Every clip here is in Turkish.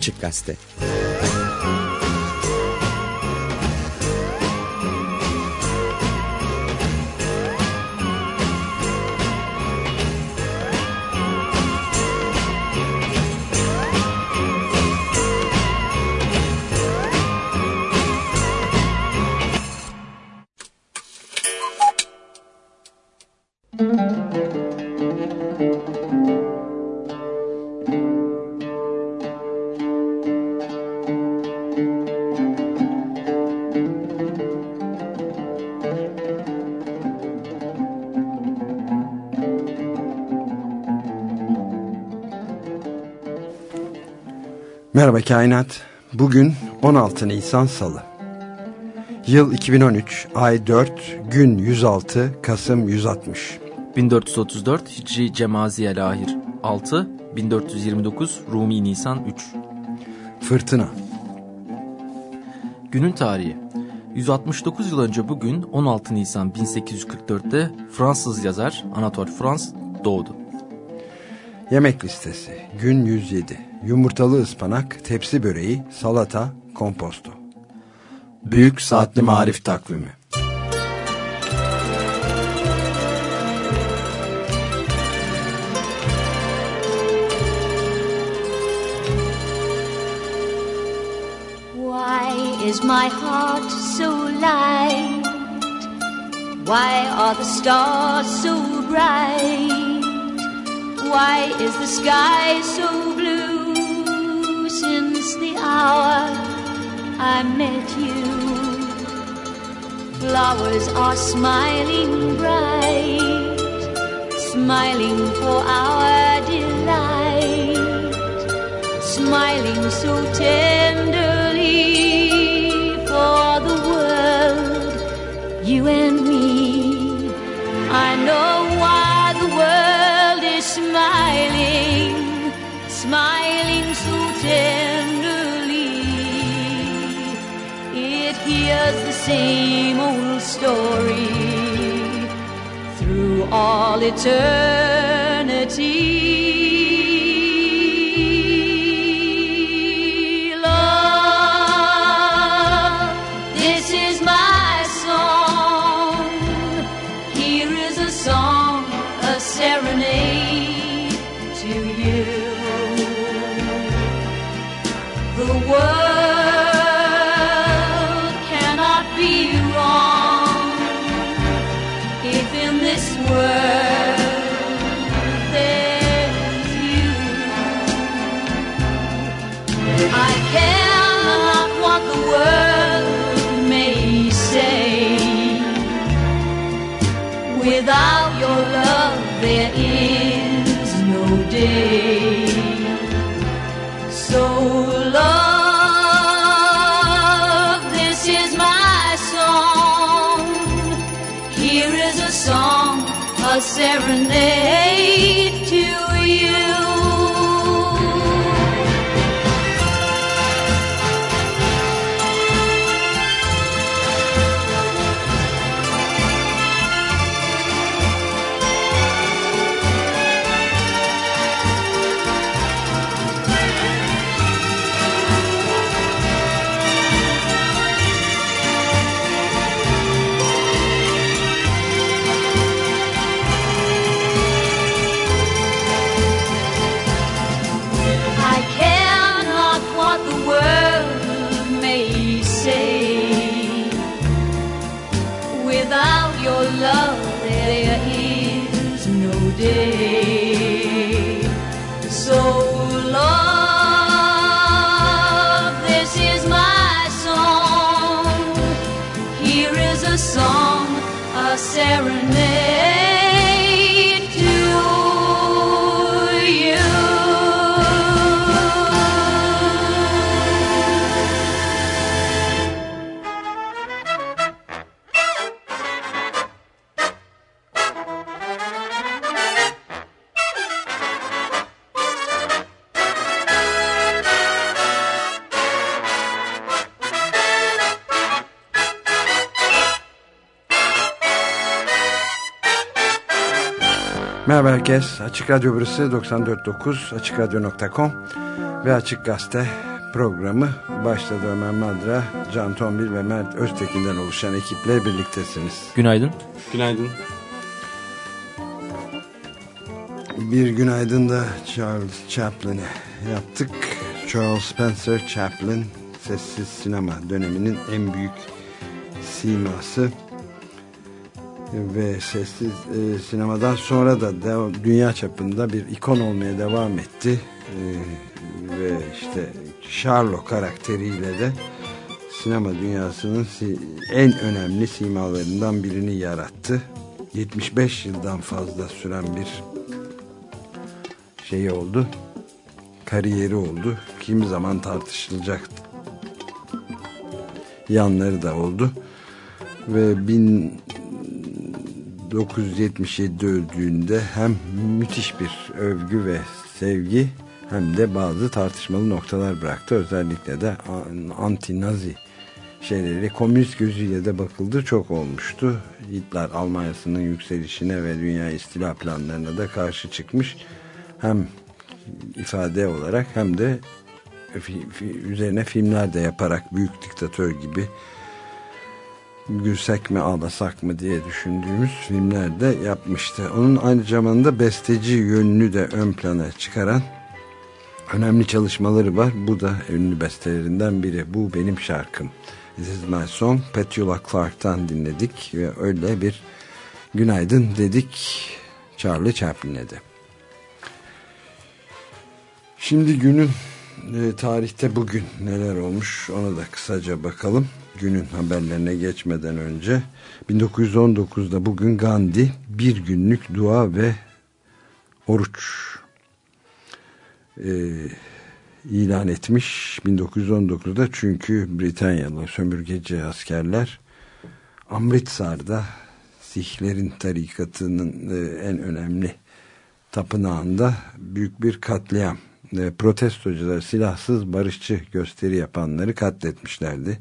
Açık Gazete. Merhaba Kainat. Bugün 16 Nisan Salı. Yıl 2013, ay 4, gün 106, Kasım 160. 1434 Hicri Cemaziye Lahir 6, 1429 Rumi Nisan 3. Fırtına. Günün tarihi 169 yıl önce bugün 16 Nisan 1844'te Fransız yazar Anatole France doğdu. Yemek listesi. Gün 107. Yumurtalı ıspanak, tepsi böreği, salata, komposto. Büyük Saatli Marif Takvimi Why is my heart so light? Why are the stars so bright? Why is the sky so blue since the hour I met you? Flowers are smiling bright, smiling for our delight, smiling so tenderly for the world, you and me. I know tenderly. It hears the same old story through all eternity. Day. So, love, this is my song. Here is a song, a serenade Herkes. Açık Radyo burası 94.9 AçıkRadyo.com ve Açık Gazete programı başladı Ömer Madra, Can Tombil ve Mert Öztekin'den oluşan ekiple birliktesiniz. Günaydın. Günaydın. Bir günaydın da Charles Chaplin'e yaptık. Charles Spencer Chaplin sessiz sinema döneminin en büyük siması ve sessiz e, sinemadan sonra da de, dünya çapında bir ikon olmaya devam etti. E, ve işte Charlo karakteriyle de sinema dünyasının en önemli simalarından birini yarattı. 75 yıldan fazla süren bir şey oldu. Kariyeri oldu. Kim zaman tartışılacak yanları da oldu. Ve 1977'de öldüğünde hem müthiş bir övgü ve sevgi hem de bazı tartışmalı noktalar bıraktı. Özellikle de anti-nazi şeyleri komünist gözüyle de bakıldı çok olmuştu. Hitler Almanya'sının yükselişine ve dünya istila planlarına da karşı çıkmış. Hem ifade olarak hem de üzerine filmler de yaparak büyük diktatör gibi gülsek mi ağlasak mı diye düşündüğümüz filmler de yapmıştı. Onun aynı zamanda besteci yönünü de ön plana çıkaran önemli çalışmaları var. Bu da ünlü bestelerinden biri. Bu benim şarkım. This is my song. Petula Clark'tan dinledik ve öyle bir günaydın dedik Charlie Chaplin'e de. Şimdi günün e, tarihte bugün neler olmuş ona da kısaca bakalım. Günün haberlerine geçmeden önce 1919'da bugün Gandhi bir günlük dua ve oruç e, ilan etmiş 1919'da çünkü Britanyalı sömürgeci askerler Amritsar'da Sihlerin tarikatının e, en önemli tapınağında büyük bir katliam e, protestocular silahsız barışçı gösteri yapanları katletmişlerdi.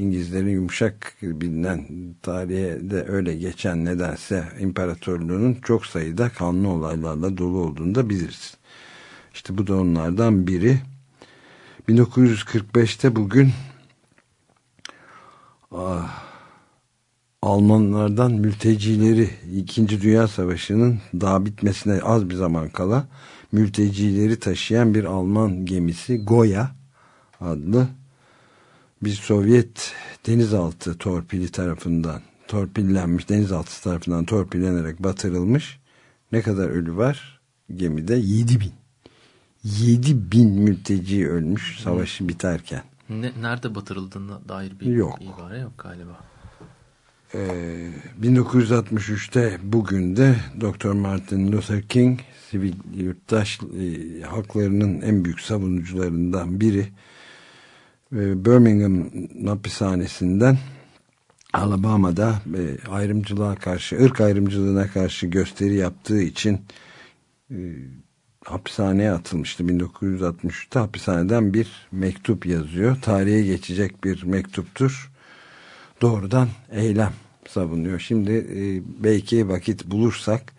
İngilizlerin yumuşak bilinen tarihe de öyle geçen nedense imparatorluğunun çok sayıda kanlı olaylarla dolu olduğunu da biliriz. İşte bu da onlardan biri. 1945'te bugün ah, Almanlardan mültecileri 2. Dünya Savaşı'nın daha bitmesine az bir zaman kala mültecileri taşıyan bir Alman gemisi Goya adlı bir Sovyet denizaltı torpili tarafından torpillenmiş denizaltı tarafından torpillenerek batırılmış. Ne kadar ölü var? Gemide 7 bin. 7 bin mülteci ölmüş savaşı biterken. Ne, nerede batırıldığına dair bir yok. ibare yok galiba. Ee, 1963'te bugün de Dr. Martin Luther King sivil yurttaş e, haklarının en büyük savunucularından biri Birmingham hapishanesinden Alabama'da e, ayrımcılığa karşı, ırk ayrımcılığına karşı gösteri yaptığı için e, hapishaneye atılmıştı. 1963'te hapishaneden bir mektup yazıyor. Tarihe geçecek bir mektuptur. Doğrudan eylem savunuyor. Şimdi e, belki vakit bulursak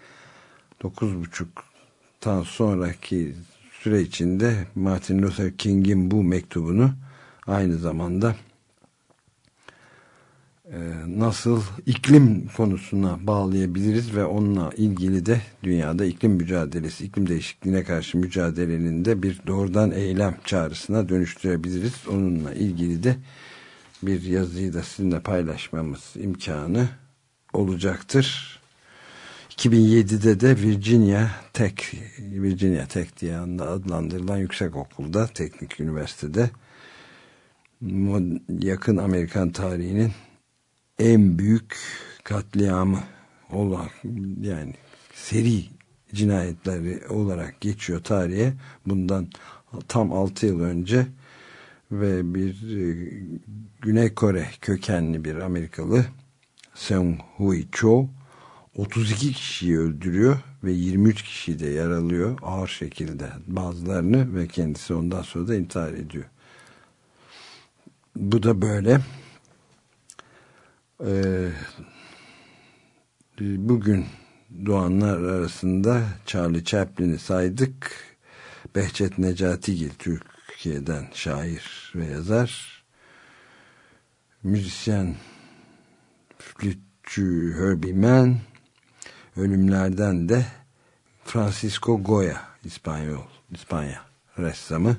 9.30'tan sonraki süre içinde Martin Luther King'in bu mektubunu aynı zamanda e, nasıl iklim konusuna bağlayabiliriz ve onunla ilgili de dünyada iklim mücadelesi, iklim değişikliğine karşı mücadelenin de bir doğrudan eylem çağrısına dönüştürebiliriz. Onunla ilgili de bir yazıyı da sizinle paylaşmamız imkanı olacaktır. 2007'de de Virginia Tech, Virginia Tech diye adlandırılan yüksek okulda, teknik üniversitede yakın Amerikan tarihinin en büyük katliamı olarak yani seri cinayetleri olarak geçiyor tarihe. Bundan tam 6 yıl önce ve bir e, Güney Kore kökenli bir Amerikalı Seung Hui Cho 32 kişiyi öldürüyor ve 23 kişiyi de yaralıyor ağır şekilde bazılarını ve kendisi ondan sonra da intihar ediyor. Bu da böyle. Ee, bugün doğanlar arasında Charlie Chaplin'i saydık. Behçet Necatigil Türkiye'den şair ve yazar. Müzisyen flütçü Herbie Mann. Ölümlerden de Francisco Goya İspanyol, İspanya ressamı.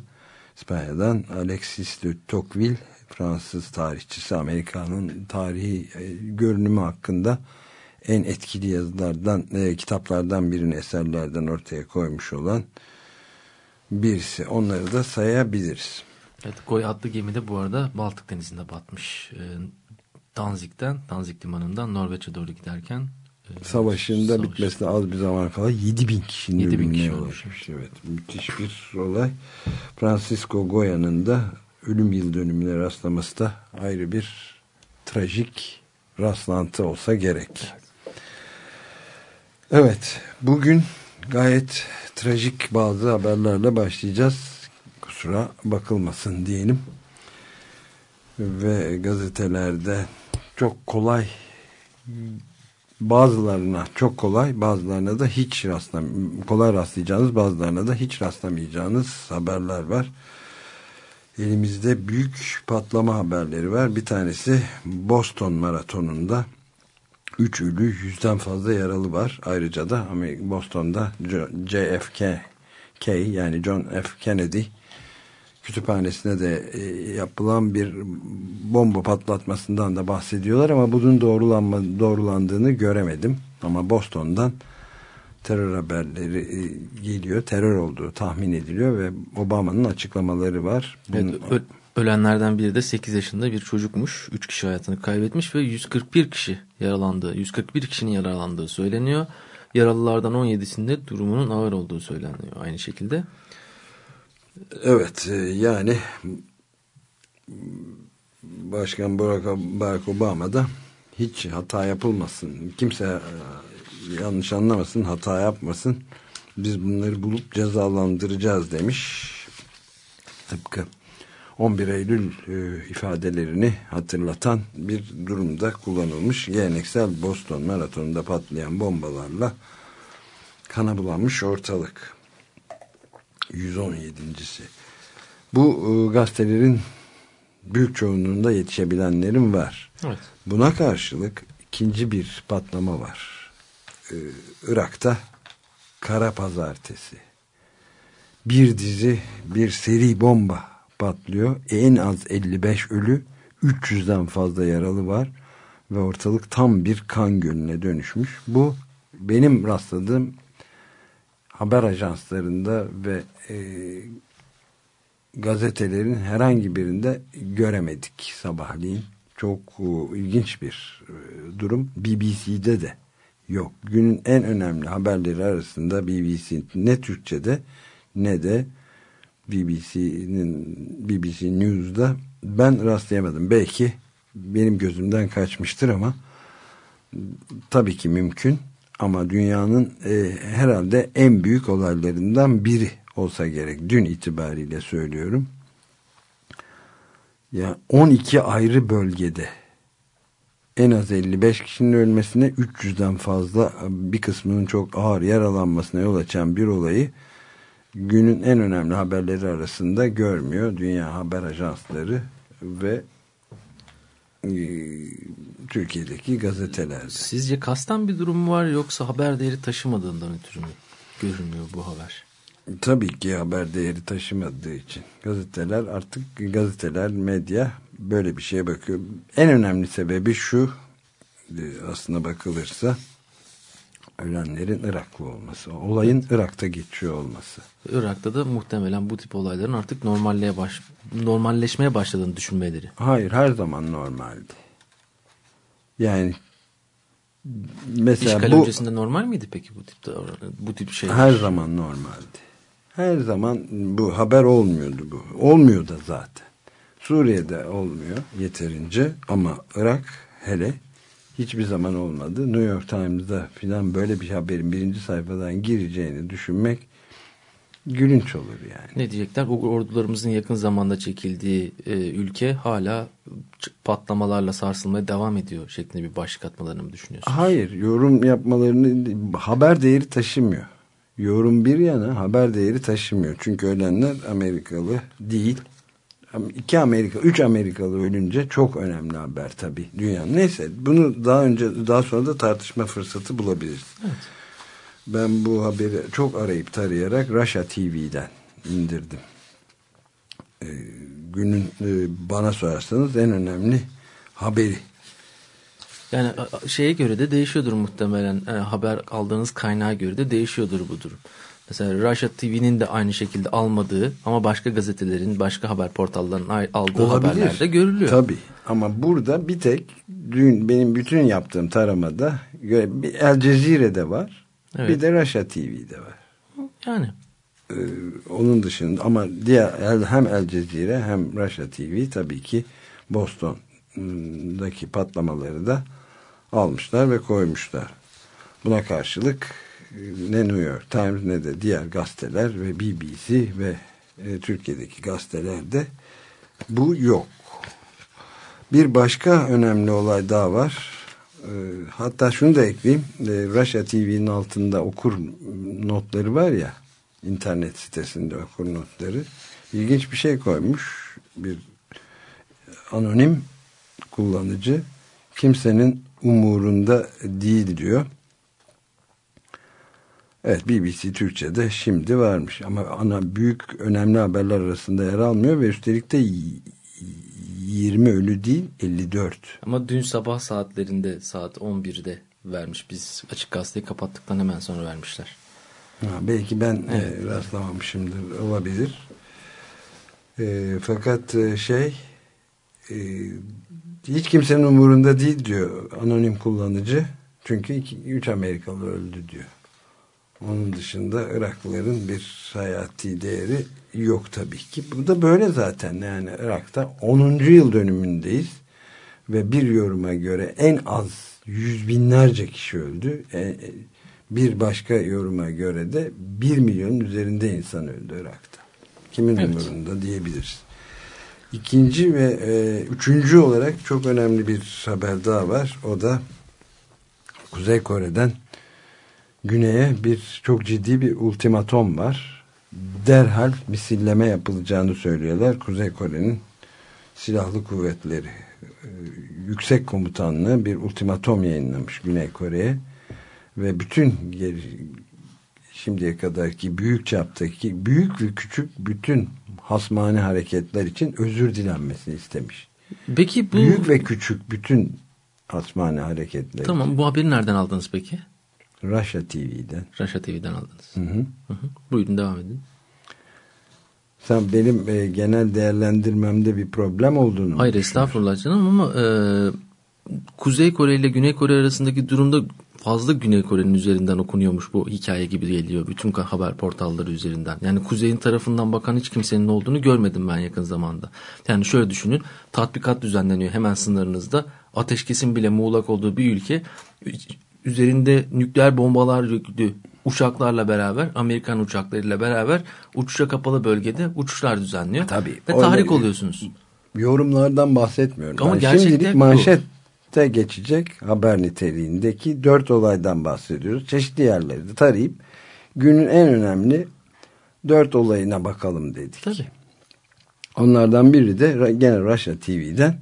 İspanya'dan Alexis de Tocqueville Fransız tarihçisi Amerika'nın tarihi e, görünümü hakkında en etkili yazılardan, e, kitaplardan birini eserlerden ortaya koymuş olan birisi. Onları da sayabiliriz. Evet, Goy adlı gemide bu arada Baltık Denizi'nde batmış. E, Danzig'den, Danzig limanından Norveç'e doğru giderken e, savaşında savaş. bitmesine az bir zaman kala 7 bin kişinin 7 bin kişi olmuş. Evet, müthiş bir olay. Francisco Goya'nın da ölüm yıl dönümüne rastlaması da ayrı bir trajik rastlantı olsa gerek. Evet. Bugün gayet trajik bazı haberlerle başlayacağız. Kusura bakılmasın diyelim. Ve gazetelerde çok kolay bazılarına çok kolay bazılarına da hiç rastlam kolay rastlayacağınız bazılarına da hiç rastlamayacağınız haberler var. Elimizde büyük patlama haberleri var. Bir tanesi Boston Maratonu'nda 3 ölü yüzden fazla yaralı var. Ayrıca da Boston'da JFK yani John F. Kennedy kütüphanesine de e, yapılan bir bomba patlatmasından da bahsediyorlar ama bunun doğrulanma, doğrulandığını göremedim. Ama Boston'dan terör haberleri e, geliyor. Terör olduğu tahmin ediliyor ve Obama'nın açıklamaları var. Bunun, evet, ölenlerden biri de 8 yaşında bir çocukmuş. 3 kişi hayatını kaybetmiş ve 141 kişi yaralandığı, 141 kişinin yaralandığı söyleniyor. Yaralılardan 17'sinde durumunun ağır olduğu söyleniyor aynı şekilde. Evet e, yani Başkan Barack Obama da hiç hata yapılmasın. Kimse e, yanlış anlamasın, hata yapmasın. Biz bunları bulup cezalandıracağız demiş. Tıpkı 11 Eylül e, ifadelerini hatırlatan bir durumda kullanılmış. Geleneksel Boston maratonunda patlayan bombalarla kana bulanmış ortalık. 117.si. Bu e, gazetelerin büyük çoğunluğunda yetişebilenlerin var. Evet. Buna karşılık ikinci bir patlama var. Ee, Irak'ta Kara Pazartesi. Bir dizi, bir seri bomba patlıyor. En az 55 ölü, 300'den fazla yaralı var ve ortalık tam bir kan gölüne dönüşmüş. Bu benim rastladığım haber ajanslarında ve e, gazetelerin herhangi birinde göremedik sabahleyin. Çok e, ilginç bir e, durum. BBC'de de yok. Günün en önemli haberleri arasında BBC ne Türkçe'de ne de BBC'nin BBC News'da ben rastlayamadım. Belki benim gözümden kaçmıştır ama tabii ki mümkün ama dünyanın e, herhalde en büyük olaylarından biri olsa gerek. Dün itibariyle söylüyorum. Ya 12 ayrı bölgede en az 55 kişinin ölmesine 300'den fazla bir kısmının çok ağır yaralanmasına yol açan bir olayı günün en önemli haberleri arasında görmüyor. Dünya haber ajansları ve e, Türkiye'deki gazetelerde. Sizce kasten bir durum mu var yoksa haber değeri taşımadığından ötürü mü görünüyor bu haber? Tabii ki haber değeri taşımadığı için. Gazeteler artık gazeteler, medya böyle bir şeye bakıyor. En önemli sebebi şu e, aslına bakılırsa ölenlerin Iraklı olması. Olayın Irak'ta geçiyor olması. Irak'ta da muhtemelen bu tip olayların artık normalleşmeye, baş, normalleşmeye başladığını düşünmeleri. Hayır her zaman normaldi. Yani mesela İşgal bu, öncesinde normal miydi peki bu tip bu tip şey? Her zaman normaldi. Her zaman bu haber olmuyordu bu. Olmuyor da zaten. Suriye'de olmuyor yeterince ama Irak hele hiçbir zaman olmadı. New York Times'da filan böyle bir haberin birinci sayfadan gireceğini düşünmek gülünç olur yani. Ne diyecekler? Ordularımızın yakın zamanda çekildiği e, ülke hala patlamalarla sarsılmaya devam ediyor şeklinde bir başlık atmalarını mı düşünüyorsunuz? Hayır. Yorum yapmalarını haber değeri taşımıyor. yorum bir yana haber değeri taşımıyor. Çünkü ölenler Amerikalı değil. İki Amerika, üç Amerikalı ölünce çok önemli haber tabii dünyanın. Neyse bunu daha önce daha sonra da tartışma fırsatı bulabiliriz. Evet. Ben bu haberi çok arayıp tarayarak Russia TV'den indirdim. Ee, günün e, bana sorarsanız en önemli haberi. Yani şeye göre de değişiyordur muhtemelen. E, haber aldığınız kaynağa göre de değişiyordur bu durum. Mesela Russia TV'nin de aynı şekilde almadığı ama başka gazetelerin, başka haber portallarının aldığı haberlerde görülüyor. Tabii ama burada bir tek dün benim bütün yaptığım taramada El Cezire'de var. Evet. Bir de Russia TV'de var. Yani Ee, onun dışında ama diğer hem El Cezire hem Russia TV tabii ki Boston'daki patlamaları da almışlar ve koymuşlar. Buna karşılık ne New York Times ne de diğer gazeteler ve BBC ve e, Türkiye'deki gazetelerde bu yok. Bir başka önemli olay daha var. E, hatta şunu da ekleyeyim. E, Russia TV'nin altında okur notları var ya internet sitesinde okur notları. İlginç bir şey koymuş. Bir anonim kullanıcı kimsenin umurunda değil diyor. Evet BBC Türkçe'de şimdi varmış ama ana büyük önemli haberler arasında yer almıyor ve üstelik de y- 20 ölü değil 54. ama dün sabah saatlerinde saat 11'de vermiş. Biz açık gazeteyi kapattıktan hemen sonra vermişler. Ha, belki ben Evet. e, rastlamamışımdır olabilir. E, fakat e, şey e, hiç kimsenin umurunda değil diyor anonim kullanıcı. Çünkü 3 Amerikalı öldü diyor. Onun dışında Iraklıların bir hayati değeri yok tabii ki. Bu da böyle zaten yani Irak'ta 10. yıl dönümündeyiz ve bir yoruma göre en az yüz binlerce kişi öldü. E, e, bir başka yoruma göre de bir milyonun üzerinde insan öldü Irak'ta. Kimin Evet. umurunda diyebiliriz. İkinci ve e, üçüncü olarak çok önemli bir haber daha var. O da Kuzey Kore'den Güney'e bir çok ciddi bir ultimatom var. Derhal misilleme yapılacağını söylüyorlar. Kuzey Kore'nin silahlı kuvvetleri e, yüksek komutanlığı bir ultimatom yayınlamış Güney Kore'ye ve bütün geri- şimdiye kadarki büyük çaptaki büyük ve küçük bütün hasmane hareketler için özür dilenmesini istemiş. Peki bu Büyük ve küçük bütün hasmane hareketleri. tamam bu haberi nereden aldınız peki? Russia TV'den. Russia TV'den aldınız. Hı hı. Hı hı. Buyurun devam edin. Sen benim e, genel değerlendirmemde bir problem olduğunu Hayır estağfurullah canım ama e, Kuzey Kore ile Güney Kore arasındaki durumda fazla Güney Kore'nin üzerinden okunuyormuş bu hikaye gibi geliyor. Bütün haber portalları üzerinden. Yani Kuzey'in tarafından bakan hiç kimsenin olduğunu görmedim ben yakın zamanda. Yani şöyle düşünün tatbikat düzenleniyor hemen sınırınızda. Ateşkesin bile muğlak olduğu bir ülke üzerinde nükleer bombalar yüklü uçaklarla beraber Amerikan uçaklarıyla beraber uçuşa kapalı bölgede uçuşlar düzenliyor. Tabii. Ve tahrik oluyorsunuz. Yorumlardan bahsetmiyorum. Ama gerçekten şimdilik bu. manşette geçecek haber niteliğindeki dört olaydan bahsediyoruz. Çeşitli yerleri de tarayıp günün en önemli dört olayına bakalım dedik. Tabii. Onlardan biri de gene Russia TV'den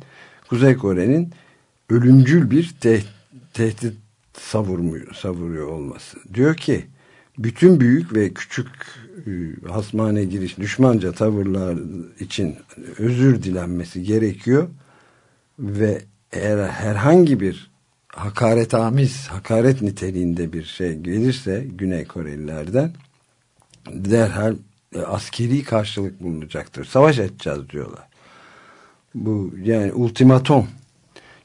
Kuzey Kore'nin ölümcül bir te- tehdit savurmuyor, savuruyor olması. Diyor ki bütün büyük ve küçük e, hasmane giriş düşmanca tavırlar için özür dilenmesi gerekiyor ve eğer herhangi bir hakaretamiz, hakaret niteliğinde bir şey gelirse Güney Korelilerden derhal e, askeri karşılık bulunacaktır. Savaş edeceğiz diyorlar. Bu yani ultimatom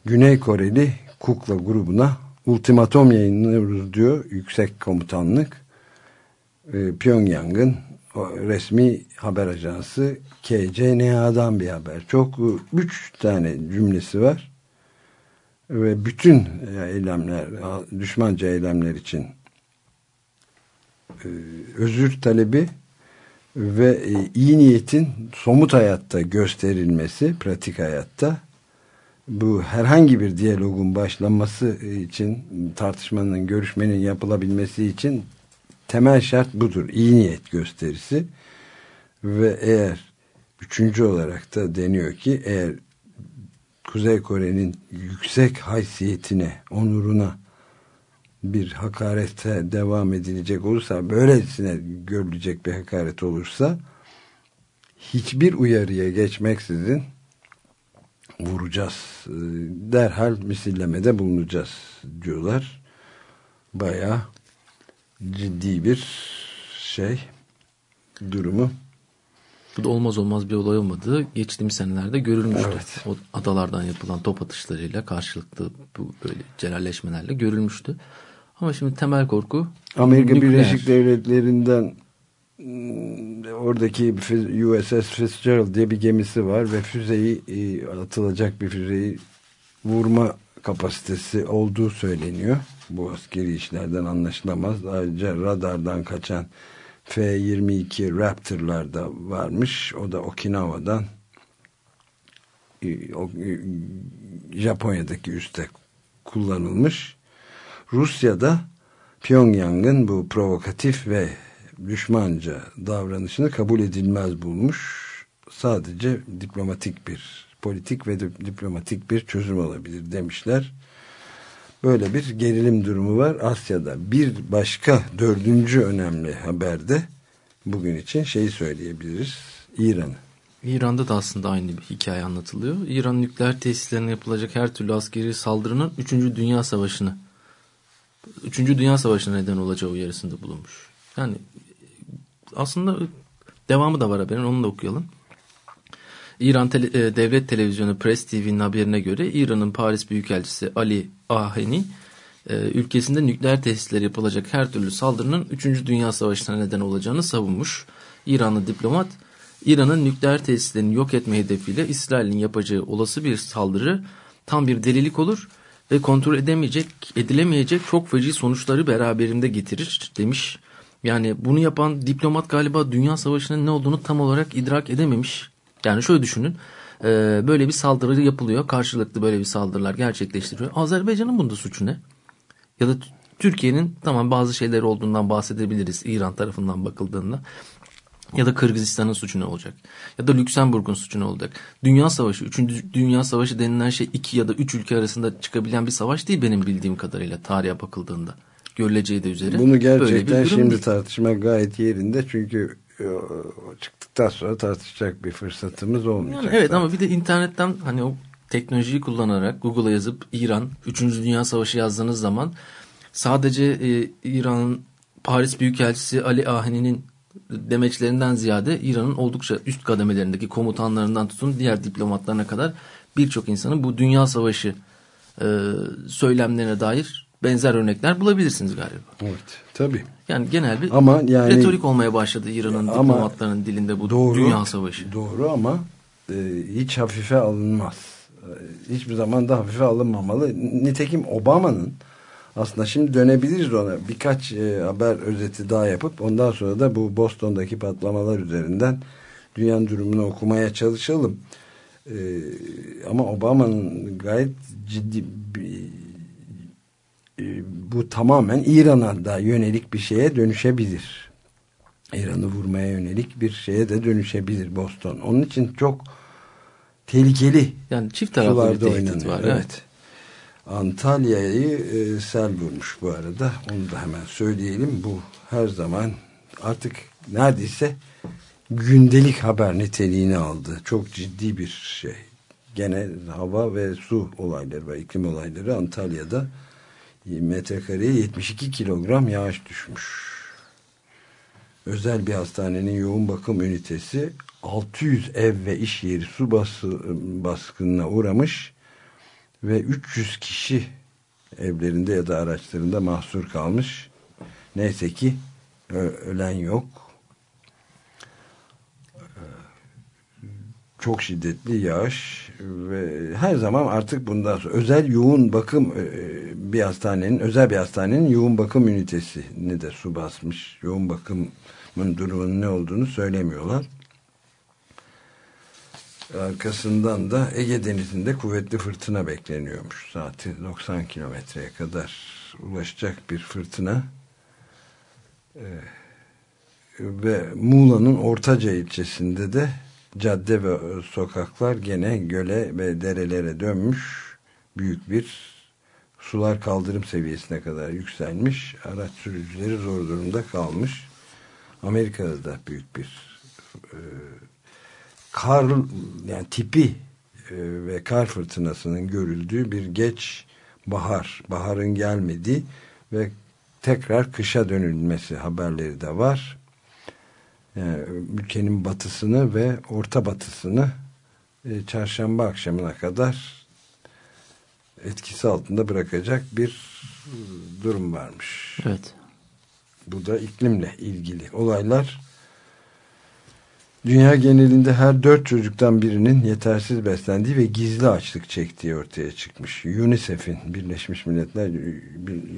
Güney Koreli kukla grubuna ultimatom yayınlıyoruz diyor yüksek komutanlık. E, Pyongyang'ın resmi haber ajansı KCNA'dan bir haber. Çok e, üç tane cümlesi var. Ve bütün e, eylemler, düşmanca eylemler için e, özür talebi ve iyi niyetin somut hayatta gösterilmesi, pratik hayatta bu herhangi bir diyalogun başlaması için tartışmanın, görüşmenin yapılabilmesi için temel şart budur. İyi niyet gösterisi ve eğer üçüncü olarak da deniyor ki eğer Kuzey Kore'nin yüksek haysiyetine, onuruna bir hakarete devam edilecek olursa, böylesine görülecek bir hakaret olursa hiçbir uyarıya geçmeksizin vuracağız. Ee, derhal misillemede bulunacağız diyorlar. Baya ciddi bir şey durumu. Bu da olmaz olmaz bir olay olmadığı geçtiğimiz senelerde görülmüştü. Evet. O adalardan yapılan top atışlarıyla karşılıklı bu böyle celalleşmelerle görülmüştü. Ama şimdi temel korku Amerika nükleer. Birleşik Devletleri'nden oradaki USS Fitzgerald diye bir gemisi var ve füzeyi e, atılacak bir füzeyi vurma kapasitesi olduğu söyleniyor. Bu askeri işlerden anlaşılamaz. Ayrıca radardan kaçan F-22 Raptor'lar da varmış. O da Okinawa'dan e, e, Japonya'daki üste kullanılmış. Rusya'da Pyongyang'ın bu provokatif ve düşmanca davranışını kabul edilmez bulmuş. Sadece diplomatik bir politik ve diplomatik bir çözüm olabilir demişler. Böyle bir gerilim durumu var Asya'da. Bir başka dördüncü önemli haberde bugün için şeyi söyleyebiliriz. İran'ı. İran'da da aslında aynı bir hikaye anlatılıyor. İran nükleer tesislerine yapılacak her türlü askeri saldırının 3. Dünya Savaşı'nı 3. Dünya Savaşı'na neden olacağı uyarısında bulunmuş. Yani aslında devamı da var haberin onu da okuyalım. İran tele, e, Devlet Televizyonu Press TV'nin haberine göre İran'ın Paris Büyükelçisi Ali Aheni e, ülkesinde nükleer tesisleri yapılacak her türlü saldırının 3. Dünya Savaşı'na neden olacağını savunmuş. İranlı diplomat İran'ın nükleer tesislerini yok etme hedefiyle İsrail'in yapacağı olası bir saldırı tam bir delilik olur ve kontrol edemeyecek, edilemeyecek çok feci sonuçları beraberinde getirir demiş. Yani bunu yapan diplomat galiba Dünya Savaşı'nın ne olduğunu tam olarak idrak edememiş. Yani şöyle düşünün. e, Böyle bir saldırı yapılıyor. Karşılıklı böyle bir saldırılar gerçekleştiriyor. Azerbaycan'ın bunda suçu ne? Ya da Türkiye'nin tamam bazı şeyler olduğundan bahsedebiliriz İran tarafından bakıldığında. Ya da Kırgızistan'ın suçu ne olacak? Ya da Lüksemburg'un suçu ne olacak? Dünya Savaşı, 3. Dünya Savaşı denilen şey iki ya da üç ülke arasında çıkabilan bir savaş değil benim bildiğim kadarıyla tarihe bakıldığında. Görüleceği de üzere. Bunu gerçekten şimdi değil. tartışmak gayet yerinde çünkü e, çıktıktan sonra tartışacak bir fırsatımız olmayacak. Yani evet zaten. ama bir de internetten hani o teknolojiyi kullanarak Google'a yazıp İran 3. Dünya Savaşı yazdığınız zaman sadece e, İran'ın Paris Büyükelçisi Ali Aheni'nin demeçlerinden ziyade İran'ın oldukça üst kademelerindeki komutanlarından tutun diğer diplomatlarına kadar birçok insanın bu Dünya Savaşı e, söylemlerine dair benzer örnekler bulabilirsiniz galiba. Evet tabii. Yani genel bir Ama yani- retorik olmaya başladı İran'ın diplomatlarının dilinde bu Doğru, Dünya Savaşı. Doğru ama e, hiç hafife alınmaz. E, hiçbir zaman da hafife alınmamalı. Nitekim Obama'nın aslında şimdi dönebiliriz ona birkaç e, haber özeti daha yapıp ondan sonra da bu Boston'daki patlamalar üzerinden dünyanın durumunu okumaya çalışalım. E, ama Obama'nın gayet ciddi bir bu tamamen İran'a da yönelik bir şeye dönüşebilir. İran'ı vurmaya yönelik bir şeye de dönüşebilir Boston. Onun için çok tehlikeli Yani çift taraflı bir tehdit var. Evet. Evet. Antalya'yı e, sel vurmuş bu arada. Onu da hemen söyleyelim. Bu her zaman artık neredeyse gündelik haber niteliğini aldı. Çok ciddi bir şey. Gene hava ve su olayları ve iklim olayları Antalya'da metrekareye 72 kilogram yağış düşmüş. Özel bir hastanenin yoğun bakım ünitesi 600 ev ve iş yeri su bası, baskınına uğramış ve 300 kişi evlerinde ya da araçlarında mahsur kalmış. Neyse ki ölen yok. Çok şiddetli yağış ve her zaman artık bundan sonra özel yoğun bakım e, bir hastanenin özel bir hastanenin yoğun bakım ünitesini de su basmış. Yoğun bakımın durumunun ne olduğunu söylemiyorlar. Arkasından da Ege Denizi'nde kuvvetli fırtına bekleniyormuş. Saati 90 kilometreye kadar ulaşacak bir fırtına. ve Muğla'nın Ortaca ilçesinde de cadde ve sokaklar gene göle ve derelere dönmüş. Büyük bir sular kaldırım seviyesine kadar yükselmiş. Araç sürücüleri zor durumda kalmış. Amerika'da da büyük bir e, kar yani tipi e, ve kar fırtınasının görüldüğü bir geç bahar, baharın gelmediği ve tekrar kışa dönülmesi haberleri de var. Yani ülkenin batısını ve orta batısını e, çarşamba akşamına kadar etkisi altında bırakacak bir durum varmış. Evet. Bu da iklimle ilgili olaylar. Dünya genelinde her dört çocuktan birinin yetersiz beslendiği ve gizli açlık çektiği ortaya çıkmış. UNICEF'in, Birleşmiş Milletler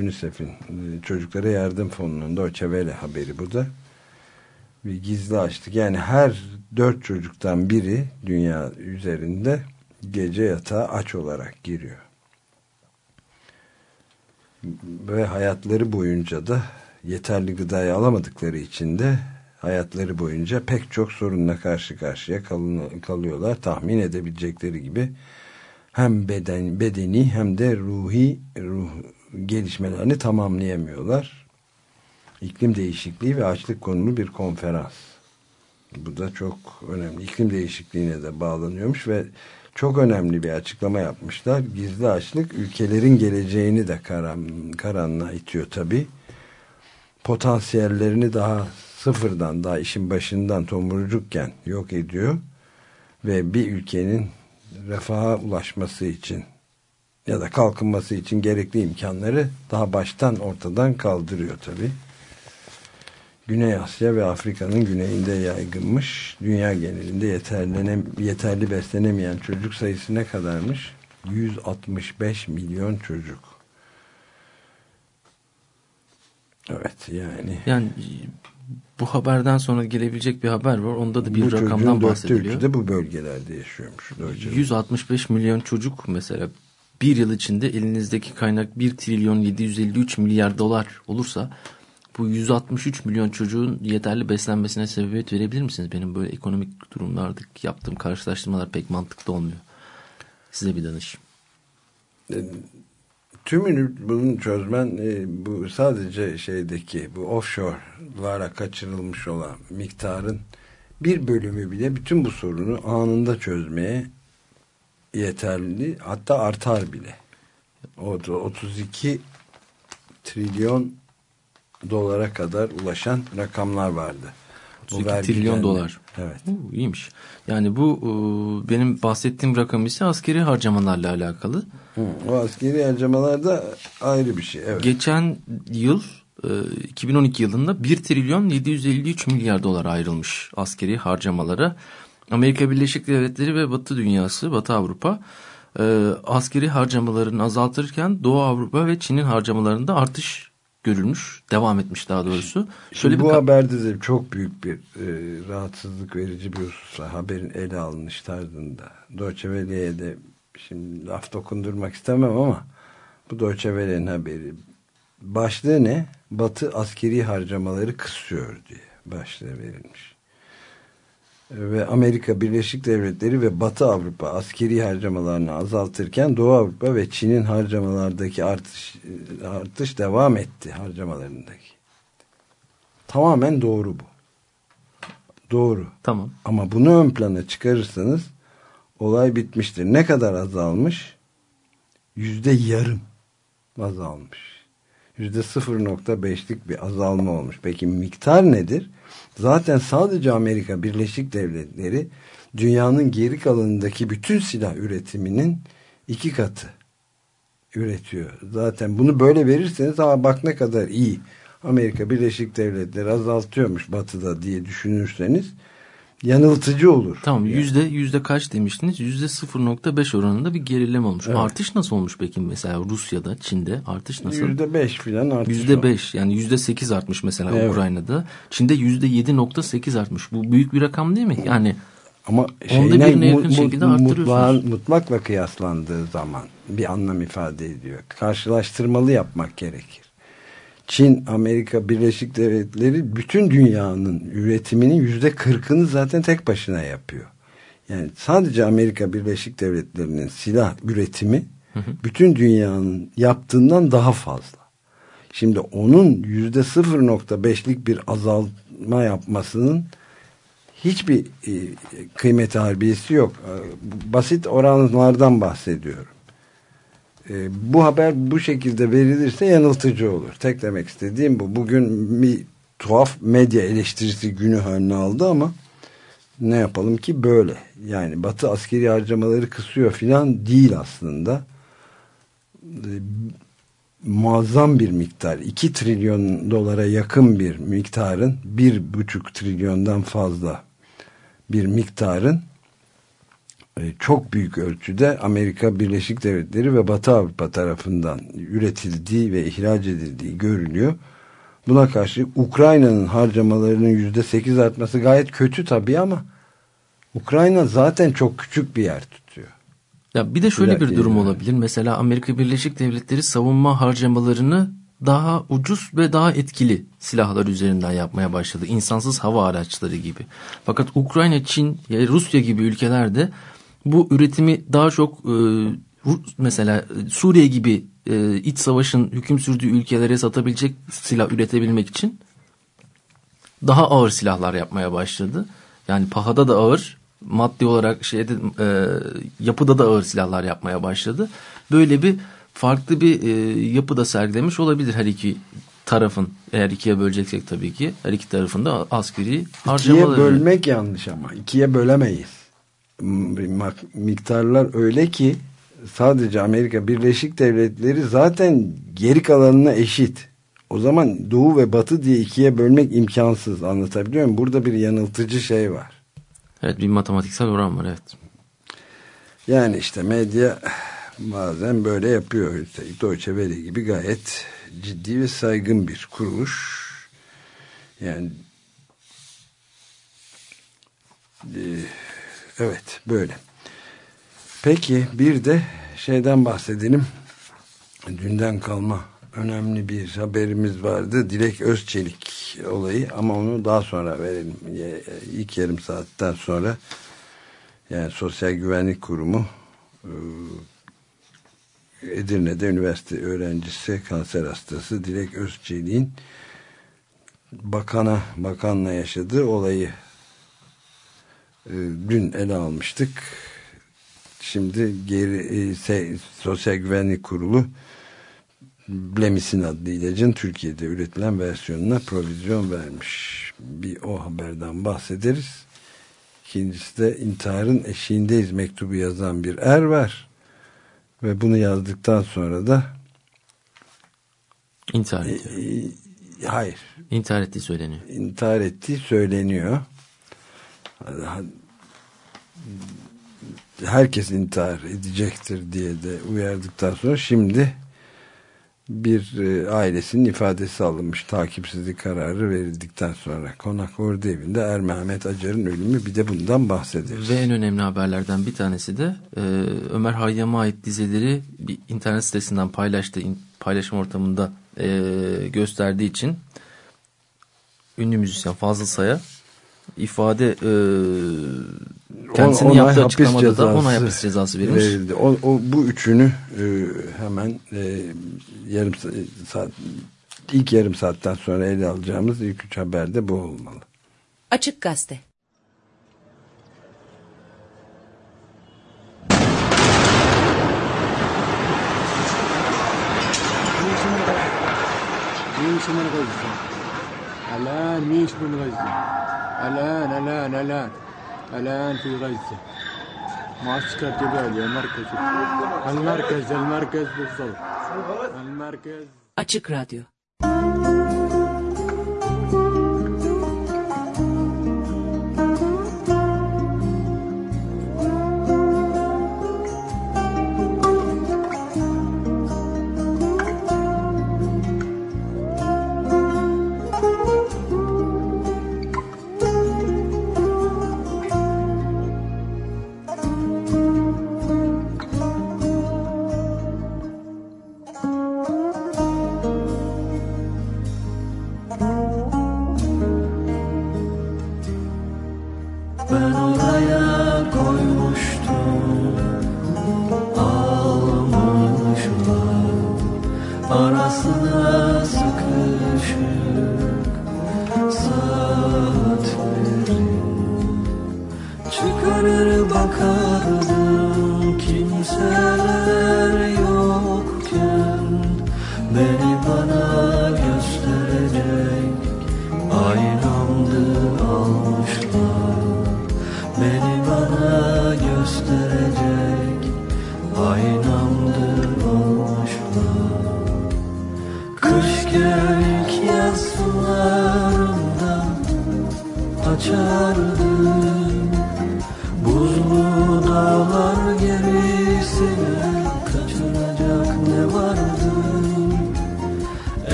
UNICEF'in e, Çocuklara Yardım Fonu'nun Welle haberi bu da. Bir gizli açlık. Yani her dört çocuktan biri dünya üzerinde gece yatağa aç olarak giriyor. Ve hayatları boyunca da yeterli gıdayı alamadıkları için de hayatları boyunca pek çok sorunla karşı karşıya kalıyorlar. Tahmin edebilecekleri gibi hem beden, bedeni hem de ruhi ruh gelişmelerini tamamlayamıyorlar. İklim değişikliği ve açlık konulu bir konferans. Bu da çok önemli. İklim değişikliğine de bağlanıyormuş ve çok önemli bir açıklama yapmışlar. Gizli açlık ülkelerin geleceğini de karan, karanlığa itiyor tabii. Potansiyellerini daha sıfırdan daha işin başından tomurcukken yok ediyor ve bir ülkenin refaha ulaşması için ya da kalkınması için gerekli imkanları daha baştan ortadan kaldırıyor tabi. Güney Asya ve Afrika'nın güneyinde yaygınmış. Dünya genelinde yeterli, beslenemeyen çocuk sayısı ne kadarmış? 165 milyon çocuk. Evet yani. Yani bu haberden sonra gelebilecek bir haber var. Onda da bir bu rakamdan bahsediliyor. Bu bu bölgelerde yaşıyormuş. 165 milyon çocuk mesela bir yıl içinde elinizdeki kaynak 1 trilyon 753 milyar dolar olursa bu 163 milyon çocuğun yeterli beslenmesine sebebiyet verebilir misiniz? Benim böyle ekonomik durumlarda yaptığım karşılaştırmalar pek mantıklı olmuyor. Size bir danış. E, tümünü bunun çözmen e, bu sadece şeydeki bu offshore'lara kaçırılmış olan miktarın bir bölümü bile bütün bu sorunu anında çözmeye yeterli hatta artar bile. O 32 trilyon dolara kadar ulaşan rakamlar vardı. 32 trilyon dolar. Evet. Oo, iyiymiş. Yani bu e, benim bahsettiğim rakam ise askeri harcamalarla alakalı. Hı, o askeri harcamalar da ayrı bir şey. Evet. Geçen yıl 2012 e, yılında 1 trilyon 753 milyar dolar ayrılmış askeri harcamalara. Amerika Birleşik Devletleri ve Batı dünyası, Batı Avrupa e, askeri harcamalarını azaltırken Doğu Avrupa ve Çin'in harcamalarında artış görülmüş. Devam etmiş daha doğrusu. Şöyle bu bir haberde de çok büyük bir e, rahatsızlık verici bir hususla haberin ele alınış tarzında. Deutsche Welle'ye de şimdi laf dokundurmak istemem ama bu Deutsche Welle'nin haberi başlığı ne? Batı askeri harcamaları kısıyor diye başlığı verilmiş ve Amerika Birleşik Devletleri ve Batı Avrupa askeri harcamalarını azaltırken Doğu Avrupa ve Çin'in harcamalardaki artış, artış devam etti harcamalarındaki. Tamamen doğru bu. Doğru. Tamam. Ama bunu ön plana çıkarırsanız olay bitmiştir. Ne kadar azalmış? Yüzde yarım azalmış. Yüzde 0.5'lik bir azalma olmuş. Peki miktar nedir? Zaten sadece Amerika Birleşik Devletleri dünyanın geri kalanındaki bütün silah üretiminin iki katı üretiyor. Zaten bunu böyle verirseniz ama bak ne kadar iyi Amerika Birleşik Devletleri azaltıyormuş batıda diye düşünürseniz yanıltıcı olur. Tamam yani. yüzde yüzde kaç demiştiniz? Yüzde 0.5 oranında bir gerileme olmuş. Evet. Artış nasıl olmuş peki mesela Rusya'da, Çin'de artış nasıl? Yüzde 5 filan artış. Yüzde 5 yani yüzde 8 artmış mesela evet. Ukrayna'da. Çin'de yüzde 7.8 artmış. Bu büyük bir rakam değil mi? Yani ama onda birine yakın mu, şekilde arttırıyorsunuz. mutlakla kıyaslandığı zaman bir anlam ifade ediyor. Karşılaştırmalı yapmak gerekir. Çin, Amerika Birleşik Devletleri bütün dünyanın üretiminin yüzde kırkını zaten tek başına yapıyor. Yani sadece Amerika Birleşik Devletleri'nin silah üretimi bütün dünyanın yaptığından daha fazla. Şimdi onun yüzde 0.5'lik bir azalma yapmasının hiçbir e, kıymeti harbiyesi yok. E, basit oranlardan bahsediyorum. E, bu haber bu şekilde verilirse yanıltıcı olur. Tek demek istediğim bu. Bugün bir tuhaf medya eleştirisi günü haline aldı ama ne yapalım ki böyle. Yani Batı askeri harcamaları kısıyor filan değil aslında. E, muazzam bir miktar 2 trilyon dolara yakın bir miktarın bir buçuk trilyondan fazla bir miktarın çok büyük ölçüde Amerika Birleşik Devletleri ve Batı Avrupa tarafından üretildiği ve ihraç edildiği görülüyor. Buna karşı Ukrayna'nın harcamalarının yüzde sekiz artması gayet kötü tabii ama Ukrayna zaten çok küçük bir yer tutuyor. Ya bir de şöyle bir durum olabilir. Mesela Amerika Birleşik Devletleri savunma harcamalarını daha ucuz ve daha etkili silahlar üzerinden yapmaya başladı. İnsansız hava araçları gibi. Fakat Ukrayna, Çin, Rusya gibi ülkelerde bu üretimi daha çok e, mesela Suriye gibi e, iç savaşın hüküm sürdüğü ülkelere satabilecek silah üretebilmek için daha ağır silahlar yapmaya başladı. Yani pahada da ağır, maddi olarak şeyde e, yapıda da ağır silahlar yapmaya başladı. Böyle bir farklı bir e, yapı da sergilemiş olabilir her iki tarafın. Eğer ikiye böleceksek tabii ki her iki tarafında askeri harcamaları. İkiye bölmek yanlış ama ikiye bölemeyiz. Miktarlar öyle ki sadece Amerika Birleşik Devletleri zaten geri kalanına eşit. O zaman Doğu ve Batı diye ikiye bölmek imkansız anlatabiliyor muyum? Burada bir yanıltıcı şey var. Evet bir matematiksel oran var evet. Yani işte medya bazen böyle yapıyor. Deutsche Welle gibi gayet ciddi ve saygın bir kuruluş. Yani e, evet böyle. Peki bir de şeyden bahsedelim. Dünden kalma önemli bir haberimiz vardı. Dilek Özçelik olayı ama onu daha sonra verelim. İlk yarım saatten sonra yani Sosyal Güvenlik Kurumu e, Edirne'de üniversite öğrencisi kanser hastası Dilek Özçelik'in bakana bakanla yaşadığı olayı e, dün ele almıştık. Şimdi geri e, Sosyal Güvenlik Kurulu Blemisin adlı ilacın Türkiye'de üretilen versiyonuna provizyon vermiş. Bir o haberden bahsederiz. İkincisi de intiharın eşiğindeyiz mektubu yazan bir er var. Ve bunu yazdıktan sonra da intihar ediyor. E, e, hayır. İntihar ettiği söyleniyor. İntihar ettiği söyleniyor. Herkes intihar edecektir diye de uyardıktan sonra şimdi bir e, ailesinin ifadesi alınmış takipsizlik kararı verildikten sonra Konak Ordu evinde Er Mehmet Acar'ın ölümü bir de bundan bahsederiz. Ve en önemli haberlerden bir tanesi de e, Ömer Hayyam'a ait dizileri bir internet sitesinden paylaştığı paylaşım ortamında e, gösterdiği için ünlü müzisyen Fazıl Say'a ifade e, kendisinin yaptığı açıklamada da ona hapis cezası verilmiş. Verildi. O, o, bu üçünü e, hemen e, yarım saat ilk yarım saatten sonra ele alacağımız ilk üç haberde bu olmalı. Açık Gazete الآن ميش من غزة الآن الآن الآن الآن في غزة معسكر جباليا المركز المركز المركز بالضبط المركز Açık Radyo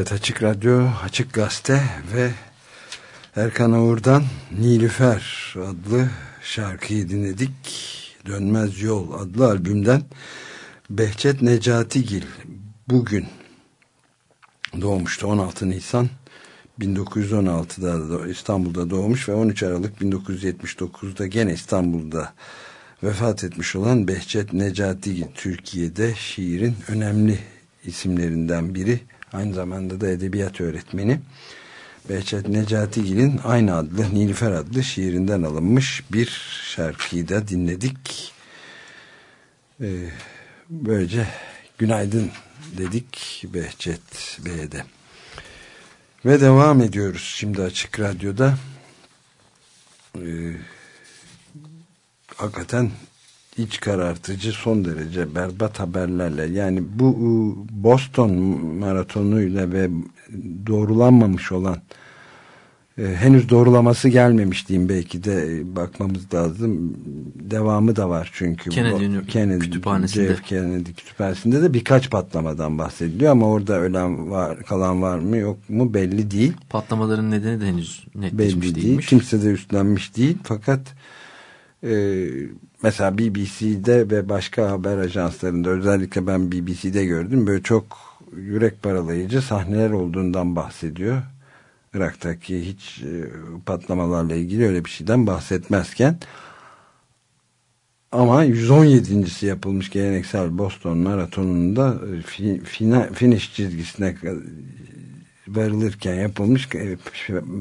Evet Açık Radyo, Açık Gazete ve Erkan Oğur'dan Nilüfer adlı şarkıyı dinledik. Dönmez Yol adlı albümden Behçet Necatigil bugün doğmuştu 16 Nisan 1916'da do- İstanbul'da doğmuş ve 13 Aralık 1979'da gene İstanbul'da vefat etmiş olan Behçet Necatigil Türkiye'de şiirin önemli isimlerinden biri aynı zamanda da edebiyat öğretmeni Behçet Necatigil'in aynı adlı Nilüfer adlı şiirinden alınmış bir şarkıyı da dinledik. Ee, böylece günaydın dedik Behçet Bey'e de. Ve devam ediyoruz şimdi Açık Radyo'da. Ee, hakikaten iç karartıcı son derece berbat haberlerle yani bu e, Boston maratonuyla ve doğrulanmamış olan e, henüz doğrulaması gelmemiş diyeyim belki de e, bakmamız lazım devamı da var çünkü Kennedy bu, Kennedy kütüphanesinde. JF Kennedy kütüphanesinde de birkaç patlamadan bahsediliyor ama orada ölen var kalan var mı yok mu belli değil Patlamaların nedeni de henüz netleşmiş belli değil. değilmiş. Kimse de üstlenmiş değil. Fakat e, mesela BBC'de ve başka haber ajanslarında özellikle ben BBC'de gördüm. Böyle çok yürek paralayıcı sahneler olduğundan bahsediyor. Irak'taki hiç e, patlamalarla ilgili öyle bir şeyden bahsetmezken ama 117.si yapılmış geleneksel Boston maratonunda e, fi, fina, finish çizgisine varılırken yapılmış e,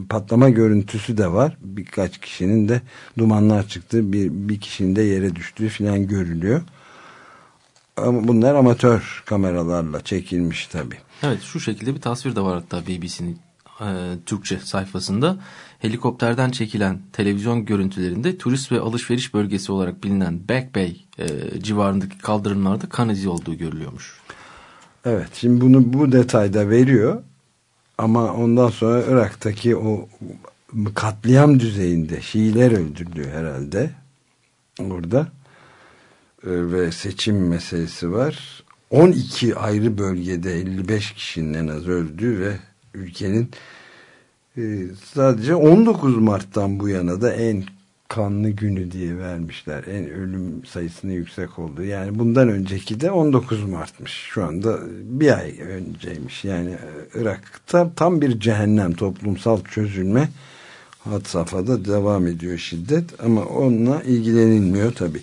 patlama görüntüsü de var. Birkaç kişinin de dumanlar çıktığı bir, bir kişinin de yere düştüğü filan görülüyor. Ama bunlar amatör kameralarla çekilmiş tabi. Evet şu şekilde bir tasvir de var hatta BBC'nin e, Türkçe sayfasında. Helikopterden çekilen televizyon görüntülerinde turist ve alışveriş bölgesi olarak bilinen Back Bay e, civarındaki kaldırımlarda kan izi olduğu görülüyormuş. Evet şimdi bunu bu detayda veriyor ama ondan sonra Irak'taki o katliam düzeyinde Şiiler öldürülüyor herhalde orada. Ee, ve seçim meselesi var. 12 ayrı bölgede 55 kişinin en az öldüğü ve ülkenin e, sadece 19 Mart'tan bu yana da en kanlı günü diye vermişler. En ölüm sayısının yüksek olduğu. Yani bundan önceki de 19 Mart'mış. Şu anda bir ay önceymiş. Yani e, Irak'ta tam bir cehennem toplumsal çözülme had safhada devam ediyor şiddet ama onunla ilgilenilmiyor tabii.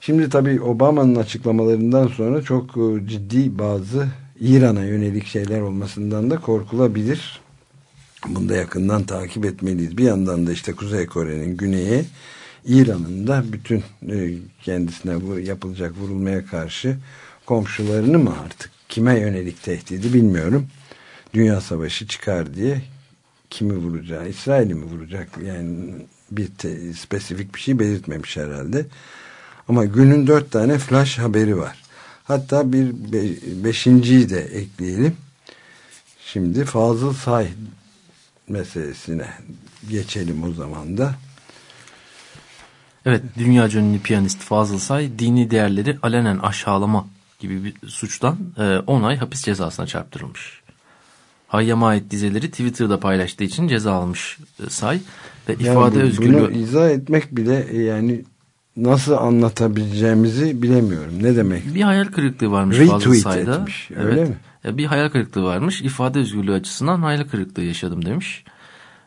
Şimdi tabii Obama'nın açıklamalarından sonra çok e, ciddi bazı İran'a yönelik şeyler olmasından da korkulabilir. Bunu da yakından takip etmeliyiz. Bir yandan da işte Kuzey Kore'nin güneye, İran'ın da bütün e, kendisine vur, yapılacak vurulmaya karşı komşularını mı artık kime yönelik tehdidi bilmiyorum. Dünya savaşı çıkar diye kimi vuracağı, İsrail'i mi vuracak yani bir te, spesifik bir şey belirtmemiş herhalde. Ama günün dört tane flash haberi var. Hatta bir be, beşinciyi de ekleyelim. Şimdi Fazıl Say meselesine geçelim o zaman da. Evet, dünya ünlü piyanist Fazıl Say dini değerleri alenen aşağılama gibi bir suçtan 10 ay hapis cezasına çarptırılmış. Hayyam'a ait dizeleri Twitter'da paylaştığı için ceza almış e, Say ve Yani ifade bu- özgürlüğü Bunu izah etmek bile e, yani nasıl anlatabileceğimizi bilemiyorum. Ne demek? bir hayal kırıklığı varmış Fazıl Retweet Say'da. etmiş, öyle mi? E, Bir hayal kırıklığı varmış. İfade özgürlüğü açısından hayal kırıklığı yaşadım demiş.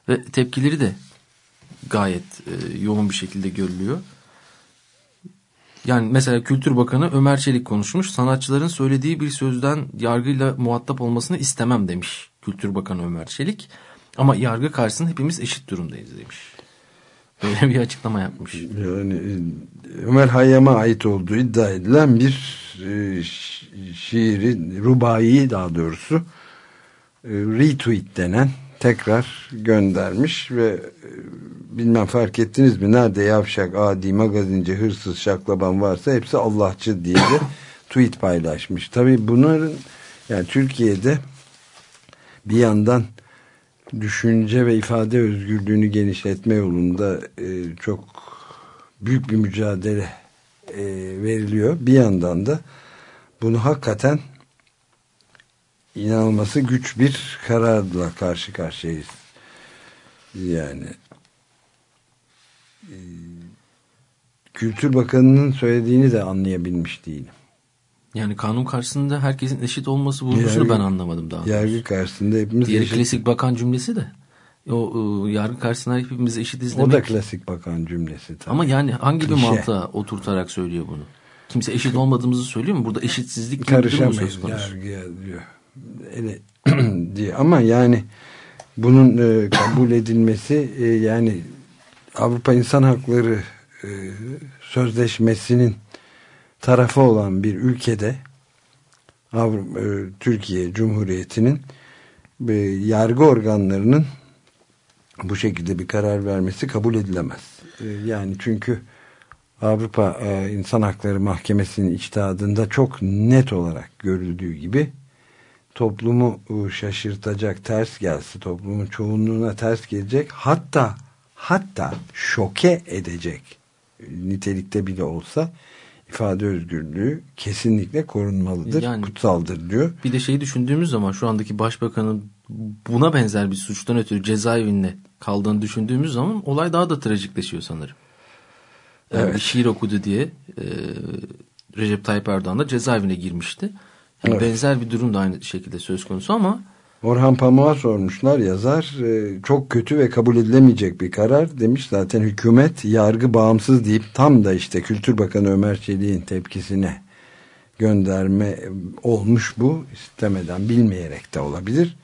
Ve tepkileri de gayet e, yoğun bir şekilde görülüyor. Yani mesela Kültür Bakanı Ömer Çelik konuşmuş. Sanatçıların söylediği bir sözden yargıyla muhatap olmasını istemem demiş Kültür Bakanı Ömer Çelik. Ama yargı karşısında hepimiz eşit durumdayız demiş. Böyle bir açıklama yapmış. Yani e, Ömer Hayyam'a ait olduğu iddia edilen bir e, şi- şiiri, rubayi daha doğrusu e, retweet denen tekrar göndermiş ve e, bilmem fark ettiniz mi nerede yavşak, adi, magazinci, hırsız, şaklaban varsa hepsi Allahçı diye de tweet paylaşmış. Tabii bunların yani Türkiye'de bir yandan düşünce ve ifade özgürlüğünü genişletme yolunda e, çok büyük bir mücadele e, veriliyor. Bir yandan da bunu hakikaten inanılması güç bir kararla karşı karşıyayız. Yani e, Kültür Bakanı'nın söylediğini de anlayabilmiş değilim. Yani kanun karşısında herkesin eşit olması vurgusunu Yargı- ben anlamadım daha. doğrusu. Yargı karşısında hepimiz Diğeri eşit- klasik bakan cümlesi de. O e, yargı karşısında hepimiz eşitiz O demek. da klasik bakan cümlesi. Tabii. Ama yani hangi bir Klişe. mantığa oturtarak söylüyor bunu? Kimse eşit olmadığımızı söylüyor mu? Burada eşitsizlik gibi bir karışamayız söz konusu? yargıya diyor. Ele, diye. Ama yani bunun e, kabul edilmesi e, yani Avrupa İnsan Hakları e, Sözleşmesi'nin tarafı olan bir ülkede Avrupa, e, Türkiye Cumhuriyeti'nin e, yargı organlarının bu şekilde bir karar vermesi kabul edilemez. E, yani çünkü Avrupa İnsan Hakları Mahkemesi'nin içtihadında çok net olarak görüldüğü gibi toplumu şaşırtacak, ters gelse, toplumun çoğunluğuna ters gelecek, hatta hatta şoke edecek nitelikte bile olsa ifade özgürlüğü kesinlikle korunmalıdır, Yani- kutsaldır diyor. Bir de şeyi düşündüğümüz zaman şu andaki başbakanın buna benzer bir suçtan ötürü cezaevinde kaldığını düşündüğümüz zaman olay daha da trajikleşiyor sanırım. Yani Evet. bir şiir okudu diye e, Recep Tayyip Erdoğan da cezaevine girmişti. Yani Evet. Benzer bir durum da aynı şekilde söz konusu ama Orhan Pamuk'a sormuşlar yazar e, çok kötü ve kabul edilemeyecek bir karar. demiş. Zaten hükümet yargı bağımsız deyip tam da işte Kültür Bakanı Ömer Çelik'in tepkisine gönderme e, olmuş bu. İstemeden bilmeyerek de olabilir.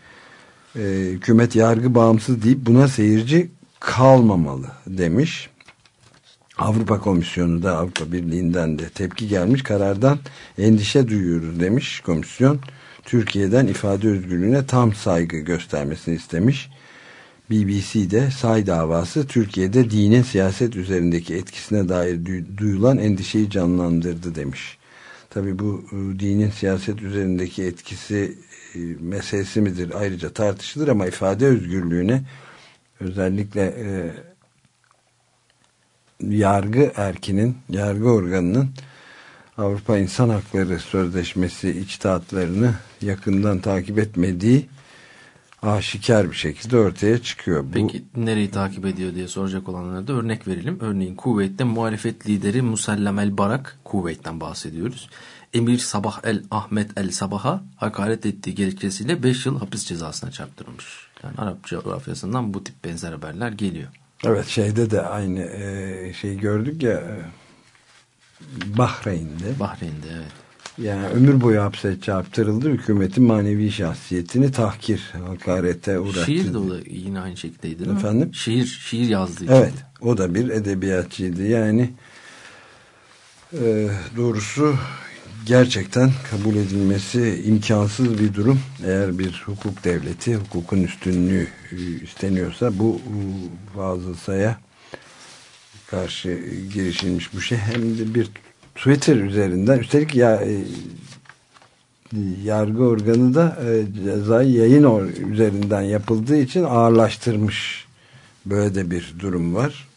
E, hükümet yargı bağımsız deyip buna seyirci kalmamalı demiş. Avrupa Komisyonu da Avrupa Birliği'nden de tepki gelmiş. Karardan endişe duyuyoruz demiş komisyon. Türkiye'den ifade özgürlüğüne tam saygı göstermesini istemiş. BBC'de say davası Türkiye'de dinin siyaset üzerindeki etkisine dair duy- duyulan endişeyi canlandırdı demiş. Tabi bu e, dinin siyaset üzerindeki etkisi e, meselesi midir ayrıca tartışılır ama ifade özgürlüğüne özellikle e, yargı erkinin, yargı organının Avrupa İnsan Hakları Sözleşmesi içtihatlarını yakından takip etmediği aşikar bir şekilde ortaya çıkıyor. Bu, peki nereyi takip ediyor diye soracak olanlara da örnek verelim. Örneğin Kuveyt'te muhalefet lideri Musallem el Barak, Kuveyt'ten bahsediyoruz. Emir Sabah el Ahmet el Sabah'a hakaret ettiği gerekçesiyle 5 yıl hapis cezasına çarptırılmış. Yani Arap coğrafyasından bu tip benzer haberler geliyor. Evet şeyde de aynı şey gördük ya e, Bahreyn'de Bahreyn'de evet. Yani ömür boyu hapse çarptırıldı. Hükümetin manevi şahsiyetini tahkir, hakarete uğrattı. Şiir de o da yine aynı şekildeydi değil mi? Efendim? Şiir, şiir yazdığı Evet. O da bir edebiyatçıydı. Yani e, doğrusu gerçekten kabul edilmesi imkansız bir durum. Eğer bir hukuk devleti, hukukun üstünlüğü e, isteniyorsa bu e, Fazıl Say'a karşı girişilmiş bu şey hem de bir Twitter üzerinden üstelik ya e, yargı organı da e, cezayı yayın üzerinden yapıldığı için ağırlaştırmış. Böyle de bir durum var.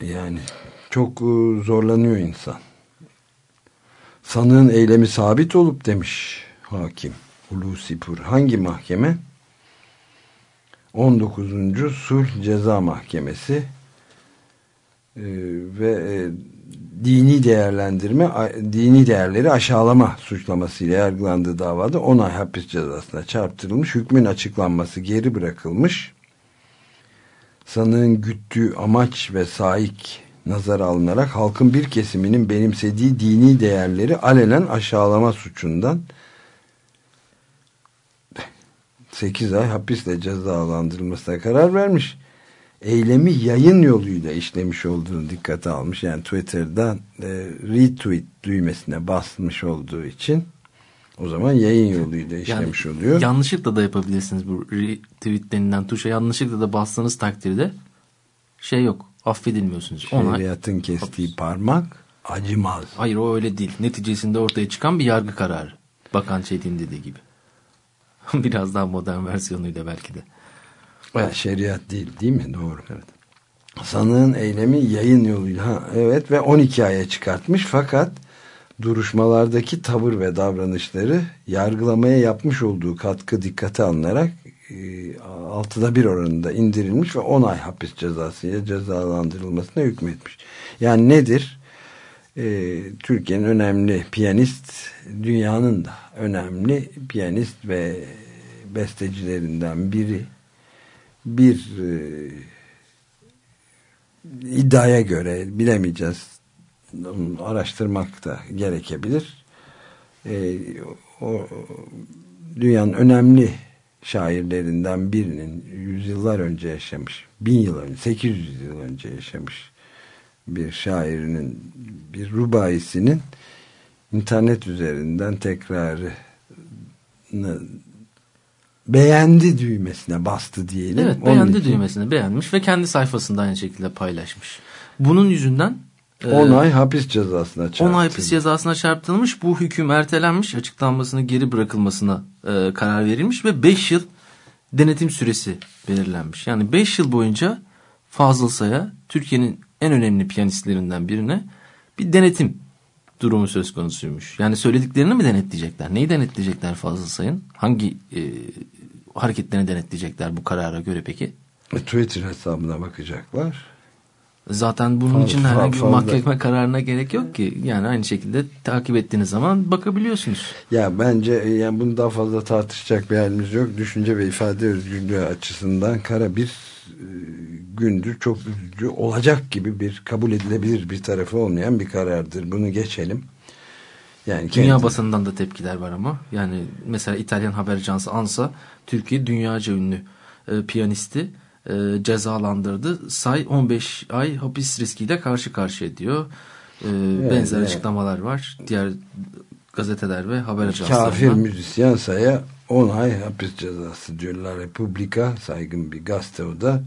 Yani çok e, zorlanıyor insan. Sanığın eylemi sabit olup demiş hakim Hulusi Pur. Hangi mahkeme? 19. Sulh Ceza Mahkemesi Ee, ve e, dini değerlendirme dini değerleri aşağılama suçlamasıyla yargılandığı davada 10 ay hapis cezasına çarptırılmış hükmün açıklanması geri bırakılmış sanığın güttüğü amaç ve saik nazara alınarak halkın bir kesiminin benimsediği dini değerleri alenen aşağılama suçundan 8 ay hapisle cezalandırılmasına karar vermiş. Eylemi yayın yoluyla işlemiş olduğunu dikkate almış. Yani Twitter'dan e, retweet düğmesine basmış olduğu için o zaman yayın yoluyla işlemiş oluyor. Yanlışlıkla da yapabilirsiniz bu retweet denilen tuşa. Yanlışlıkla da bastığınız takdirde şey yok. Affedilmiyorsunuz. Ona, Şeriatın kestiği parmak acımaz. hayır o öyle değil. Neticesinde ortaya çıkan bir yargı kararı. Bakan Çetin dediği gibi. Biraz daha modern versiyonuyla belki de. Ya, şeriat değil değil mi? Doğru. Evet. Sanığın eylemi yayın yoluyla evet ve 12 aya çıkartmış fakat duruşmalardaki tavır ve davranışları yargılamaya yapmış olduğu katkı dikkate alınarak e, altıda bir oranında indirilmiş ve 10 ay hapis cezasıyla cezalandırılmasına hükmetmiş. Yani nedir? E, Türkiye'nin önemli piyanist, dünyanın da önemli piyanist ve bestecilerinden biri. Bir e, iddiaya göre bilemeyeceğiz araştırmak da gerekebilir. E, o, dünyanın önemli şairlerinden birinin yüzyıllar önce yaşamış bin yıl önce 800 yıl önce yaşamış bir şairinin bir rubayisinin internet üzerinden tekrarı beğendi düğmesine bastı diyelim. Evet beğendi için düğmesini beğenmiş ve kendi sayfasında aynı şekilde paylaşmış. Bunun yüzünden 10 e, ay hapis cezasına 10 çarptı. ay hapis cezasına çarptırılmış. Bu hüküm ertelenmiş. Açıklanmasını geri bırakılmasına e, karar verilmiş ve 5 yıl denetim süresi belirlenmiş. Yani 5 yıl boyunca Fazıl Say'a Türkiye'nin en önemli piyanistlerinden birine bir denetim durumu söz konusuymuş. Yani söylediklerini mi denetleyecekler? Neyi denetleyecekler Fazıl Say'ın? Hangi e, hareketlerini denetleyecekler bu karara göre peki? E, Twitter hesabına bakacaklar. Zaten bunun Fazla- için herhangi bir mahkeme kararına gerek yok ki. Yani aynı şekilde takip ettiğiniz zaman bakabiliyorsunuz. Ya bence e, yani bunu daha fazla tartışacak bir halimiz yok. Düşünce ve ifade özgürlüğü açısından kara bir gündür çok üzücü olacak gibi bir kabul edilebilir bir tarafı olmayan bir karardır. Bunu geçelim. Yani Dünya kendi- basınından da tepkiler var ama. Yani mesela İtalyan haber ajansı ANSA Türkiye dünyaca ünlü e, piyanisti e, cezalandırdı. Say 15 ay hapis riskiyle karşı karşıya diyor. E, benzer evet. açıklamalar var. Diğer gazeteler ve haber Kafir ajanslarından. müzisyen saya 10 ay hapis cezası diyorlar. Republika saygın bir gazete o da.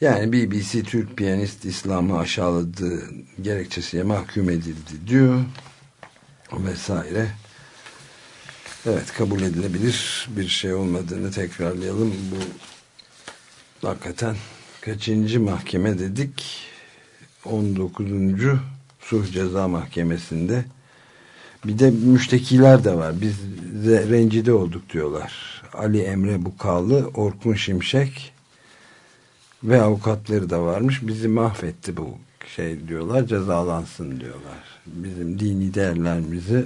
Yani BBC Türk piyanist İslam'ı aşağıladığı gerekçesiyle mahkum edildi diyor. Vesaire. Evet kabul edilebilir bir şey olmadığını tekrarlayalım. Bu hakikaten kaçıncı mahkeme dedik? 19. Sulh Ceza Mahkemesi'nde bir de müştekiler de var. Biz de rencide olduk diyorlar. Ali Emre Bukalı, Orkun Şimşek ve avukatları da varmış. Bizi mahvetti bu şey diyorlar. Cezalansın diyorlar. Bizim dini değerlerimizi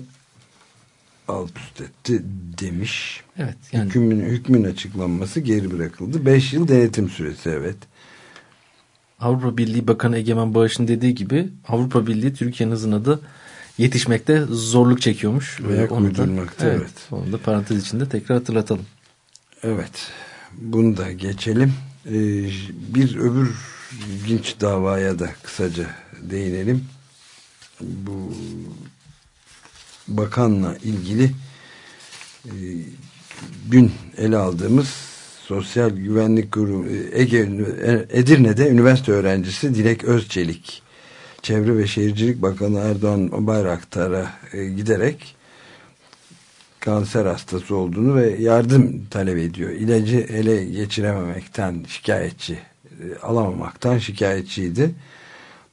alt üst etti demiş. Evet yani Hükmün, hükmün açıklanması geri bırakıldı. 5 yıl denetim süresi evet. Avrupa Birliği Bakanı Egemen Bağış'ın dediği gibi Avrupa Birliği Türkiye'nin hızına da yetişmekte zorluk çekiyormuş. Ayak Onu uydurmakta, evet. Onu da parantez içinde tekrar hatırlatalım. Evet. Bunu da geçelim. Ee, bir öbür ilginç davaya da kısaca değinelim. Bu bakanla ilgili e, dün ele aldığımız Sosyal Güvenlik Kurumu Ege Edirne'de üniversite öğrencisi Dilek Özçelik Çevre ve Şehircilik Bakanı Erdoğan Bayraktar'a e, giderek kanser hastası olduğunu ve yardım talep ediyor. İlacı ele geçirememekten şikayetçi, e, alamamaktan şikayetçiydi.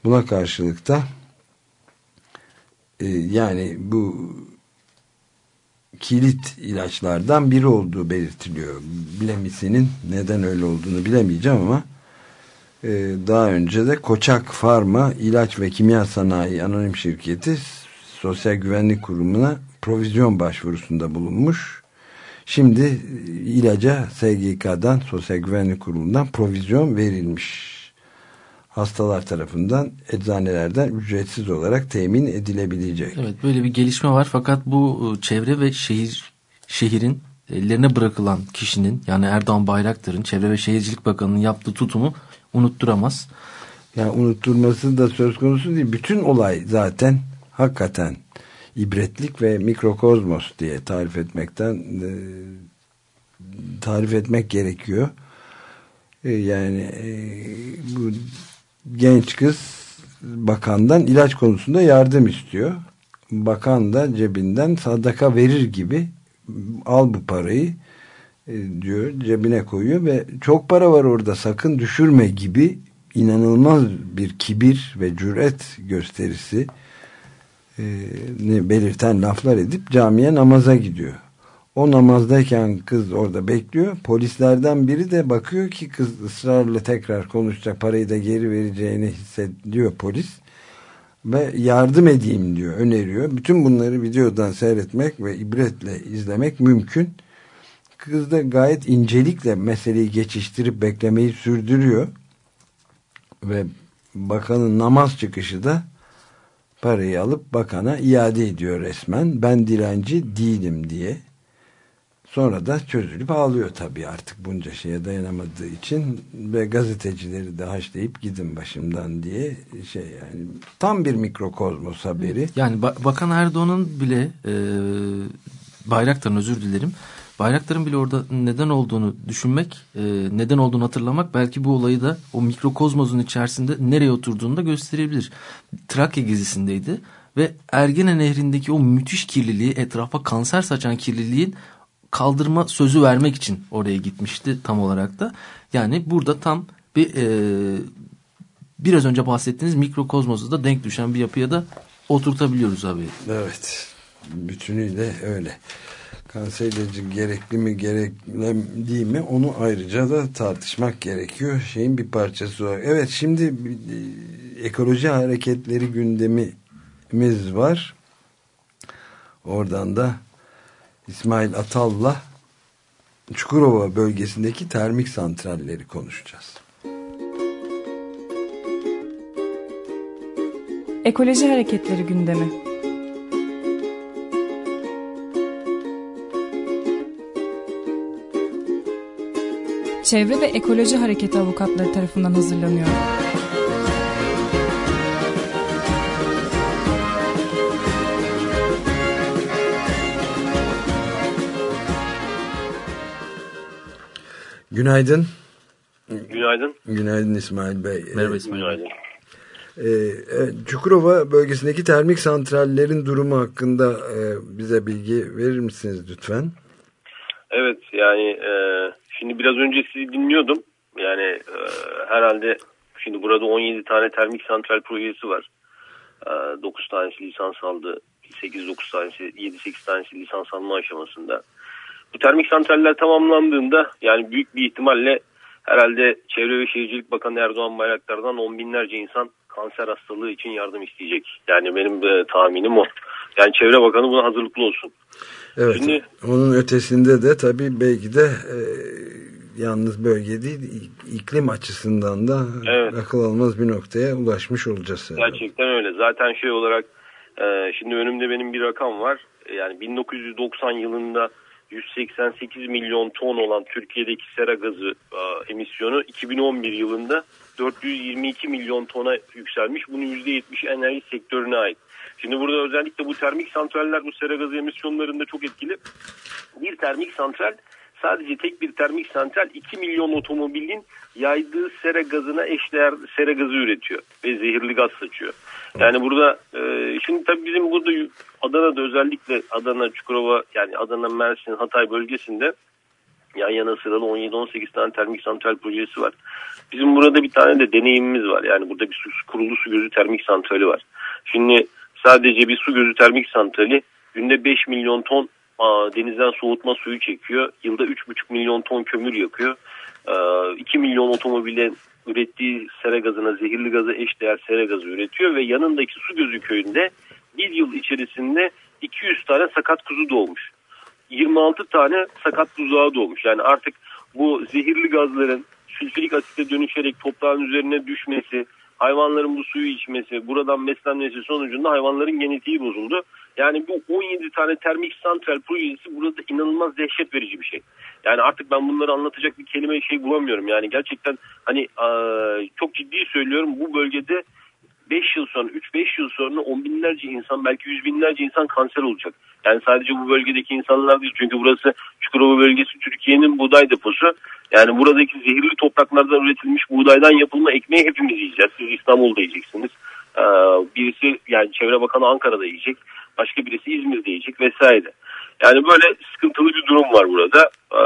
Buna karşılık da e, yani bu kilit ilaçlardan biri olduğu belirtiliyor. Bilemisinin neden öyle olduğunu bilemeyeceğim ama daha önce de Koçak Farma İlaç ve Kimya Sanayi Anonim Şirketi Sosyal Güvenlik Kurumu'na provizyon başvurusunda bulunmuş. Şimdi ilaca SGK'dan Sosyal Güvenlik Kurumu'ndan provizyon verilmiş. Hastalar tarafından eczanelerden ücretsiz olarak temin edilebilecek. Evet böyle bir gelişme var fakat bu e, çevre ve şehir şehrin ellerine bırakılan kişinin yani Erdoğan Bayraktar'ın Çevre ve Şehircilik Bakanı'nın yaptığı tutumu unutturamaz. Yani unutturması da söz konusu değil. Bütün olay zaten hakikaten ibretlik ve mikrokozmos diye tarif etmekten e, tarif etmek gerekiyor. E, yani e, bu genç kız bakandan ilaç konusunda yardım istiyor. Bakan da cebinden sadaka verir gibi al bu parayı diyor cebine koyuyor ve çok para var orada sakın düşürme gibi inanılmaz bir kibir ve cüret gösterisi e, ne belirten laflar edip camiye namaza gidiyor. O namazdayken kız orada bekliyor. Polislerden biri de bakıyor ki kız ısrarla tekrar konuşacak parayı da geri vereceğini hissediyor polis. Ve yardım edeyim diyor, öneriyor. Bütün bunları videodan seyretmek ve ibretle izlemek mümkün. Kız da gayet incelikle meseleyi geçiştirip beklemeyi sürdürüyor. Ve bakanın namaz çıkışı da parayı alıp bakana iade ediyor resmen. Ben dilenci değilim diye. Sonra da çözülüp ağlıyor tabii artık bunca şeye dayanamadığı için ve gazetecileri de haşlayıp gidin başımdan diye şey yani tam bir mikrokozmos haberi. Yani Ba- Bakan Erdoğan'ın bile e, Bayraktar'ın özür dilerim. Bayraktar'ın bile orada neden olduğunu düşünmek, e, neden olduğunu hatırlamak belki bu olayı da o mikrokozmosun içerisinde nereye oturduğunu da gösterebilir. Trakya gezisindeydi ve Ergene Nehri'ndeki o müthiş kirliliği, etrafa kanser saçan kirliliğin kaldırma sözü vermek için oraya gitmişti tam olarak da. Yani burada tam bir e, biraz önce bahsettiğiniz mikrokozmosu da denk düşen bir yapıya da oturtabiliyoruz abi. Evet. Bütünüyle öyle. Kanser ilacı gerekli mi gerekli değil mi onu ayrıca da tartışmak gerekiyor. Şeyin bir parçası olarak. Evet şimdi e, ekoloji hareketleri gündemimiz var. Oradan da İsmail Atal'la Çukurova bölgesindeki termik santralleri konuşacağız. Ekoloji Hareketleri gündemi. Çevre ve Ekoloji Hareketi avukatları tarafından hazırlanıyor. Günaydın. Günaydın. Günaydın İsmail Bey. Merhaba İsmail. Bey. Günaydın. Ee, evet, Çukurova bölgesindeki termik santrallerin durumu hakkında e, bize bilgi verir misiniz lütfen? Evet yani e, şimdi biraz önce sizi dinliyordum. Yani e, herhalde şimdi burada 17 tane termik santral projesi var. E, 9 tanesi lisans aldı. 8-9 tanesi 7-8 tanesi lisans alma aşamasında. Bu termik santraller tamamlandığında yani büyük bir ihtimalle herhalde Çevre ve Şehircilik Bakanı Erdoğan Bayraktar'dan on binlerce insan kanser hastalığı için yardım isteyecek. Yani benim e, tahminim o. Yani Çevre Bakanı buna hazırlıklı olsun. Evet. Şimdi- onun ötesinde de tabii belki de e, yalnız bölge değil ik- iklim açısından da Evet. akıl almaz bir noktaya ulaşmış olacağız. herhalde. Gerçekten öyle. Zaten şey olarak Ee, şimdi önümde benim bir rakam var. Yani 1990 yılında 188 milyon ton olan Türkiye'deki sera gazı e, emisyonu 2011 yılında 422 milyon tona yükselmiş. Bunun %70'i enerji sektörüne ait. Şimdi burada özellikle bu termik santraller bu sera gazı emisyonlarında çok etkili. Bir termik santral sadece tek bir termik santral 2 milyon otomobilin yaydığı sera gazına eşdeğer sera gazı üretiyor ve zehirli gaz saçıyor. Yani burada e, şimdi tabii bizim burada Adana'da özellikle Adana, Çukurova yani Adana, Mersin, Hatay bölgesinde yan yana sıralı 17-18 tane termik santral projesi var. Bizim burada bir tane de deneyimimiz var. Yani burada bir su, kurulu su gözü termik santrali var. Şimdi sadece bir su gözü termik santrali günde 5 milyon ton denizden soğutma suyu çekiyor. Yılda 3,5 milyon ton kömür yakıyor. Aa, 2 milyon otomobilin ürettiği sera gazına zehirli gaza eşdeğer sera gazı üretiyor ve yanındaki su gözü köyünde bir yıl içerisinde 200 tane sakat kuzu doğmuş. 26 tane sakat buzağı doğmuş. Yani artık bu zehirli gazların sülfürik asite dönüşerek toprağın üzerine düşmesi, hayvanların bu suyu içmesi, buradan beslenmesi sonucunda hayvanların genetiği bozuldu. Yani bu 17 tane termik santral projesi burada inanılmaz dehşet verici bir şey. Yani artık ben bunları anlatacak bir kelime şey bulamıyorum. Yani gerçekten hani çok ciddi söylüyorum bu bölgede 5 yıl sonra 3-5 yıl sonra on binlerce insan belki yüz binlerce insan kanser olacak. Yani sadece bu bölgedeki insanlar değil çünkü burası Çukurova bölgesi Türkiye'nin buğday deposu. Yani buradaki zehirli topraklardan üretilmiş buğdaydan yapılma ekmeği hepimiz yiyeceğiz. Siz İstanbul'da yiyeceksiniz. Birisi yani Çevre Bakanı Ankara'da yiyecek. Başka birisi İzmir'de yiyecek vesaire. Yani böyle sıkıntılı bir durum var burada. Ee,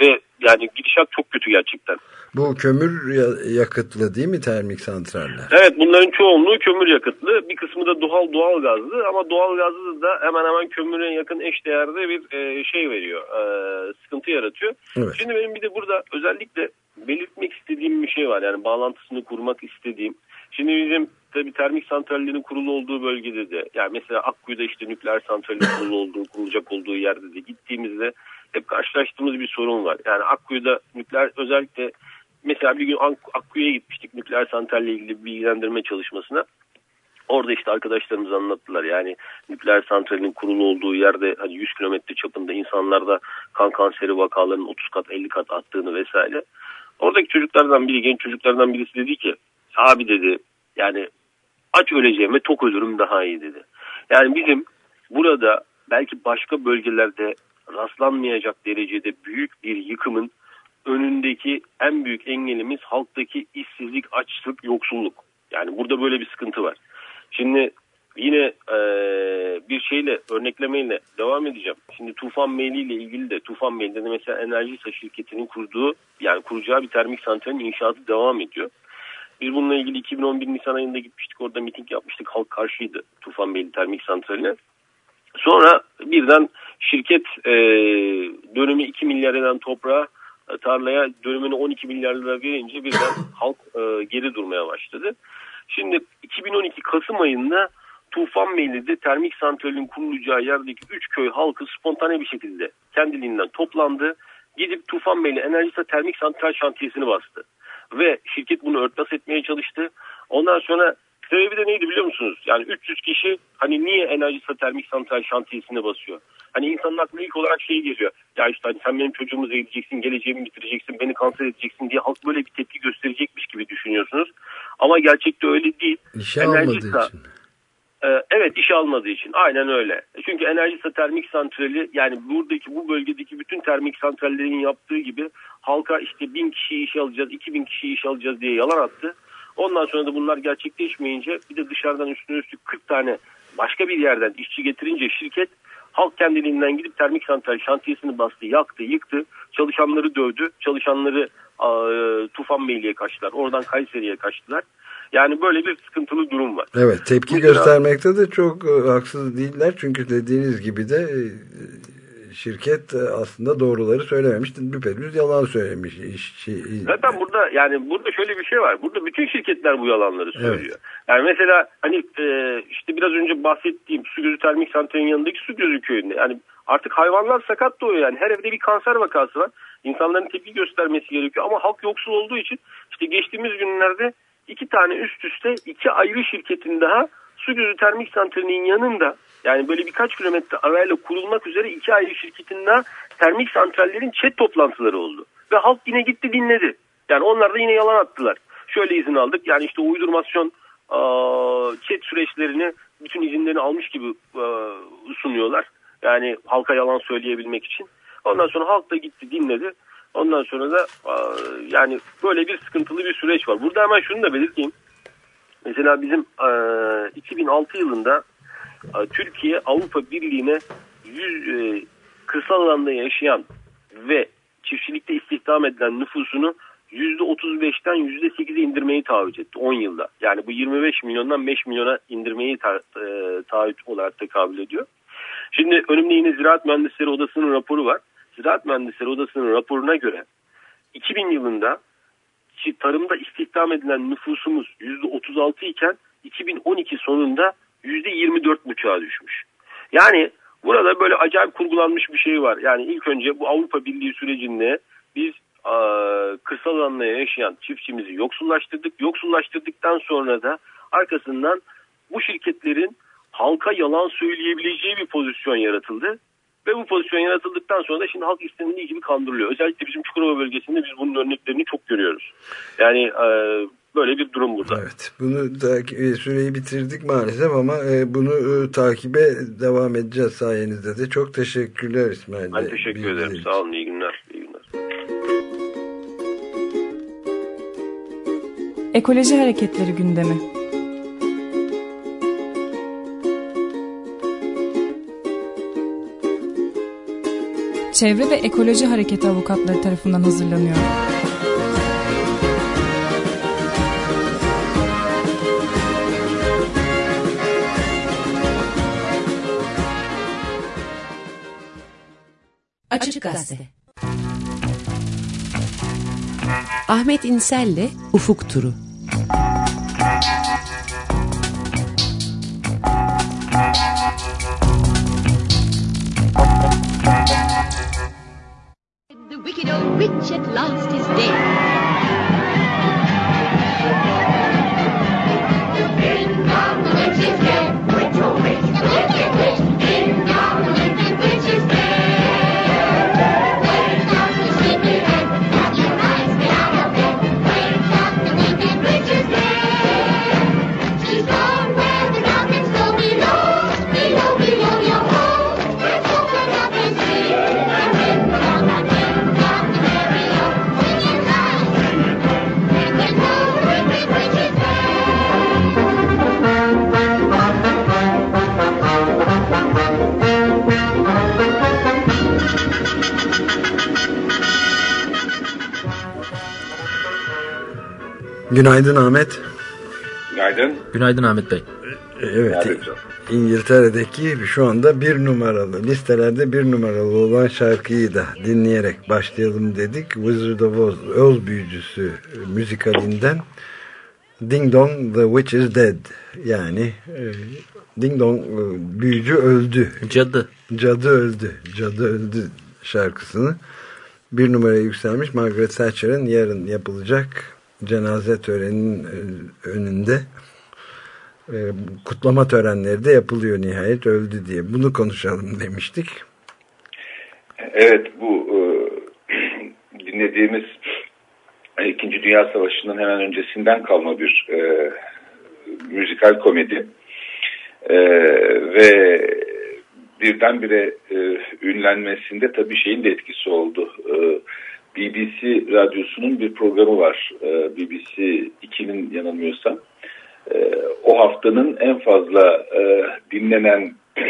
ve yani gidişat çok kötü gerçekten. Bu kömür yakıtlı değil mi termik santraller? Evet bunların çoğunluğu kömür yakıtlı. Bir kısmı da doğal doğal gazlı ama doğal gazlı da hemen hemen kömüre yakın eş değerde bir e, şey veriyor. E, sıkıntı yaratıyor. Evet. Şimdi benim bir de burada özellikle belirtmek istediğim bir şey var. Yani bağlantısını kurmak istediğim. Şimdi bizim tabii termik santrallerin kurulu olduğu bölgede de yani mesela Akkuyu'da işte nükleer santralin kurulu olduğu, kurulacak olduğu yerde de gittiğimizde hep karşılaştığımız bir sorun var. Yani Akkuyu'da nükleer özellikle mesela bir gün Akkuyu'ya gitmiştik nükleer santralle ilgili bir bilgilendirme çalışmasına. Orada işte arkadaşlarımız anlattılar yani nükleer santralin kurulu olduğu yerde hani 100 kilometre çapında insanlarda kan kanseri vakalarının 30 kat 50 kat attığını vesaire. Oradaki çocuklardan biri genç çocuklardan birisi dedi ki abi dedi yani aç öleceğime tok ölürüm daha iyi dedi. Yani bizim burada belki başka bölgelerde rastlanmayacak derecede büyük bir yıkımın önündeki en büyük engelimiz halktaki işsizlik, açlık, yoksulluk. Yani burada böyle bir sıkıntı var. Şimdi yine e, bir şeyle örneklemeyle devam edeceğim. Şimdi Tufan Meyli ile ilgili de Tufan Meyli'de de mesela Enerjisa şirketinin kurduğu yani kuracağı bir termik santralin inşaatı devam ediyor. Biz bununla ilgili 2011 Nisan ayında gitmiştik orada miting yapmıştık. Halk karşıydı Tufan Meyli termik santraline. Sonra birden şirket e, dönümü 2 milyar eden toprağa e, tarlaya dönümünü 12 milyar lira verince birden halk e, geri durmaya başladı. Şimdi 2012 Kasım ayında Tufan Meyli'de termik santralin kurulacağı yerdeki 3 köy halkı spontane bir şekilde kendiliğinden toplandı. Gidip Tufan Meyli Enerjisa termik santral şantiyesini bastı. Ve şirket bunu örtbas etmeye çalıştı. Ondan sonra Sebebi de neydi biliyor musunuz? Yani 300 kişi hani niye enerji termik santral şantiyesine basıyor? Hani insanın aklına ilk olarak şeyi geliyor. Ya işte hani sen benim çocuğumu zehirleyeceksin, geleceğimi bitireceksin, beni kanser edeceksin diye halk böyle bir tepki gösterecekmiş gibi düşünüyorsunuz. Ama gerçekte öyle değil. İşe almadığı için. E, evet işe almadığı için aynen öyle. Çünkü Enerjisa termik santrali yani buradaki bu bölgedeki bütün termik santrallerin yaptığı gibi halka işte bin kişi iş alacağız, iki bin kişi iş alacağız diye yalan attı. Ondan sonra da bunlar gerçekleşmeyince bir de dışarıdan üstüne üstlük 40 tane başka bir yerden işçi getirince şirket halk kendiliğinden gidip termik santral şantiyesini bastı, yaktı, yıktı. Çalışanları dövdü. Çalışanları e, Tufan Beyli'ye kaçtılar. Oradan Kayseri'ye kaçtılar. Yani böyle bir sıkıntılı durum var. Evet tepki Mesela, göstermekte de çok e, haksız değiller. Çünkü dediğiniz gibi de e, şirket e, aslında doğruları söylememiş. Düpedüz yalan söylemiş. Şey, Zaten burada yani burada şöyle bir şey var. Burada bütün şirketler bu yalanları söylüyor. Evet. Yani mesela hani işte biraz önce bahsettiğim su gözü termik santralin yanındaki su gözü köyünde yani artık hayvanlar sakat doğuyor yani her evde bir kanser vakası var. İnsanların tepki göstermesi gerekiyor ama halk yoksul olduğu için işte geçtiğimiz günlerde iki tane üst üste iki ayrı şirketin daha su gözü termik santralinin yanında yani böyle birkaç kilometre arayla kurulmak üzere iki ayrı şirketinden termik santrallerin chat toplantıları oldu. Ve halk yine gitti dinledi. Yani onlar da yine yalan attılar. Şöyle izin aldık yani işte uydurmasyon chat süreçlerini bütün izinlerini almış gibi sunuyorlar. Yani halka yalan söyleyebilmek için. Ondan sonra halk da gitti dinledi. Ondan sonra da yani böyle bir sıkıntılı bir süreç var. Burada hemen şunu da belirteyim. Mesela bizim 2006 yılında Türkiye Avrupa Birliği'ne 100 kırsal alanda yaşayan ve çiftçilikte istihdam edilen nüfusunu %35'ten %8'e indirmeyi taahhüt etti 10 yılda. Yani bu 25 milyondan 5 milyona indirmeyi ta, e, taahhüt olarak tekabül ediyor. Şimdi önümde yine Ziraat Mühendisleri Odası'nın raporu var. Ziraat Mühendisleri Odası'nın raporuna göre 2000 yılında tarımda istihdam edilen nüfusumuz %36 iken 2012 sonunda %24,5'a düşmüş. Yani burada böyle acayip kurgulanmış bir şey var. Yani ilk önce bu Avrupa Birliği sürecinde biz kırsal alanda yaşayan çiftçimizi yoksullaştırdık. Yoksullaştırdıktan sonra da arkasından bu şirketlerin halka yalan söyleyebileceği bir pozisyon yaratıldı. Ve bu pozisyon yaratıldıktan sonra da şimdi halk istenildiği gibi kandırılıyor. Özellikle bizim Çukurova bölgesinde biz bunun örneklerini çok görüyoruz. Yani e, böyle bir durum burada. Evet bunu da süreyi bitirdik maalesef ama e, bunu e, takibe devam edeceğiz sayenizde de. Çok teşekkürler İsmail Ben teşekkür ederim. Sağ olun. İyi günler. İyi günler. Ekoloji Hareketleri gündemi. Çevre ve Ekoloji Hareketi avukatları tarafından hazırlanıyor. Açık Gazete Ahmet İnsel'le Ufuk Turu at last is dead. Günaydın Ahmet. Günaydın. Günaydın Ahmet Bey. Evet. Günaydın canım. İngiltere'deki şu anda bir numaralı listelerde bir numaralı olan şarkıyı da dinleyerek başlayalım dedik. Wizard of Oz, Oz büyücüsü e, müzikalinden Ding Dong the Witch is Dead yani e, Ding Dong e, büyücü öldü. Cadı. Cadı öldü. Cadı öldü şarkısını bir numaraya yükselmiş Margaret Thatcher'ın yarın yapılacak cenaze töreninin e, önünde e, kutlama törenleri de yapılıyor nihayet öldü diye. Bunu konuşalım demiştik. Evet bu e, dinlediğimiz İkinci Dünya Savaşı'nın hemen öncesinden kalma bir e, müzikal komedi. E, ve birdenbire e, ünlenmesinde tabii şeyin de etkisi oldu. E, BBC radyosunun bir programı var. E, BBC 2'nin yanılmıyorsam. E, o haftanın en fazla e, dinlenen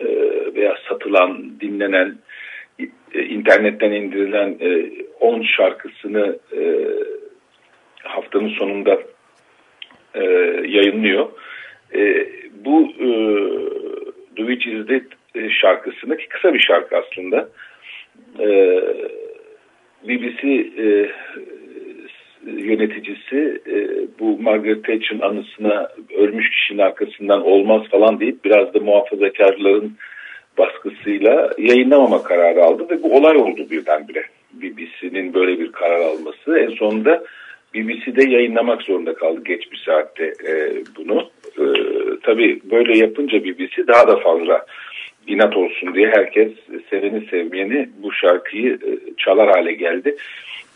e, veya satılan, dinlenen, e, internetten indirilen e, 10 şarkısını haftanın sonunda yayınlıyor. Bu e, The Witch is şarkısını ki kısa bir şarkı aslında e, BBC e, yöneticisi e, bu Margaret Thatcher'ın anısına ölmüş kişinin arkasından olmaz falan deyip biraz da muhafazakarların baskısıyla yayınlamama kararı aldı ve bu olay oldu birdenbire. BBC'nin böyle bir karar alması. En sonunda BBC'de yayınlamak zorunda kaldı geç bir saatte e, bunu. E, tabii böyle yapınca BBC daha da fazla inat olsun diye herkes seveni sevmeyeni bu şarkıyı e, çalar hale geldi.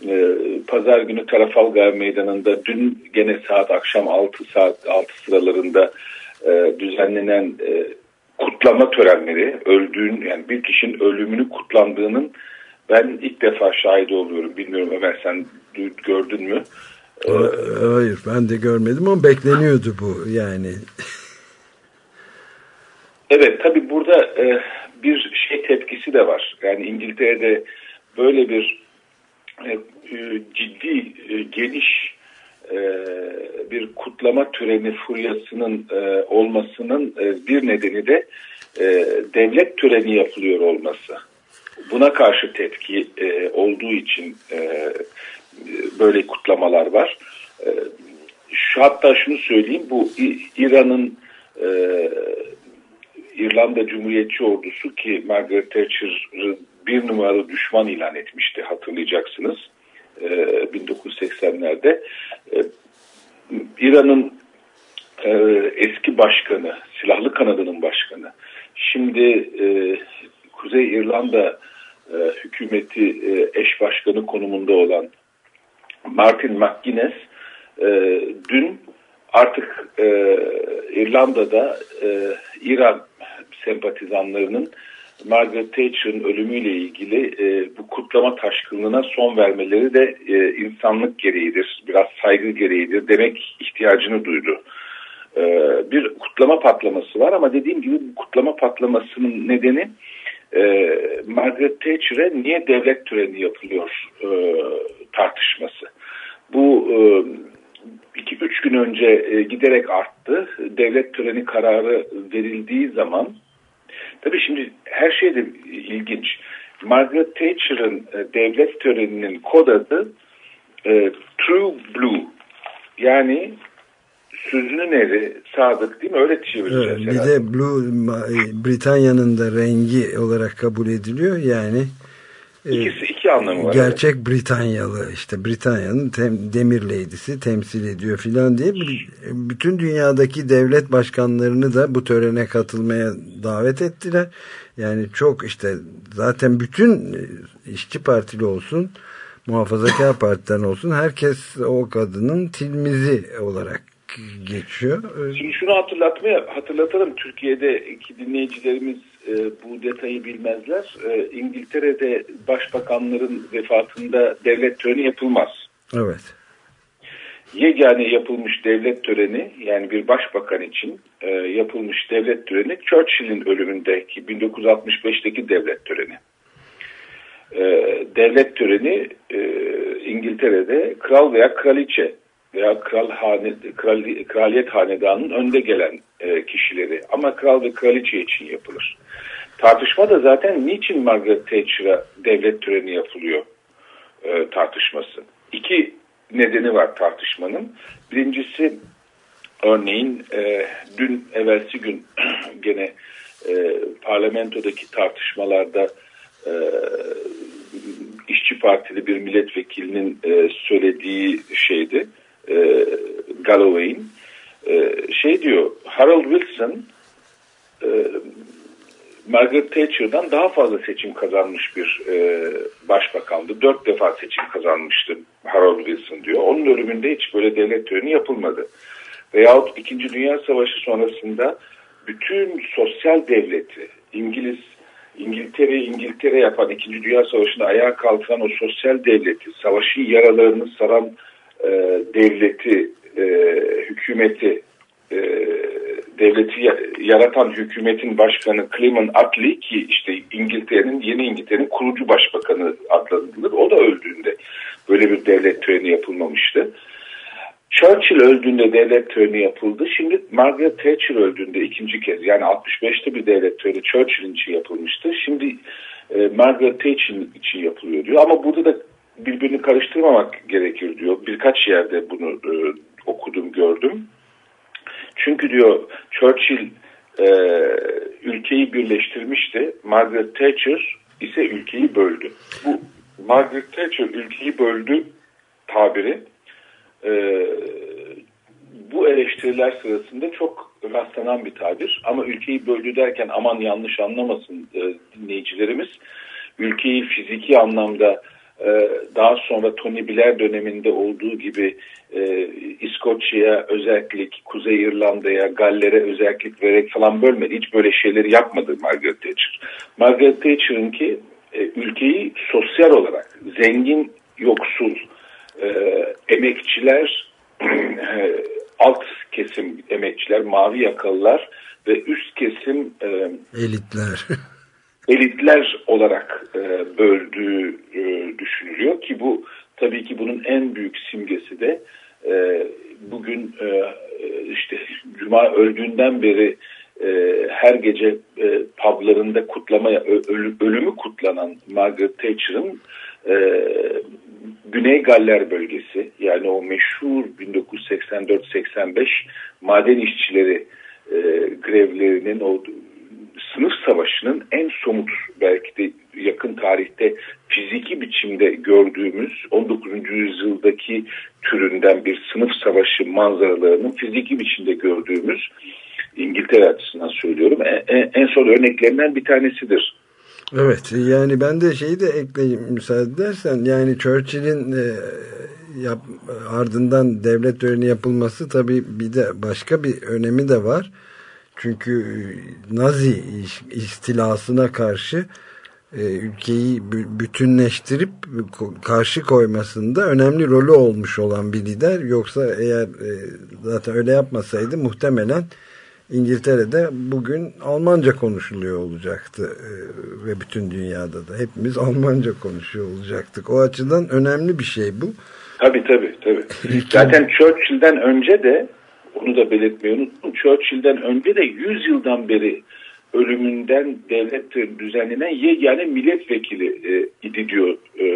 E, Pazar günü Trafalgar Meydanı'nda dün gene saat akşam 6 saat 6 sıralarında e, düzenlenen kutlama törenleri öldüğün yani bir kişinin ölümünü kutlandığının ben ilk defa şahit oluyorum. Bilmiyorum Ömer sen gördün mü? Hayır ben de görmedim ama bekleniyordu bu yani. Evet tabi burada e, bir şey tepkisi de var. Yani İngiltere'de böyle bir e, e, ciddi, e, geniş e, bir kutlama töreni furyasının e, olmasının e, bir nedeni de e, devlet töreni yapılıyor olması. Buna karşı tepki e, olduğu için e, böyle kutlamalar var. E, şu hatta şunu söyleyeyim bu İran'ın e, İrlanda Cumhuriyetçi Ordusu ki Margaret Thatcher'ı bir numaralı düşman ilan etmişti hatırlayacaksınız e, 1980'lerde. E, İran'ın e, eski başkanı, silahlı kanadının başkanı, şimdi e, Kuzey İrlanda e, hükümeti eş başkanı konumunda olan Martin McGuinness dün artık İrlanda'da İran sempatizanlarının Margaret Thatcher'ın ölümüyle ilgili e, bu kutlama taşkınlığına son vermeleri de e, insanlık gereğidir, biraz saygı gereğidir demek ihtiyacını duydu. E, bir kutlama patlaması var ama dediğim gibi bu kutlama patlamasının nedeni e, Margaret Thatcher'e niye devlet töreni yapılıyor e, tartışması. Bu e, iki üç gün önce e, giderek arttı. Devlet töreni kararı verildiği zaman tabii şimdi her şey de ilginç. Margaret Thatcher'ın e, devlet töreninin kod adı e, True Blue. Yani sözünün eri sadık değil mi? Öyle çevireceğiz Evet, bir herhalde. de Blue e, Britanya'nın da rengi olarak kabul ediliyor. Yani İkisi iki anlamı var. gerçek Britanyalı işte Britanya'nın tem, demir leydisi temsil ediyor filan diye bütün dünyadaki devlet başkanlarını da bu törene katılmaya davet ettiler. Yani çok işte zaten bütün e, işçi partili olsun muhafazakar partiden olsun herkes o kadının tilmizi olarak geçiyor. Şimdi şunu hatırlatmaya hatırlatalım. Türkiye'deki dinleyicilerimiz e, bu detayı bilmezler. E, İngiltere'de başbakanların vefatında devlet töreni yapılmaz. Evet. Yegane yapılmış devlet töreni yani bir başbakan için e, yapılmış devlet töreni Churchill'in ölümündeki 1965'teki devlet töreni. E, devlet töreni e, İngiltere'de kral veya kraliçe veya kral hane, kral, kraliyet hanedanının önde gelen e, kişileri ama kral ve kraliçe için yapılır. Tartışma da zaten niçin Margaret Thatcher'a devlet töreni yapılıyor e, tartışması. İki nedeni var tartışmanın. Birincisi örneğin e, dün evvelsi gün gene e, parlamentodaki tartışmalarda e, işçi partili bir milletvekilinin e, söylediği şeydi e, Galloway'in e, şey diyor Harold Wilson e, Margaret Thatcher'dan daha fazla seçim kazanmış bir e, başbakandı. Dört defa seçim kazanmıştı Harold Wilson diyor. Onun ölümünde hiç böyle devlet töreni yapılmadı. Veyahut İkinci Dünya Savaşı sonrasında bütün sosyal devleti, İngiliz, İngiltere, İngiltere yapan İkinci Dünya Savaşı'nda ayağa kaldıran o sosyal devleti, savaşın yaralarını saran e, devleti, e, hükümeti, e, devleti ya- yaratan hükümetin başkanı Clement Attlee ki işte İngiltere'nin yeni İngiltere'nin kurucu başbakanı adlandırılır. O da öldüğünde böyle bir devlet töreni yapılmamıştı. Churchill öldüğünde devlet töreni yapıldı. Şimdi Margaret Thatcher öldüğünde ikinci kez yani 65'te bir devlet töreni Churchill için yapılmıştı. Şimdi e, Margaret Thatcher için yapılıyor diyor. Ama burada da birbirini karıştırmamak gerekir diyor. Birkaç yerde bunu e, okudum gördüm. Çünkü diyor Churchill e, ülkeyi birleştirmişti. Margaret Thatcher ise ülkeyi böldü. Bu Margaret Thatcher ülkeyi böldü tabiri e, bu eleştiriler sırasında çok rastlanan bir tabir. Ama ülkeyi böldü derken aman yanlış anlamasın e, dinleyicilerimiz. Ülkeyi fiziki anlamda daha sonra Tony Blair döneminde olduğu gibi e, İskoçya'ya özellik, Kuzey İrlanda'ya, Galler'e özellik vererek falan bölmedi. Hiç böyle şeyleri yapmadı Margaret Thatcher. Margaret Thatcher'ınki e, ülkeyi sosyal olarak zengin, yoksul, e, emekçiler, alt kesim emekçiler, mavi yakalılar ve üst kesim e, Elitler. elitler olarak e, böldüğü e, düşünülüyor ki bu tabii ki bunun en büyük simgesi de e, bugün e, işte Cuma öldüğünden beri e, her gece e, publarında kutlamaya ölü- ölümü kutlanan Margaret Thatcher'ın e, Güney Galler bölgesi yani o meşhur 1984-85 maden işçileri e, grevlerinin o sınıf savaşının en somut belki de yakın tarihte fiziki biçimde gördüğümüz 19. yüzyıldaki türünden bir sınıf savaşı manzaralarının fiziki biçimde gördüğümüz İngiltere açısından söylüyorum en, en- en son örneklerinden bir tanesidir. Evet yani ben de şeyi de ekleyeyim müsaade edersen yani Churchill'in e, yap, ardından devlet töreni yapılması tabii bir de başka bir önemi de var. Çünkü Nazi iş- istilasına karşı e, ülkeyi bü- bütünleştirip ko- karşı koymasında önemli rolü olmuş olan bir lider. Yoksa eğer e, zaten öyle yapmasaydı muhtemelen İngiltere'de bugün Almanca konuşuluyor olacaktı e, ve bütün dünyada da hepimiz Almanca konuşuyor olacaktık. O açıdan önemli bir şey bu. Tabii tabii tabii. Zaten Churchill'den önce de onu da belirtmeyi unuttum. Churchill'den önce de 100 yıldan beri ölümünden devlet düzenlenen yegane milletvekili e, idi diyor e,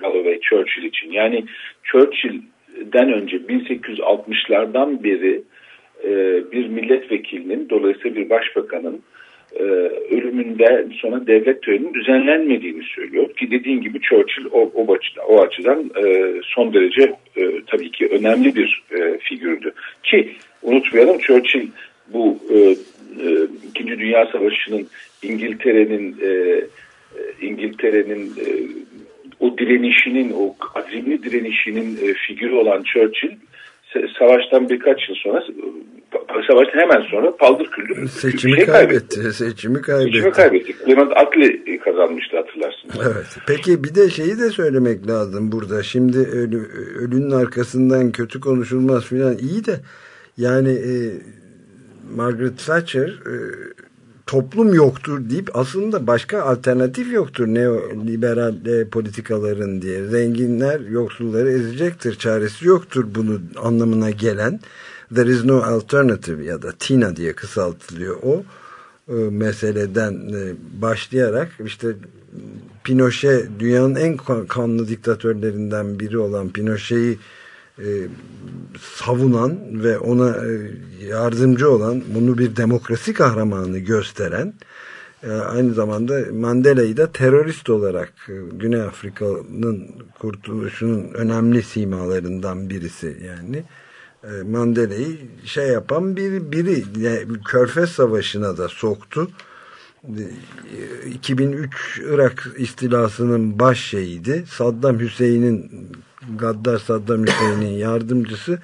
Galloway Churchill için. Yani Churchill'den önce 1860'lardan beri e, bir milletvekilinin dolayısıyla bir başbakanın e, ölümünden sonra devlet töreninin düzenlenmediğini söylüyor. Ki dediğin gibi Churchill o, o, açıdan, o açıdan e, son derece e, tabii ki önemli bir e, figürdü. Ki unutmayalım Churchill bu e, e, İkinci Dünya Savaşı'nın İngiltere'nin e, e, İngiltere'nin e, o direnişinin, o azimli direnişinin e, figürü olan Churchill savaştan birkaç yıl sonra e, savaştan hemen sonra paldır küldür Seçimi şey kaybetti. Seçimi kaybetti. Seçimi kaybetti. Clement Attlee kazanmıştı hatırlarsın. Evet. Peki bir de şeyi de söylemek lazım burada. Şimdi ölü, ölünün arkasından kötü konuşulmaz filan iyi de yani e, Margaret Thatcher e, toplum yoktur deyip aslında başka alternatif yoktur neoliberal e, politikaların diye. Zenginler yoksulları ezecektir. Çaresi yoktur bunu anlamına gelen. There is no alternative ya da TINA diye kısaltılıyor o e, meseleden e, başlayarak işte Pinochet dünyanın en kan- kanlı diktatörlerinden biri olan Pinochet'i e, savunan ve ona e, yardımcı olan bunu bir demokrasi kahramanı gösteren e, aynı zamanda Mandela'yı da terörist olarak e, Güney Afrika'nın kurtuluşunun önemli simalarından birisi yani Mandela'yı şey yapan bir biri yani Körfez Savaşı'na da soktu. E, 2003 Irak istilasının baş şeyiydi. Saddam Hüseyin'in Gaddar Saddam Hüseyin'in yardımcısı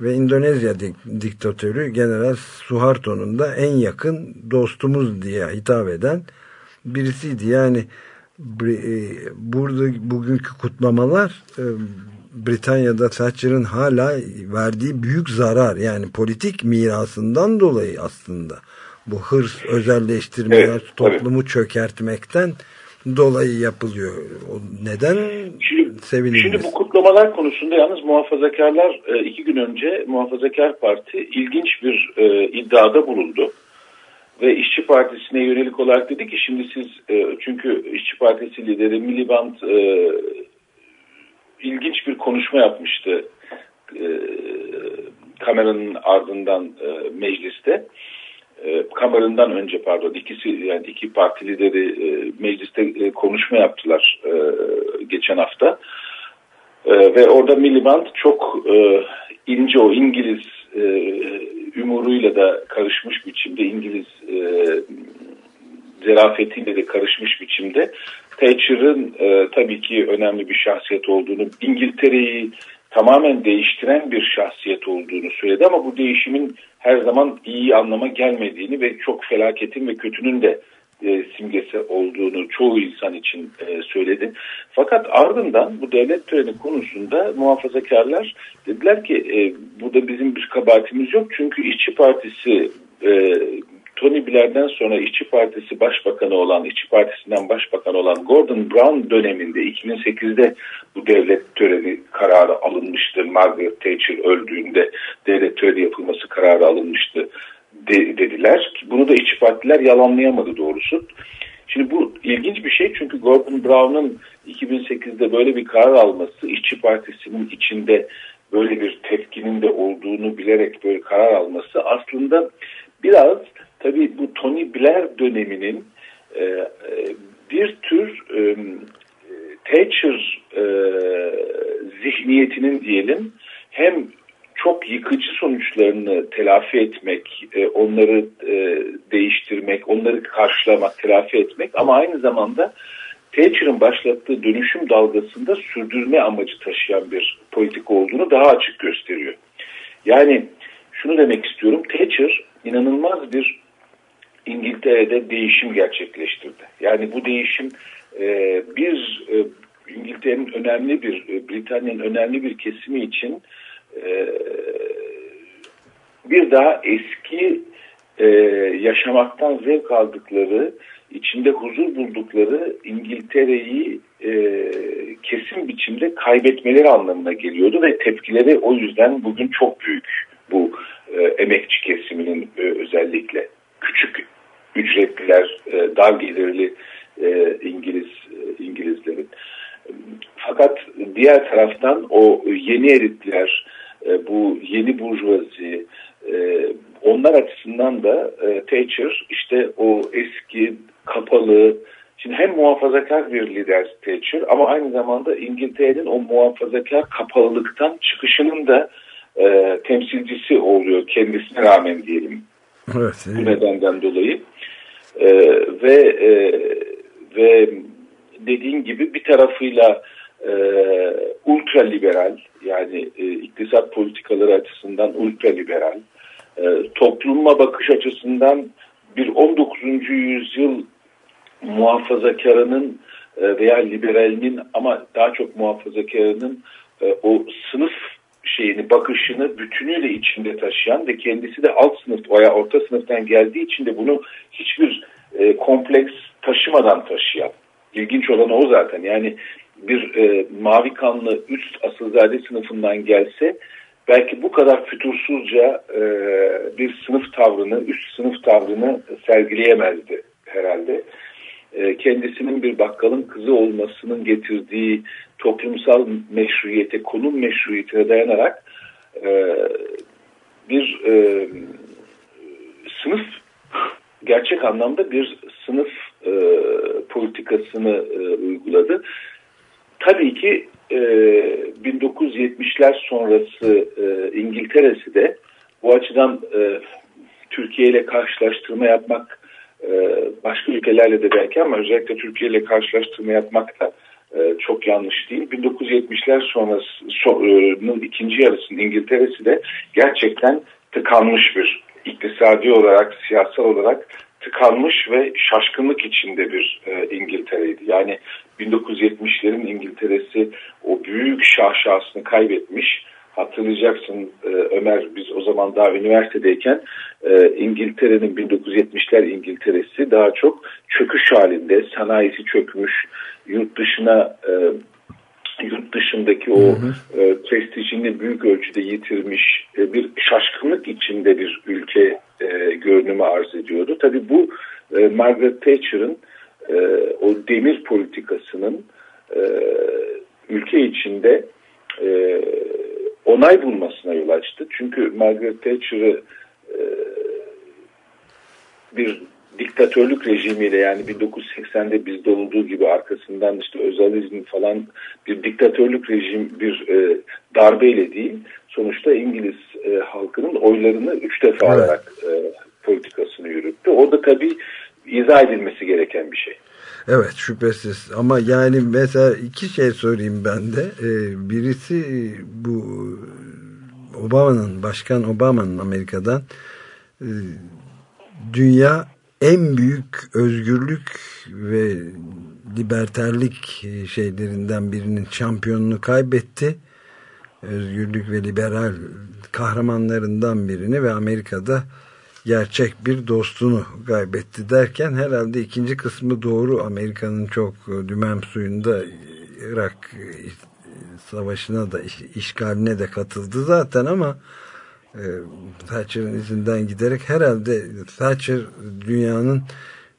ve Endonezya dik- diktatörü General Suharto'nun da en yakın dostumuz diye hitap eden birisiydi. Yani e, burada bugünkü kutlamalar e, Britanya'da Thatcher'ın hala verdiği büyük zarar yani politik mirasından dolayı aslında bu hırs özelleştirmeler Evet, toplumu çökertmekten dolayı yapılıyor. O neden Şimdi, sevinilmez? şimdi bu kutlamalar konusunda yalnız muhafazakarlar e, iki gün önce Muhafazakar Parti ilginç bir e, iddiada bulundu. Ve İşçi Partisi'ne yönelik olarak dedi ki şimdi siz e, çünkü İşçi Partisi lideri Miliband e, ilginç bir konuşma yapmıştı e, kameranın ardından mecliste. E, önce pardon ikisi yani iki parti lideri e, mecliste e, konuşma yaptılar e, geçen hafta. E, ve orada Miliband çok e, ince o İngiliz e, ümuruyla da karışmış biçimde İngiliz e, zerafetiyle de karışmış biçimde Thatcher'ın e, tabii ki önemli bir şahsiyet olduğunu, İngiltere'yi tamamen değiştiren bir şahsiyet olduğunu söyledi ama bu değişimin her zaman iyi anlama gelmediğini ve çok felaketin ve kötünün de e, simgesi olduğunu çoğu insan için e, söyledi. Fakat ardından bu devlet töreni konusunda muhafazakarlar dediler ki e, burada bizim bir kabahatimiz yok. Çünkü İşçi Partisi e, Tony Blair'den sonra İşçi Partisi Başbakanı olan, İşçi Partisi'nden Başbakan olan Gordon Brown döneminde 2008'de bu devlet töreni kararı alınmıştı. Margaret Thatcher öldüğünde devlet töreni yapılması kararı alınmıştı de, dediler. Bunu da İşçi Partiler yalanlayamadı doğrusu. Şimdi bu ilginç bir şey çünkü Gordon Brown'un 2008'de böyle bir karar alması İşçi Partisi'nin içinde böyle bir tepkinin de olduğunu bilerek böyle karar alması aslında biraz tabii bu Tony Blair döneminin e, e, bir tür e, Thatcher e, zihniyetinin diyelim hem çok yıkıcı sonuçlarını telafi etmek, e, onları e, değiştirmek, onları karşılamak, telafi etmek ama aynı zamanda Thatcher'ın başlattığı dönüşüm dalgasında sürdürme amacı taşıyan bir politik olduğunu daha açık gösteriyor. Yani şunu demek istiyorum, Thatcher inanılmaz bir İngiltere'de değişim gerçekleştirdi. Yani bu değişim e, bir e, İngiltere'nin önemli bir, e, Britanya'nın önemli bir kesimi için e, bir daha eski e, yaşamaktan zevk aldıkları, içinde huzur buldukları İngiltere'yi e, kesin biçimde kaybetmeleri anlamına geliyordu ve tepkileri o yüzden bugün çok büyük bu e, emekçi kesiminin e, özellikle küçük ücretliler, e, dar gelirli e, İngiliz e, İngilizlerin. Fakat diğer taraftan o yeni eritler, e, bu yeni burjuvazi, e, onlar açısından da e, Thatcher işte o eski kapalı, şimdi hem muhafazakar bir lider Thatcher ama aynı zamanda İngiltere'nin o muhafazakar kapalılıktan çıkışının da e, temsilcisi oluyor kendisine rağmen diyelim. Evet. Bu nedenden dolayı. E, ve e, ve dediğin gibi bir tarafıyla e, ultra liberal yani e, iktisat politikaları açısından ultra liberal e, topluma bakış açısından bir 19. yüzyıl muhafazakarının e, veya liberalinin ama daha çok muhafazakarının e, o sınıf şeyini, bakışını bütünüyle içinde taşıyan ve kendisi de alt sınıf veya orta sınıftan geldiği için de bunu hiçbir e, kompleks taşımadan taşıyan. İlginç olan o zaten. Yani bir e, mavi kanlı üst asılzade sınıfından gelse belki bu kadar fütursuzca e, bir sınıf tavrını, üst sınıf tavrını sergileyemezdi herhalde. E, kendisinin bir bakkalın kızı olmasının getirdiği toplumsal meşruiyete, konum meşruiyetine dayanarak e, bir e, sınıf gerçek anlamda bir sınıf e, politikasını e, uyguladı. Tabii ki e, 1970'ler sonrası e, İngiltere'si de bu açıdan e, Türkiye ile karşılaştırma yapmak e, başka ülkelerle de belki ama özellikle Türkiye ile karşılaştırma yapmak da e, çok yanlış değil. 1970'ler sonrasının ikinci yarısının İngiltere'si de gerçekten tıkanmış bir iktisadi olarak, siyasal olarak tıkanmış ve şaşkınlık içinde bir e, İngiltere'ydi. Yani 1970'lerin İngiltere'si o büyük şahşasını kaybetmiş. Hatırlayacaksın e, Ömer biz o zaman daha üniversitedeyken e, İngiltere'nin 1970'ler İngiltere'si daha çok çöküş halinde sanayisi çökmüş yurt dışına e, yurt dışındaki o hı hı. E, prestijini büyük ölçüde yitirmiş e, bir şaşkınlık içinde bir ülke e, görünümü arz ediyordu. Tabii bu e, Margaret Thatcher'ın e, o demir politikasının e, ülke içinde e, onay bulmasına yol açtı. Çünkü Margaret Thatcher'ı e, bir diktatörlük rejimiyle yani 1980'de bizde olduğu gibi arkasından işte özalizm falan bir diktatörlük rejim bir e, darbeyle değil sonuçta İngiliz e, halkının oylarını üç defa Evet. alarak e, politikasını yürüttü. O da tabii izah edilmesi gereken bir şey. Evet şüphesiz ama yani mesela iki şey sorayım ben de. Ee, birisi e, bu Obama'nın, Başkan Obama'nın Amerika'dan e, dünya en büyük özgürlük ve liberterlik e, şeylerinden birinin şampiyonunu kaybetti. Özgürlük ve liberal kahramanlarından birini ve Amerika'da gerçek bir dostunu kaybetti derken herhalde ikinci kısmı doğru. Amerika'nın çok e, dümen suyunda Irak e, savaşına da iş- işgaline de katıldı zaten ama Thatcher'ın izinden giderek herhalde Thatcher dünyanın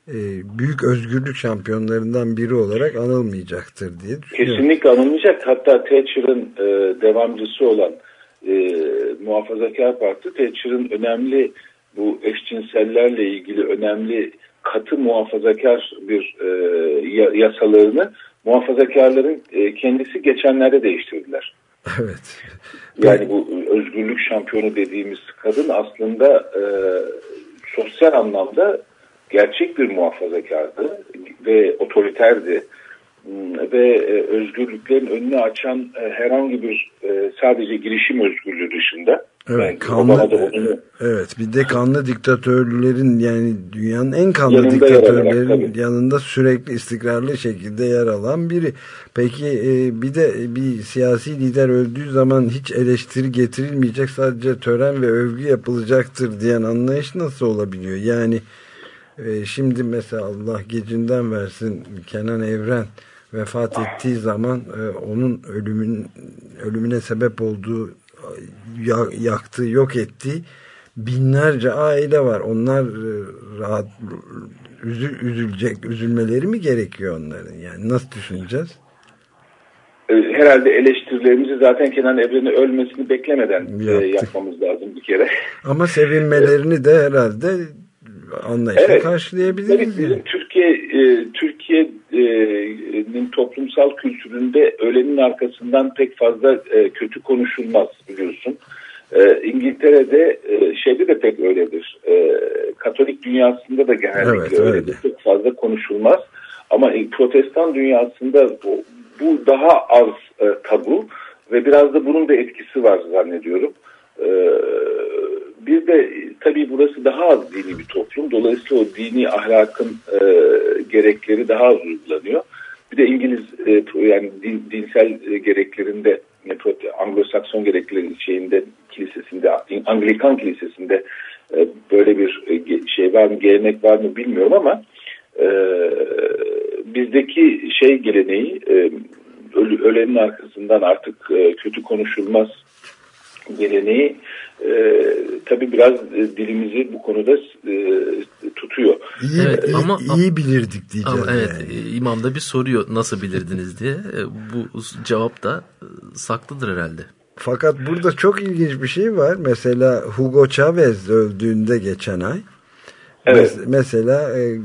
e, büyük özgürlük şampiyonlarından biri olarak anılmayacaktır diye düşünüyorum. Kesinlikle anılmayacak. Hatta Thatcher'ın e, devamcısı olan e, Muhafazakar Parti Thatcher'ın önemli bu eşcinsellerle ilgili önemli katı muhafazakar bir e, ya- yasalarını muhafazakarların e, kendisi geçenlerde değiştirdiler. Evet. Yani bu özgürlük şampiyonu dediğimiz kadın aslında e, sosyal anlamda gerçek bir muhafazakardı ve otoriterdi. Hmm, Ve e, özgürlüklerin önünü açan e, herhangi bir e, sadece girişim özgürlüğü dışında. Evet, yani kanlı, onu evet bir de kanlı diktatörlerin yani dünyanın en kanlı Yanında diktatörlerin tabii. yanında sürekli istikrarlı şekilde yer alan biri. Peki bir de bir siyasi lider öldüğü zaman hiç eleştiri getirilmeyecek sadece tören ve övgü yapılacaktır diyen anlayış nasıl olabiliyor? Yani şimdi mesela Allah gecinden versin Kenan Evren vefat ettiği zaman e, onun ölümün ölümüne sebep olduğu ya- yaktığı yok ettiği binlerce aile var. Onlar e, rahat üzü- üzülecek üzülmeleri mi gerekiyor onların? Yani nasıl düşüneceğiz? e, herhalde eleştirilerimizi zaten Kenan Evren'in ölmesini beklemeden e, Yaptık. yapmamız lazım bir kere. Ama sevinmelerini de herhalde anlayışla Evet. karşılayabiliriz. Tabii yani. bizim Türkiye e, Türkiye'nin toplumsal kültüründe ölenin arkasından pek fazla e, kötü konuşulmaz biliyorsun. E, İngiltere'de e, şeyde de pek öyledir. E, Katolik dünyasında da genellikle Evet, öyledir. öyle. Çok fazla konuşulmaz. Ama e, Protestan dünyasında bu, bu daha az e, tabu ve biraz da bunun da etkisi var zannediyorum. E, bir de e, tabii burası daha az dini bir toplum. Dolayısıyla o dini ahlakın e, gerekleri daha az uygulanıyor. Bir de İngiliz e, yani din, dinsel e, gereklerinde Anglo-Sakson gerekleri şeyinde kilisesinde Anglikan kilisesinde e, böyle bir e, şey var mı gelenek var mı bilmiyorum ama e, bizdeki şey geleneği e, ölenin arkasından artık e, kötü konuşulmaz geleneği e, tabii biraz e, dilimizi bu konuda e, tutuyor. İyi, Evet, iyi, ama- iyi bilirdik diyeceğiz. Ama evet yani. e, imam da bir soruyor nasıl bilirdiniz diye. E, Bu cevap da e, saklıdır herhalde. Fakat burada çok ilginç bir şey var. Mesela Hugo Chavez öldüğünde geçen ay. Evet. Mes- mesela e,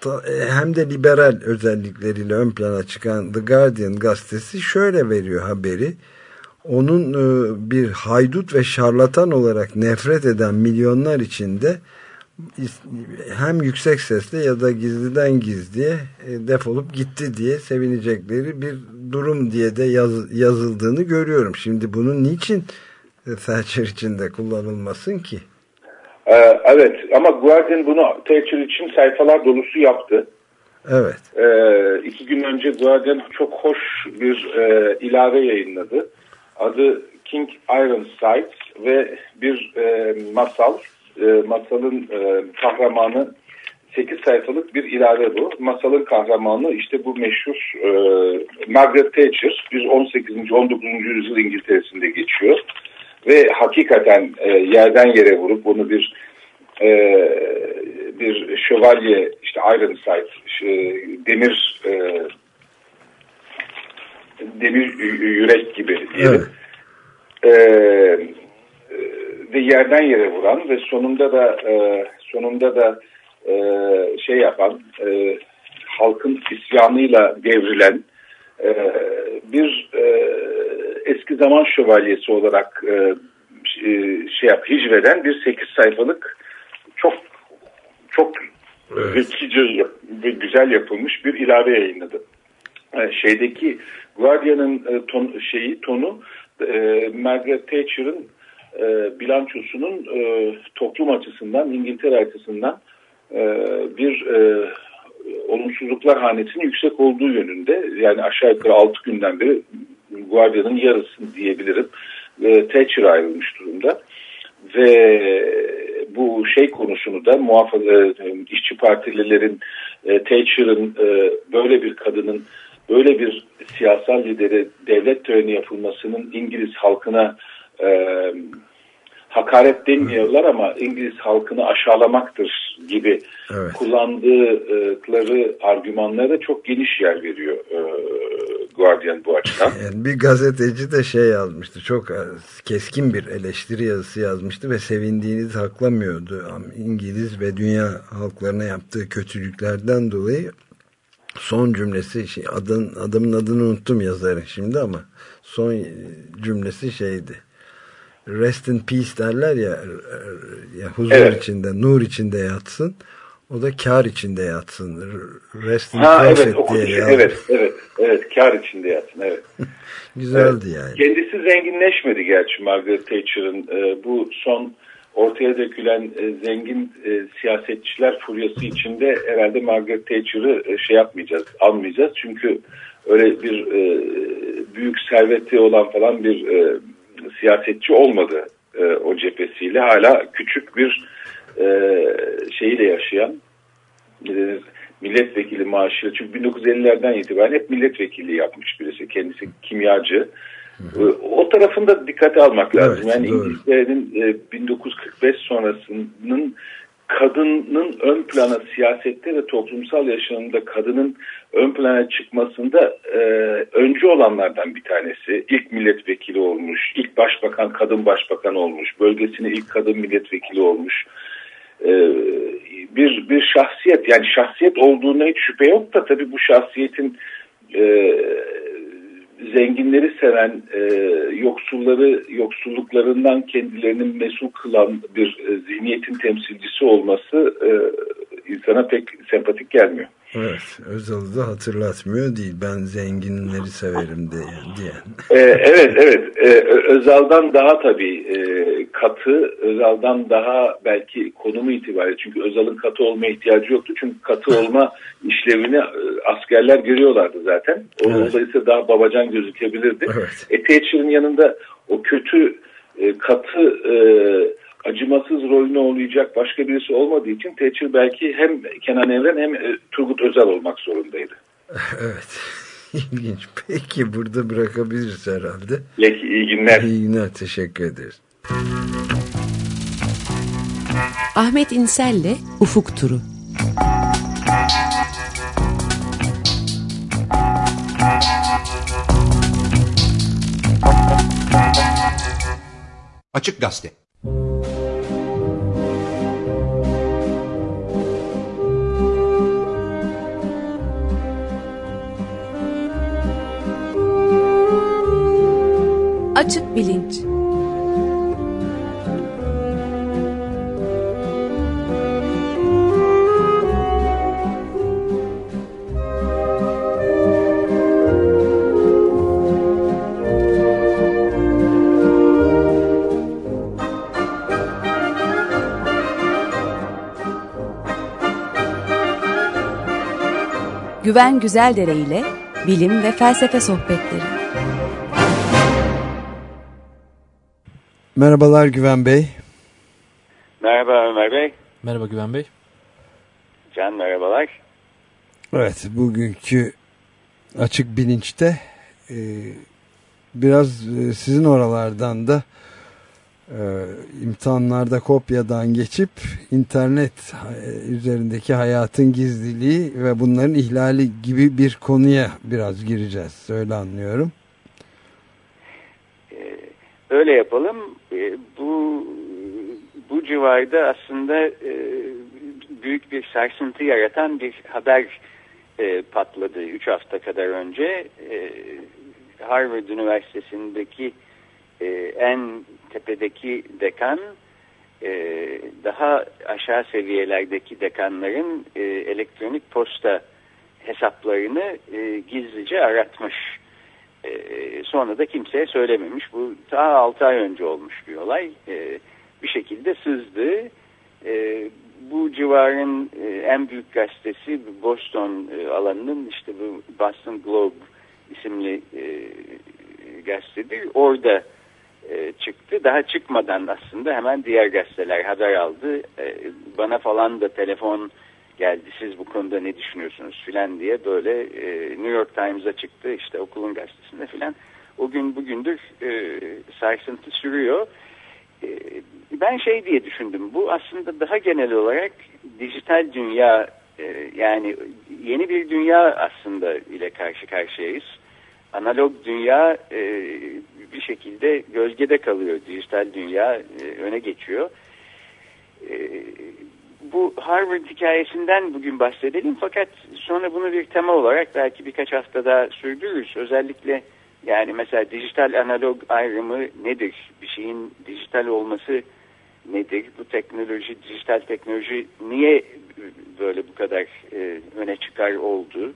ta- e, hem de liberal özellikleriyle ön plana çıkan The Guardian gazetesi şöyle veriyor haberi. Onun e, bir haydut ve şarlatan olarak nefret eden milyonlar içinde hem yüksek sesle ya da gizliden gizliye e, defolup gitti diye sevinecekleri bir durum diye de yaz- yazıldığını görüyorum. Şimdi bunun niçin e, Thatcher için de kullanılmasın ki? Ee, evet ama Guardian bunu Thatcher için sayfalar dolusu yaptı. Evet. Ee, iki gün önce Guardian çok hoş bir e, ilave yayınladı. Adı King Ironside ve bir e, masal. E, masalın e, kahramanı 8 sayfalık bir ilave bu. Masalın kahramanı işte bu meşhur e, Margaret Thatcher. Bir 18. 19. yüzyıl İngiltere'sinde geçiyor. Ve hakikaten e, yerden yere vurup onu bir e, bir şövalye işte Ironside demir e, demir yürek gibi diyelim. Evet. E, e, ve yerden yere vuran ve sonunda da e, sonunda da e, şey yapan e, halkın isyanıyla devrilen e, bir e, eski zaman şövalyesi olarak e, e, şey yap, hicveden bir 8 sayfalık çok çok zekice yap- ve güzel yapılmış bir ilave yayınladı. E, şeydeki Guardian'ın e, ton, şeyi tonu e, Margaret Thatcher'ın e, bilançosunun e, toplum açısından İngiltere açısından e, bir e, olumsuzluklar hanesinin yüksek olduğu yönünde yani aşağı yukarı 6 günden beri Guardian'ın yarısı diyebilirim e, Thatcher ayrılmış durumda. Ve bu şey konusunu da muhafaza e, işçi partililerin e, Thatcher'ın e, böyle bir kadının böyle bir siyasal lideri devlet töreni yapılmasının İngiliz halkına e, hakaret demiyorlar ama İngiliz halkını aşağılamaktır gibi Evet. kullandıkları argümanlara çok geniş yer veriyor e, Guardian bu açıdan. Bir gazeteci de şey yazmıştı. Çok e, keskin bir eleştiri yazısı yazmıştı ve sevindiğini saklamıyordu. İngiliz ve dünya halklarına yaptığı kötülüklerden dolayı son cümlesi şey, adın, adamın adını unuttum yazarın şimdi ama son cümlesi şeydi. Rest in peace derler ya, ya huzur Evet. içinde, nur içinde yatsın. O da kar içinde yatsın. Rest in Ha evet diye yazmış. Evet evet evet kar içinde yatsın evet. Güzeldi yani. Kendisi zenginleşmedi gerçi Margaret Thatcher'ın. Ee, bu son ortaya dökülen e, zengin e, siyasetçiler furyası içinde herhalde Margaret Thatcher'ı e, şey yapmayacağız, almayacağız. Çünkü öyle bir e, büyük serveti olan falan bir e, siyasetçi olmadı e, o cephesiyle. Hala küçük bir e, şeyiyle yaşayan denir, milletvekili maaşı çünkü 1950'lerden itibaren hep milletvekili yapmış birisi. Kendisi kimyacı. O tarafında dikkate almak lazım. Evet, yani. İngiltere'nin e, 1945 sonrasının kadının ön plana siyasette ve toplumsal yaşamında kadının ön plana çıkmasında e, öncü olanlardan bir tanesi. İlk milletvekili olmuş, ilk başbakan kadın başbakan olmuş, bölgesine ilk kadın milletvekili olmuş e, bir bir şahsiyet yani şahsiyet olduğuna hiç şüphe yok da tabii bu şahsiyetin e, zenginleri seven e, yoksulları yoksulluklarından kendilerini mesul kılan bir e, zihniyetin temsilcisi olması e, insana pek sempatik gelmiyor. Evet, Özal'ı da hatırlatmıyor değil. Ben zenginleri severim diye, diyen. Ee, evet evet Ee, Özal'dan daha tabii e, katı Özal'dan daha belki konumu itibariyle çünkü Özal'ın katı olma ihtiyacı yoktu çünkü katı olma işlevini e, askerler görüyorlardı zaten o Evet. dolayısıyla daha babacan gözükebilirdi. Evet. E, yanında o kötü e, katı e, acımasız rolünü oynayacak başka birisi olmadığı için Thatcher belki hem Kenan Evren hem e, Turgut Özal olmak zorundaydı. Evet. İlginç. Peki burada bırakabiliriz herhalde. Peki iyi günler. İyi günler. Teşekkür ederiz. Ahmet İnsel'le Ufuk Turu. Açık Gazete. Açık bilinç. Güven Güzeldere ile bilim ve felsefe sohbetleri. Merhabalar Güven Bey. Merhaba Ömer Bey. Merhaba Güven Bey. Can merhabalar. Evet, bugünkü açık bilinçte e, biraz e, sizin oralardan da e, imtihanlarda kopyadan geçip internet e, üzerindeki hayatın gizliliği ve bunların ihlali gibi bir konuya biraz gireceğiz. Öyle anlıyorum. Öyle yapalım. E, Bu bu civarda aslında e, büyük bir sarsıntı yaratan bir haber e, patladı 3 hafta kadar önce. E, Harvard Üniversitesi'ndeki e, en tepedeki dekan e, daha aşağı seviyelerdeki dekanların e, elektronik posta hesaplarını e, gizlice aratmış. E, sonra da kimseye söylememiş. Bu ta 6 ay önce olmuş bir olay. E, bir şekilde sızdı. E, bu civarın e, en büyük gazetesi Boston e, alanının işte bu Boston Globe isimli e, gazetedir. Orada e, çıktı. Daha çıkmadan aslında hemen diğer gazeteler haber aldı. E, bana falan da telefon geldi. Siz bu konuda ne düşünüyorsunuz filan diye böyle e, New York Times'a çıktı. işte okulun gazetesinde filan. O gün bugündür sarsıntı sürüyor. Ben şey diye düşündüm. Bu aslında daha genel olarak dijital dünya yani yeni bir dünya aslında ile karşı karşıyayız. Analog dünya bir şekilde gölgede kalıyor. Dijital dünya e, öne geçiyor. E, bu Harvard hikayesinden bugün bahsedelim fakat sonra bunu bir tema olarak belki birkaç haftada sürdürürüz. Özellikle yani mesela dijital analog ayrımı nedir? Bir şeyin dijital olması nedir? Bu teknoloji, dijital teknoloji niye böyle bu kadar e, öne çıkar oldu?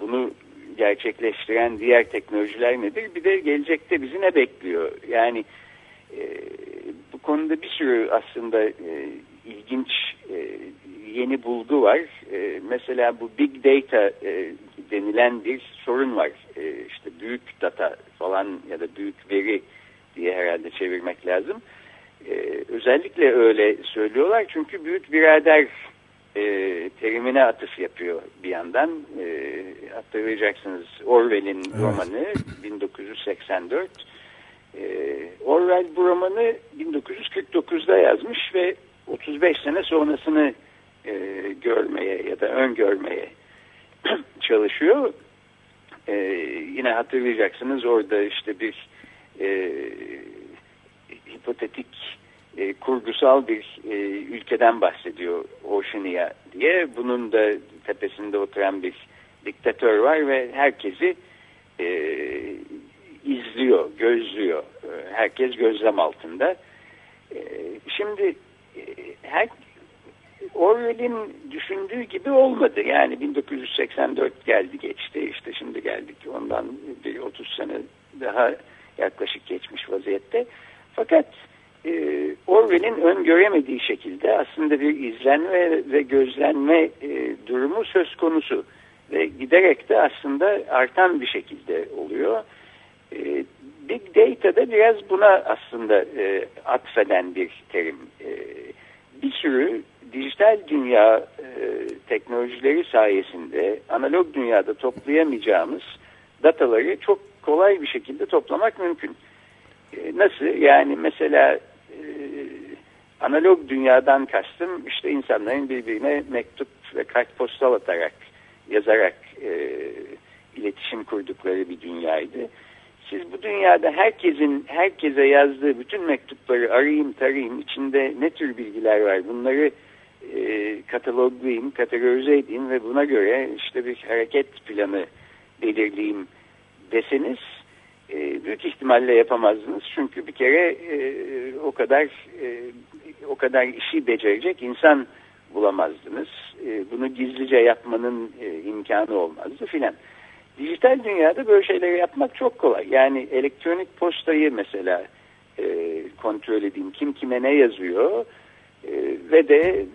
Bunu gerçekleştiren diğer teknolojiler nedir? Bir de gelecekte bizi ne bekliyor? Yani e, bu konuda bir sürü aslında e, ilginç e, yeni bulgu var. E, mesela bu big data e, denilen bir sorun var. E, işte büyük data falan ya da büyük veri diye herhalde çevirmek lazım. E, özellikle öyle söylüyorlar çünkü büyük birader e, terimine atıf yapıyor bir yandan. E, hatırlayacaksınız Orwell'in Evet. romanı 1984. E, Orwell bu romanı 1949'da yazmış ve 35 sene sonrasını e, görmeye ya da öngörmeye çalışıyor. E, yine hatırlayacaksınız orada işte bir e, hipotetik e, kurgusal bir e, ülkeden bahsediyor Oceania diye. Bunun da tepesinde oturan bir diktatör var ve herkesi e, izliyor, gözlüyor. Herkes gözlem altında. E, şimdi e, her Orwell'in düşündüğü gibi olmadı. Yani 1984 geldi geçti işte şimdi geldik ondan bir 30 sene daha yaklaşık geçmiş vaziyette. Fakat e, Orwell'in öngöremediği şekilde aslında bir izlenme ve gözlenme e, durumu söz konusu. Ve giderek de aslında artan bir şekilde oluyor. E, Big Data da biraz buna aslında e, atfeden bir terim. E, bir sürü dijital dünya e, teknolojileri sayesinde analog dünyada toplayamayacağımız dataları çok kolay bir şekilde toplamak mümkün. Nasıl? Yani mesela analog dünyadan kastım işte insanların birbirine mektup ve kartpostal atarak, yazarak e, iletişim kurdukları bir dünyaydı. Siz bu dünyada herkesin herkese yazdığı bütün mektupları arayayım tarayayım içinde ne tür bilgiler var bunları e, kataloglayayım, kategorize edeyim ve buna göre işte bir hareket planı belirleyeyim deseniz e, büyük ihtimalle yapamazdınız. Çünkü bir kere e, o kadar e, o kadar işi becerecek insan bulamazdınız. E, bunu gizlice yapmanın e, imkanı olmazdı filan. Dijital dünyada böyle şeyleri yapmak çok kolay. Yani elektronik postayı mesela e, kontrol edeyim. Kim kime ne yazıyor e, ve de e,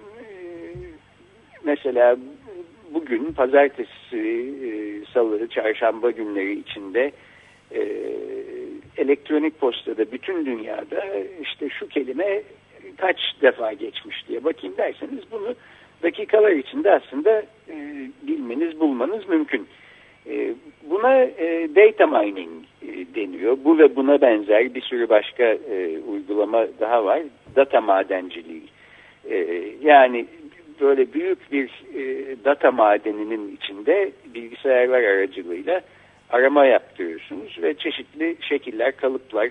mesela bugün pazartesi, e, salı, çarşamba günleri içinde e, elektronik postada bütün dünyada işte şu kelime kaç defa geçmiş diye bakayım derseniz bunu dakikalar içinde aslında e, bilmeniz, bulmanız mümkün. E, buna e, data mining e, deniyor. Bu ve buna benzer bir sürü başka e, uygulama daha var. Data madenciliği. E, yani böyle büyük bir e, data madeninin içinde bilgisayarlar aracılığıyla arama yaptırıyorsunuz ve çeşitli şekiller, kalıplar,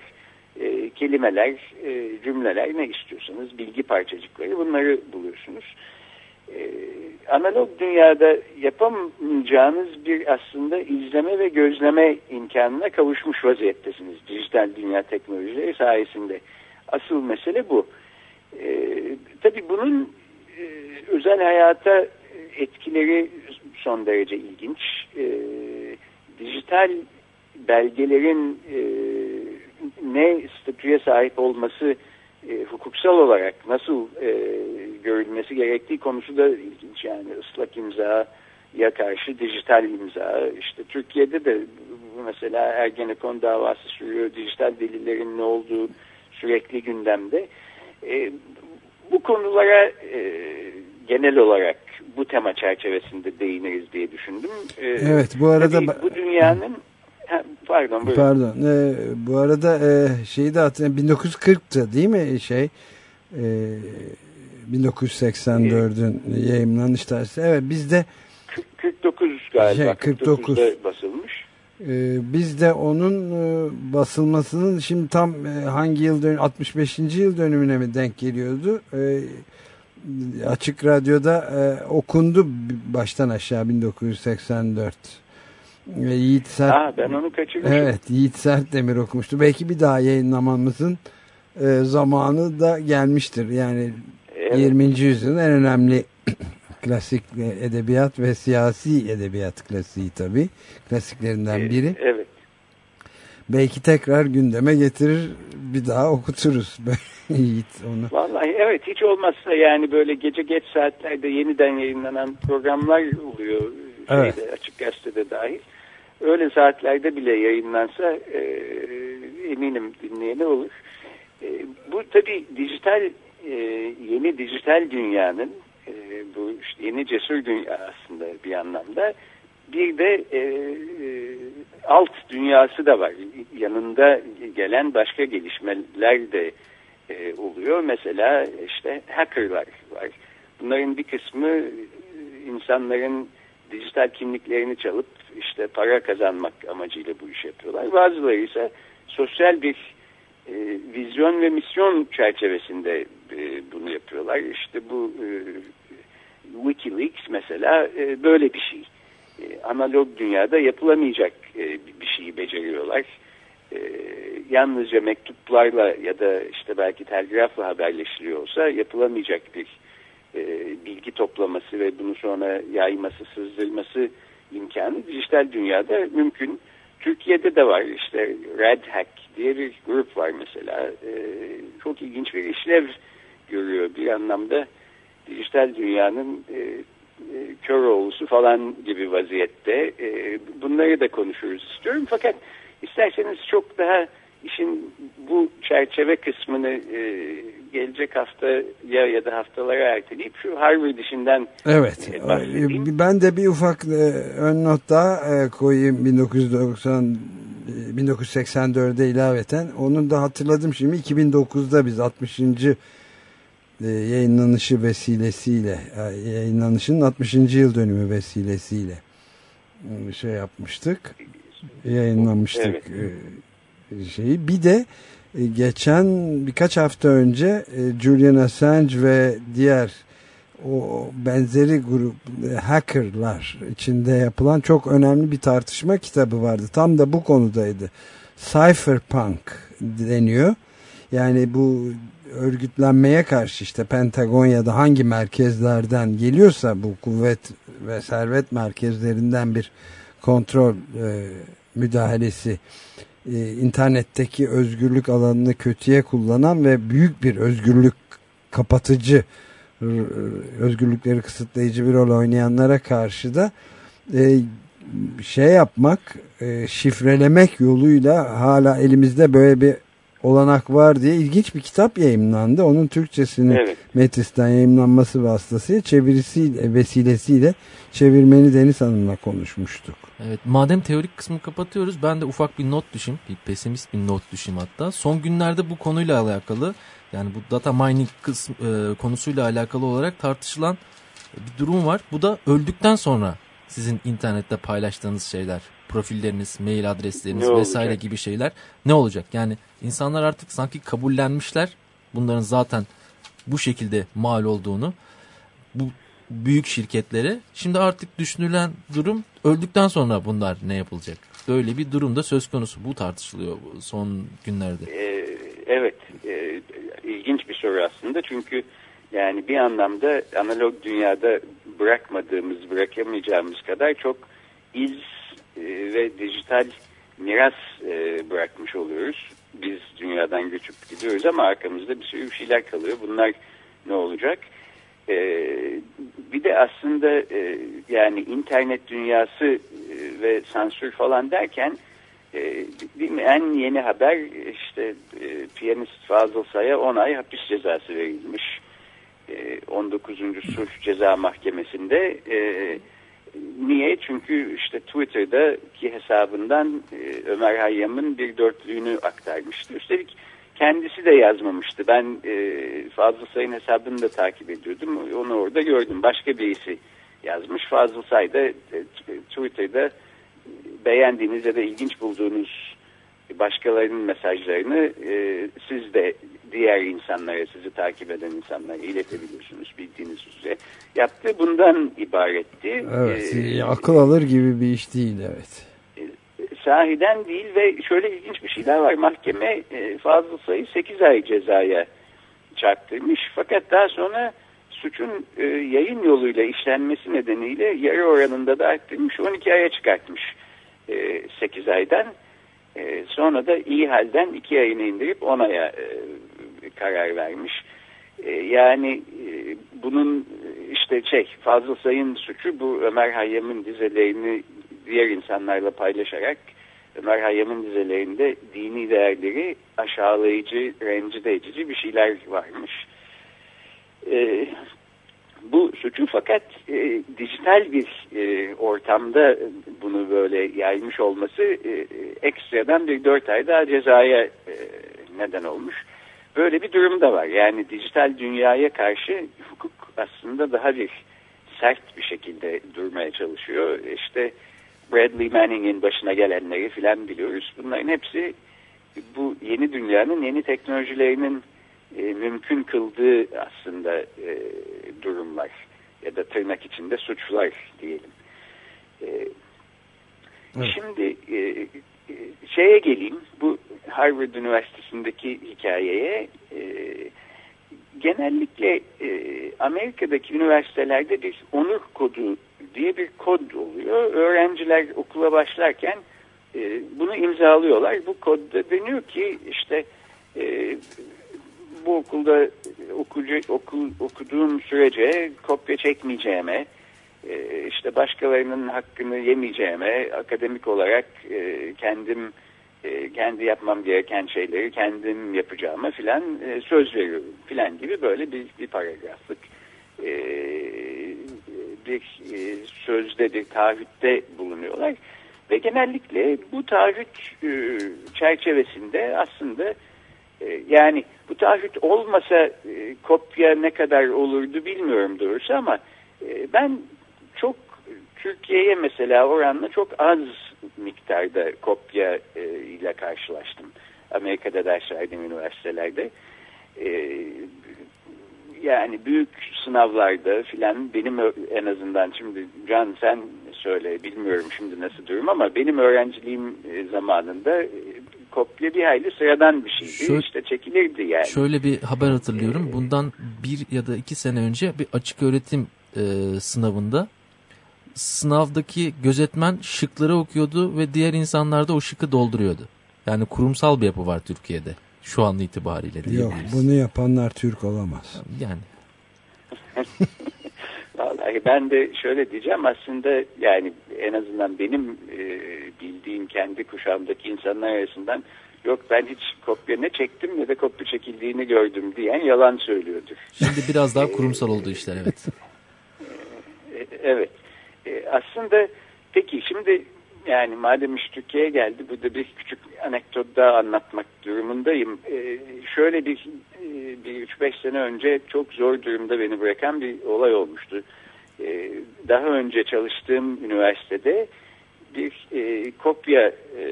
e, kelimeler, e, cümleler ne istiyorsanız bilgi parçacıkları bunları buluyorsunuz. e, analog dünyada yapamayacağınız bir aslında izleme ve gözleme imkanına kavuşmuş vaziyettesiniz dijital dünya teknolojileri sayesinde. Asıl mesele bu. E, tabii bunun e, özel hayata etkileri son derece ilginç. E, dijital belgelerin e, ne statüye sahip olması e, hukuksal olarak nasıl e, görülmesi gerektiği konusu da ilginç. Yani ıslak imza ya karşı dijital imza. İşte Türkiye'de de mesela Ergenekon davası sürüyor. Dijital delillerin ne olduğu sürekli gündemde. E, bu konulara e, genel olarak bu tema çerçevesinde değiniriz diye düşündüm. E, Evet, bu arada tabii bu dünyanın pardon buyurun. Pardon. Ee, bu arada e, şeyi de hatırlıyorum. 1940'tı değil mi şey? E, 1984'ün yayınlanış tarihi. Evet bizde 49 galiba. Şey, 49. 49'da basılmış. e, bizde onun e, basılmasının şimdi tam e, hangi yıl dön 65. yıl dönümüne mi denk geliyordu? E, açık radyoda e, okundu baştan aşağı 1984. E, Yiğit Sert Ha, ben onu kaçırmışım. Evet Yiğit Sertdemir okumuştu. Belki bir daha yayınlamamızın e, zamanı da gelmiştir. Yani Evet. 20. yüzyılın en önemli klasik edebiyat ve siyasi edebiyat klasiği tabii. Klasiklerinden biri. Ee, Evet. Belki tekrar gündeme getirir bir daha okuturuz. Yiğit onu. Vallahi evet hiç olmazsa yani böyle gece geç saatlerde yeniden yayınlanan programlar oluyor. Şeyde, Evet. Açık gazetede dahil. Öyle saatlerde bile yayınlansa e, eminim dinleyeni olur. E, bu tabii dijital e, yeni dijital dünyanın e, bu işte yeni cesur dünya aslında bir anlamda bir de e, e, alt dünyası da var. Yanında gelen başka gelişmeler de e, oluyor. Mesela işte hackerlar var. Bunların bir kısmı e, insanların dijital kimliklerini çalıp işte para kazanmak amacıyla bu işi yapıyorlar. Bazıları ise sosyal bir e, vizyon ve misyon çerçevesinde e, bunu yapıyorlar. İşte bu e, Wikileaks mesela e, böyle bir şey. E, analog dünyada yapılamayacak e, bir şeyi beceriyorlar. E, yalnızca mektuplarla ya da işte belki telgrafla haberleşiliyor yapılamayacak bir bilgi toplaması ve bunu sonra yayması, sızdırması imkanı dijital dünyada mümkün. Türkiye'de de var işte Red Hack diye bir grup var mesela. Çok ilginç bir işlev görüyor bir anlamda dijital dünyanın e, kör oğlusu falan gibi vaziyette. E, bunları da konuşuruz istiyorum. Fakat isterseniz çok daha işin bu çerçeve kısmını e, gelecek haftaya ya da haftalara erteleyip şu Harvard işinden Evet. e. Ben de bir ufak e, ön not daha e, koyayım 1990 e, 1984'e ilaveten. Onu da hatırladım şimdi 2009'da biz 60. e, yayınlanışı vesilesiyle e, yayınlanışının 60. yıl dönümü vesilesiyle e, şey yapmıştık. Yayınlamıştık Evet. e, şeyi. Bir de geçen birkaç hafta önce Julian Assange ve diğer o benzeri grup hackerlar içinde yapılan çok önemli bir tartışma kitabı vardı. Tam da bu konudaydı. Cypherpunk deniyor. Yani bu örgütlenmeye karşı işte Pentagon ya da hangi merkezlerden geliyorsa bu kuvvet ve servet merkezlerinden bir kontrol e, müdahalesi e, internetteki özgürlük alanını kötüye kullanan ve büyük bir özgürlük kapatıcı r- özgürlükleri kısıtlayıcı bir rol oynayanlara karşı da e, şey yapmak e, şifrelemek yoluyla hala elimizde böyle bir olanak var diye ilginç bir kitap yayımlandı. Onun Türkçesini Evet. Metis'ten yayımlanması vasıtasıyla çevirisiyle vesilesiyle çevirmeni Deniz Hanım'la konuşmuştuk. Evet madem teorik kısmı kapatıyoruz ben de ufak bir not düşeyim. Bir pesimist bir not düşeyim hatta. Son günlerde bu konuyla alakalı yani bu data mining kısm, e, konusuyla alakalı olarak tartışılan bir durum var. Bu da öldükten sonra sizin internette paylaştığınız şeyler, profilleriniz, mail adresleriniz Ne vesaire olacak? gibi şeyler ne olacak? Yani insanlar artık sanki kabullenmişler bunların zaten bu şekilde mal olduğunu. Bu büyük şirketlere. Şimdi artık düşünülen durum öldükten sonra bunlar ne yapılacak? Böyle bir durumda söz konusu. Bu tartışılıyor son günlerde. Ee, evet, e, ilginç bir soru aslında çünkü yani bir anlamda analog dünyada bırakmadığımız, bırakamayacağımız kadar çok iz e, ve dijital miras e, bırakmış oluyoruz. Biz dünyadan göçüp gidiyoruz ama arkamızda bir sürü bir şeyler kalıyor. Bunlar ne olacak? E, bir de aslında yani internet dünyası ve sansür falan derken en yeni haber işte e, piyanist Fazıl Say'a 10 ay hapis cezası verilmiş. E, 19. Sulh Ceza Mahkemesi'nde e, niye? Çünkü işte Twitter'daki hesabından e, Ömer Hayyam'ın bir dörtlüğünü aktarmıştı. Üstelik kendisi de yazmamıştı. Ben e, Fazıl Say'ın hesabını da takip ediyordum. Onu orada gördüm. Başka birisi yazmış. Fazıl Say da e, Twitter'da beğendiğiniz ya da ilginç bulduğunuz başkalarının mesajlarını e, siz de diğer insanlara, sizi takip eden insanlara iletebiliyorsunuz bildiğiniz üzere. Yaptığı bundan ibaretti. Evet, Ee, akıl alır gibi bir iş değil evet. sahiden değil ve şöyle ilginç bir şeyler var. Mahkeme e, Fazıl Say'ı 8 ay cezaya çarptırmış. Fakat daha sonra suçun e, yayın yoluyla işlenmesi nedeniyle yarı oranında da arttırmış. 12 aya çıkartmış e, 8 aydan. E, sonra da iyi halden 2 ayını indirip 10 aya e, karar vermiş. E, yani bunun işte şey Fazıl Say'ın suçu bu Ömer Hayyam'ın dizelerini diğer insanlarla paylaşarak Ömer Hayyam'ın dizelerinde dini değerleri aşağılayıcı, rencide edici bir şeyler varmış. Bu suçu fakat e, dijital bir e, ortamda bunu böyle yaymış olması e, ekstradan bir dört ay daha cezaya e, neden olmuş. Böyle bir durum da var. Yani dijital dünyaya karşı hukuk aslında daha bir sert bir şekilde durmaya çalışıyor. İşte Bradley Manning'in başına gelenleri filan biliyoruz. Bunların hepsi bu yeni dünyanın yeni teknolojilerinin e, mümkün kıldığı aslında e, durumlar ya da tırnak içinde suçlar diyelim. E, Evet. Şimdi e, e, şeye geleyim bu Harvard Üniversitesi'ndeki hikayeye e, genellikle e, Amerika'daki üniversitelerde bir onur kodu diye bir kod oluyor. Öğrenciler okula başlarken e, bunu imzalıyorlar. Bu kodda deniyor ki işte e, bu okulda okucu, okul, okuduğum sürece kopya çekmeyeceğime, e, işte başkalarının hakkını yemeyeceğime, akademik olarak e, kendim e, kendi yapmam gereken şeyleri kendim yapacağıma filan e, söz veriyorum filan gibi böyle bir, bir paragraflık bir e, sözde bir taahhütte bulunuyorlar. Ve genellikle bu taahhüt çerçevesinde aslında yani bu taahhüt olmasa e, kopya ne kadar olurdu bilmiyorum doğrusu ama e, ben çok Türkiye'ye mesela oranla çok az miktarda kopya e, ile karşılaştım. Amerika'da ders verdiğim üniversitelerde. E, yani büyük sınavlarda filan benim en azından şimdi Can sen söyle bilmiyorum şimdi nasıl durum ama benim öğrenciliğim e, zamanında e, kopya bir hayli sıradan bir şeydi. Şöyle- işte çekilirdi yani. Şöyle bir haber hatırlıyorum. Bundan bir ya da iki sene önce bir açık öğretim e, sınavında sınavdaki gözetmen şıkları okuyordu ve diğer insanlar da o şıkı dolduruyordu. Yani kurumsal bir yapı var Türkiye'de şu an itibariyle Yok bunu yapanlar Türk olamaz. Yani ben de şöyle diyeceğim aslında yani en azından benim e, bildiğim kendi kuşağımdaki insanlar arasından yok ben hiç kopya ne çektim ne de kopya çekildiğini gördüm diyen yalan söylüyordur. şimdi biraz daha kurumsal oldu işler evet. E, Evet. E, aslında peki şimdi yani madem iş Türkiye'ye geldi burada bir küçük anekdot daha anlatmak durumundayım. E, şöyle bir, e, bir 3-5 sene önce çok zor durumda beni bırakan bir olay olmuştu. E, daha önce çalıştığım üniversitede bir e, kopya e,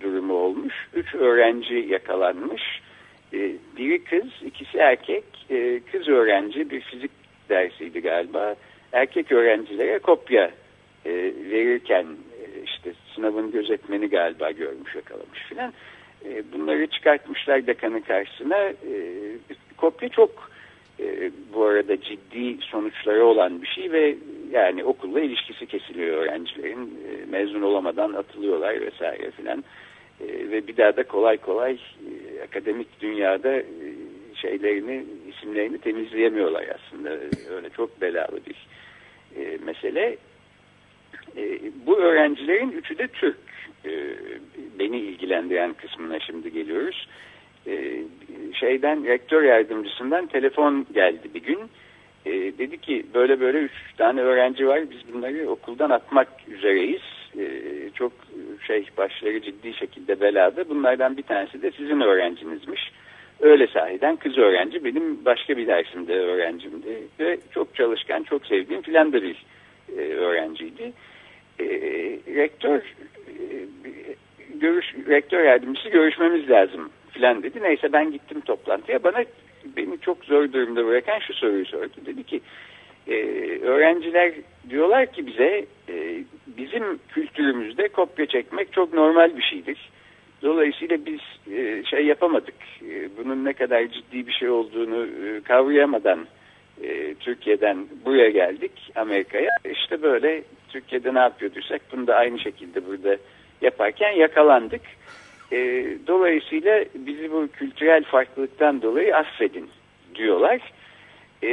durumu olmuş. Üç öğrenci yakalanmış. E, biri kız, ikisi erkek. E, kız öğrenci bir fizik dersiydi galiba. erkek öğrencilere kopya e, verirken e, işte sınavın gözetmeni galiba görmüş yakalamış filan. E, bunları çıkartmışlar dekanın karşısına. E, kopya çok e, bu arada ciddi sonuçları olan bir şey ve yani okulla ilişkisi kesiliyor öğrencilerin. E, mezun olamadan atılıyorlar vesaire filan. E, ve bir daha da kolay kolay akademik dünyada şeylerini, isimlerini temizleyemiyorlar aslında. Öyle çok belalı bir mesele. Bu öğrencilerin üçü de Türk. Beni ilgilendiren kısmına şimdi geliyoruz. E, şeyden rektör yardımcısından telefon geldi bir gün. E, dedi ki böyle böyle üç tane öğrenci var biz bunları okuldan atmak üzereyiz. E, çok şey başları ciddi şekilde belada. Bunlardan bir tanesi de sizin öğrencinizmiş. Öyle sahiden kız öğrenci benim başka bir dersimde öğrencimdi ve çok çalışkan çok sevdiğim filan da bir öğrenciydi. Rektör görüş rektör yardımcısı görüşmemiz lazım filan dedi. Neyse ben gittim toplantıya. Bana beni çok zor durumda bırakan şu soruyu sordu. Dedi ki e, öğrenciler diyorlar ki bize e, bizim kültürümüzde kopya çekmek çok normal bir şeydir. Dolayısıyla biz e, şey yapamadık. E, bunun ne kadar ciddi bir şey olduğunu e, kavrayamadan e, Türkiye'den buraya geldik Amerika'ya. İşte böyle Türkiye'de ne yapıyorduysak bunu da aynı şekilde burada yaparken yakalandık. E, dolayısıyla bizi bu kültürel farklılıktan dolayı affedin diyorlar. E,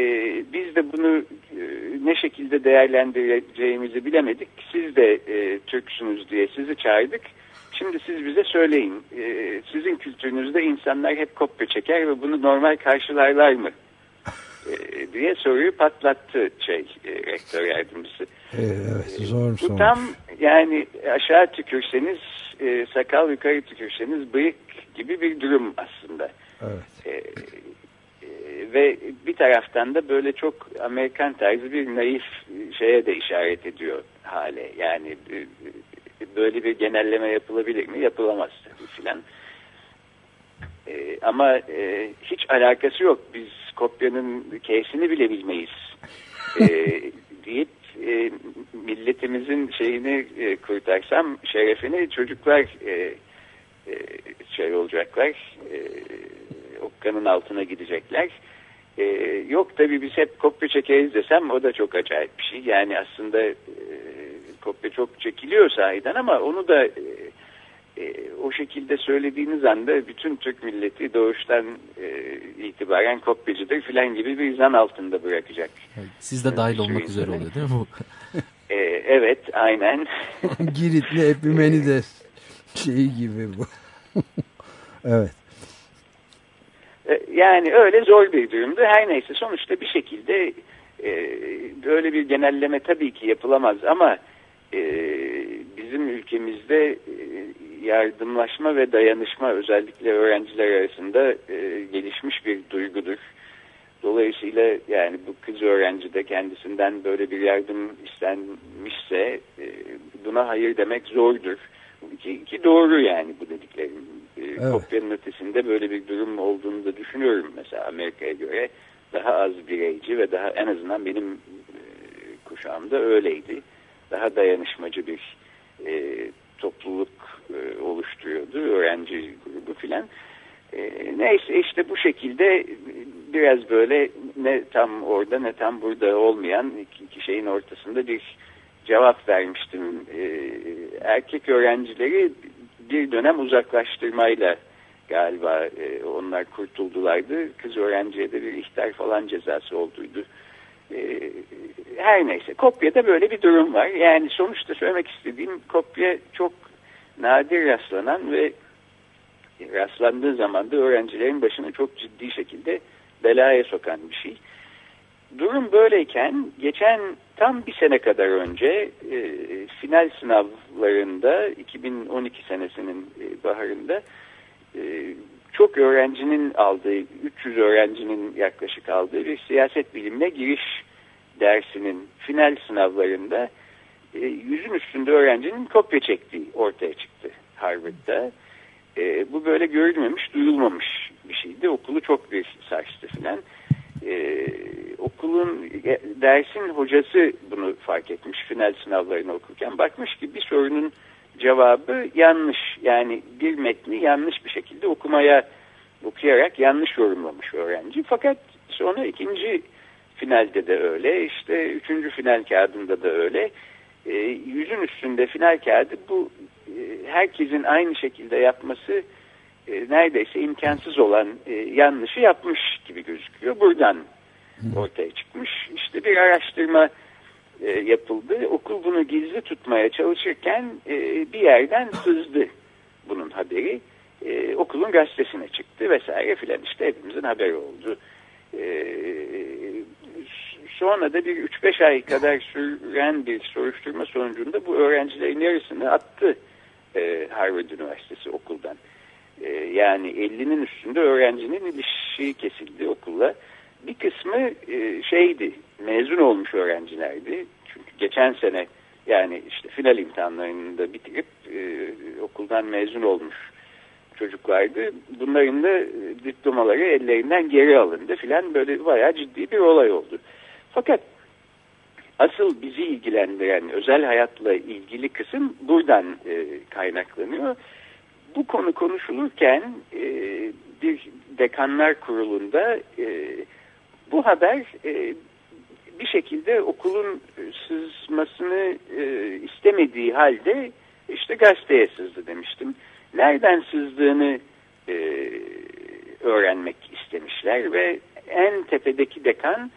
biz de bunu e, ne şekilde değerlendireceğimizi bilemedik. Siz de e, Türksünüz diye sizi çağırdık. Şimdi siz bize söyleyin. E, sizin kültürünüzde insanlar hep kopya çeker ve bunu normal karşılarlar mı? E, diye soruyu patlattı şey e, rektör yardımcısı. Evet zor Bu sonuç. tam yani aşağı tükürseniz e, sakal yukarı tükürseniz bıyık gibi bir durum aslında. Evet. E, e, ve bir taraftan da böyle çok Amerikan tarzı bir naif şeye de işaret ediyor hale. Yani e, böyle bir genelleme yapılabilir mi? Yapılamaz tabii filan. E, ama e, hiç alakası yok. Biz kopyanın K'sini bile bilmeyiz. E, deyip e, milletimizin şeyini e, kurtarsam şerefini çocuklar e, e, şey olacaklar e, okkanın altına gidecekler. E, yok tabii biz hep kopya çekeriz desem o da çok acayip bir şey. Yani aslında e, kopya çok çekiliyor sahiden ama onu da e, e, o şekilde söylediğiniz anda bütün Türk milleti doğuştan e, itibaren kopyacıdır filan gibi bir zan altında bırakacak. Siz de dahil olmak üzere oluyor değil mi bu? E, evet aynen. Giritli Epimenides şeyi gibi bu. evet. E, Yani öyle zor bir durumdu. Her neyse sonuçta bir şekilde e, böyle bir genelleme tabii ki yapılamaz ama e, bizim ülkemizde e, yardımlaşma ve dayanışma özellikle öğrenciler arasında e, gelişmiş bir duygudur. Dolayısıyla yani bu kız öğrenci de kendisinden böyle bir yardım istenmişse e, buna hayır demek zordur. Ki, ki doğru yani bu dediklerim. E, Evet. Kopyanın ötesinde böyle bir durum olduğunu da düşünüyorum mesela Amerika'ya göre daha az bireyci ve daha en azından benim e, kuşağımda öyleydi. Daha dayanışmacı bir e, topluluk e, oluşturuyordu öğrenci grubu filan. E, neyse işte bu şekilde biraz böyle ne tam orada ne tam burada olmayan iki, şeyin ortasında bir cevap vermiştim. E, erkek öğrencileri bir dönem uzaklaştırmayla galiba onlar kurtuldulardı. Kız öğrenciye de bir ihtar falan cezası olduydu. Her neyse kopyada böyle bir durum var. Yani sonuçta söylemek istediğim kopya çok nadir rastlanan ve rastlandığı zaman da öğrencilerin başını çok ciddi şekilde belaya sokan bir şey. Durum böyleyken geçen tam bir sene kadar önce e, final sınavlarında 2012 senesinin e, baharında e, çok öğrencinin aldığı 300 öğrencinin yaklaşık aldığı bir siyaset bilimine giriş dersinin final sınavlarında e, yüzün üstünde öğrencinin kopya çektiği ortaya çıktı Harvard'da. E, bu böyle görülmemiş, duyulmamış bir şeydi. Okulu çok bir sarstı filan. E, okulun e, dersin hocası bunu fark etmiş final sınavlarını okurken. Bakmış ki bir sorunun cevabı yanlış. Yani bir metni yanlış bir şekilde okumaya okuyarak yanlış yorumlamış öğrenci. Fakat sonra ikinci finalde de öyle. işte üçüncü final kağıdında da öyle. E, yüzün üstünde final kağıdı bu e, herkesin aynı şekilde yapması e, neredeyse imkansız olan e, yanlışı yapmış gibi gözüküyor. Buradan ortaya çıkmış. İşte bir araştırma e, yapıldı. Okul bunu gizli tutmaya çalışırken e, bir yerden sızdı bunun haberi. E, okulun gazetesine çıktı vesaire filan işte hepimizin haberi oldu. E, sonra da bir 3-5 ay kadar süren bir soruşturma sonucunda bu öğrencilerin yarısını attı e, Harvard Üniversitesi okuldan. E, yani 50'nin üstünde öğrencinin ilişiği kesildi okulla. Bir kısmı e, şeydi, mezun olmuş öğrencilerdi. Çünkü geçen sene yani işte final imtihanlarını da bitirip e, okuldan mezun olmuş çocuklardı. Bunların da e, diplomaları ellerinden geri alındı filan böyle bayağı ciddi bir olay oldu. Fakat asıl bizi ilgilendiren özel hayatla ilgili kısım buradan e, kaynaklanıyor. Bu konu konuşulurken e, bir dekanlar kurulunda e, bu haber e, bir şekilde okulun sızmasını e, istemediği halde işte gazeteye sızdı demiştim. Nereden sızdığını e, öğrenmek istemişler ve en tepedeki dekan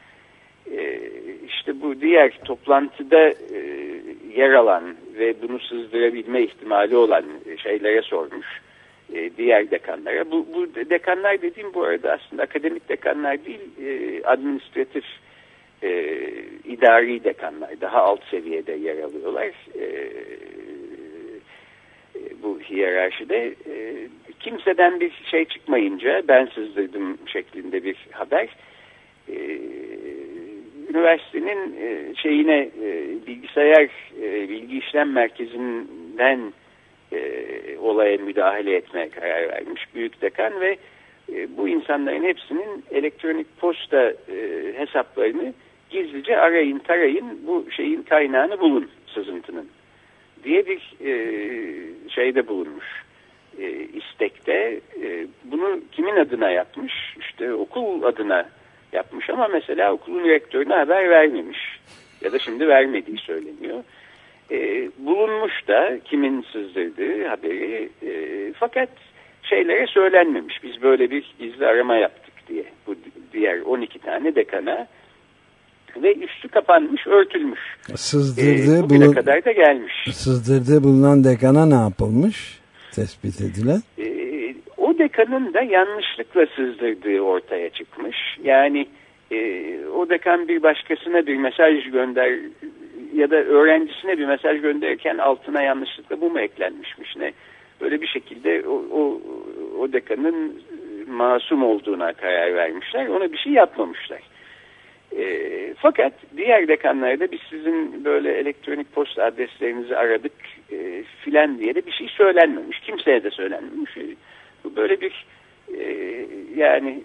işte bu diğer toplantıda e, yer alan ve bunu sızdırabilme ihtimali olan şeylere sormuş e, diğer dekanlara. Bu, bu dekanlar dediğim bu arada aslında akademik dekanlar değil e, administratif idari dekanlar daha alt seviyede yer alıyorlar. Bu hiyerarşide kimseden bir şey çıkmayınca ben sızdırdım şeklinde bir haber üniversitenin e, şeyine e, bilgisayar e, bilgi işlem merkezinden olaya müdahale etmeye karar vermiş büyük dekan ve bu insanların hepsinin elektronik posta hesaplarını gizlice arayın tarayın bu şeyin kaynağını bulun sızıntının diye bir şeyde bulunmuş istekte. Bunu kimin adına yapmış? İşte okul adına yapmış ama mesela okulun rektörüne haber vermemiş ya da şimdi vermediği söyleniyor. E, bulunmuş da kimin sızdırdığı haberi e, fakat şeylere söylenmemiş. Biz böyle bir gizli arama yaptık diye bu diğer 12 tane dekana ve üstü kapanmış, örtülmüş. Sızdırdığı e, bugüne bulun- kadar da gelmiş. Sızdırdığı bulunan dekana ne yapılmış? Tespit edilen. E, dekanın da yanlışlıkla sızdırdığı ortaya çıkmış. Yani e, o dekan bir başkasına bir mesaj gönder ya da öğrencisine bir mesaj gönderirken altına yanlışlıkla bu mu eklenmişmiş ne? Böyle bir şekilde o, o, o dekanın masum olduğuna karar vermişler. Ona bir şey yapmamışlar. E, fakat diğer dekanlarda biz sizin böyle elektronik posta adreslerinizi aradık e, filan diye de bir şey söylenmemiş. Kimseye de söylenmemiş. Bu böyle bir e, yani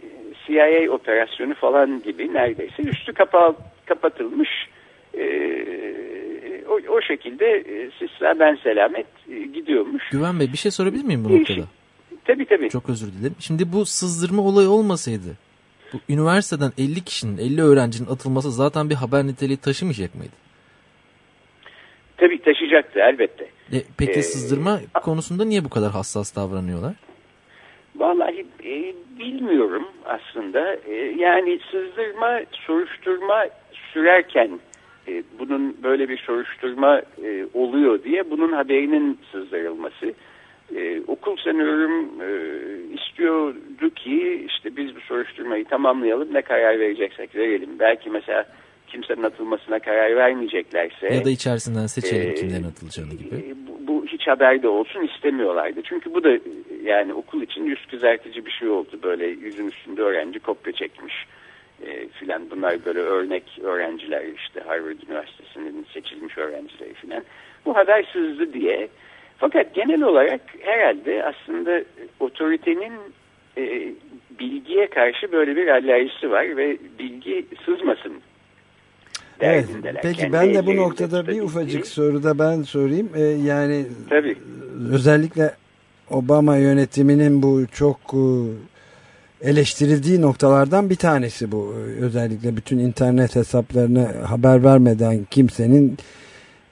CIA operasyonu falan gibi neredeyse üstü kapalı, kapatılmış e, o, o şekilde e, siz ben selamet e, gidiyormuş. Güven Bey bir şey sorabilir miyim bu Değişik. noktada? Tabii tabii. Çok özür dilerim. Şimdi bu sızdırma olayı olmasaydı bu üniversiteden 50 kişinin 50 öğrencinin atılması zaten bir haber niteliği taşımayacak mıydı? Tabii taşıyacaktı elbette. E, peki Ee, sızdırma konusunda niye bu kadar hassas davranıyorlar? Vallahi e, bilmiyorum aslında. E, yani sızdırma, soruşturma sürerken e, bunun böyle bir soruşturma e, oluyor diye bunun haberinin sızdırılması. E, okul sanıyorum e, istiyordu ki işte biz bu soruşturmayı tamamlayalım ne karar vereceksek verelim. Belki mesela kimsenin atılmasına karar vermeyeceklerse Ya da içerisinden seçelim Ee, kimlerin atılacağını gibi. e, bu, bu hiç haberde olsun istemiyorlardı. Çünkü bu da e, yani okul için yüz kızartıcı bir şey oldu. Böyle yüzün üstünde öğrenci kopya çekmiş e, filan. Bunlar böyle örnek öğrenciler işte Harvard Üniversitesi'nin seçilmiş öğrencileri filan. Bu haber sızdı diye. Fakat genel olarak herhalde aslında otoritenin e, bilgiye karşı böyle bir alerjisi var ve bilgi sızmasın Evet. Peki Kendi ben de bu noktada bir ufacık soruda ben sorayım. Ee, yani Tabii. özellikle Obama yönetiminin bu çok e, eleştirildiği noktalardan bir tanesi bu. Ee, Özellikle bütün internet hesaplarını haber vermeden kimsenin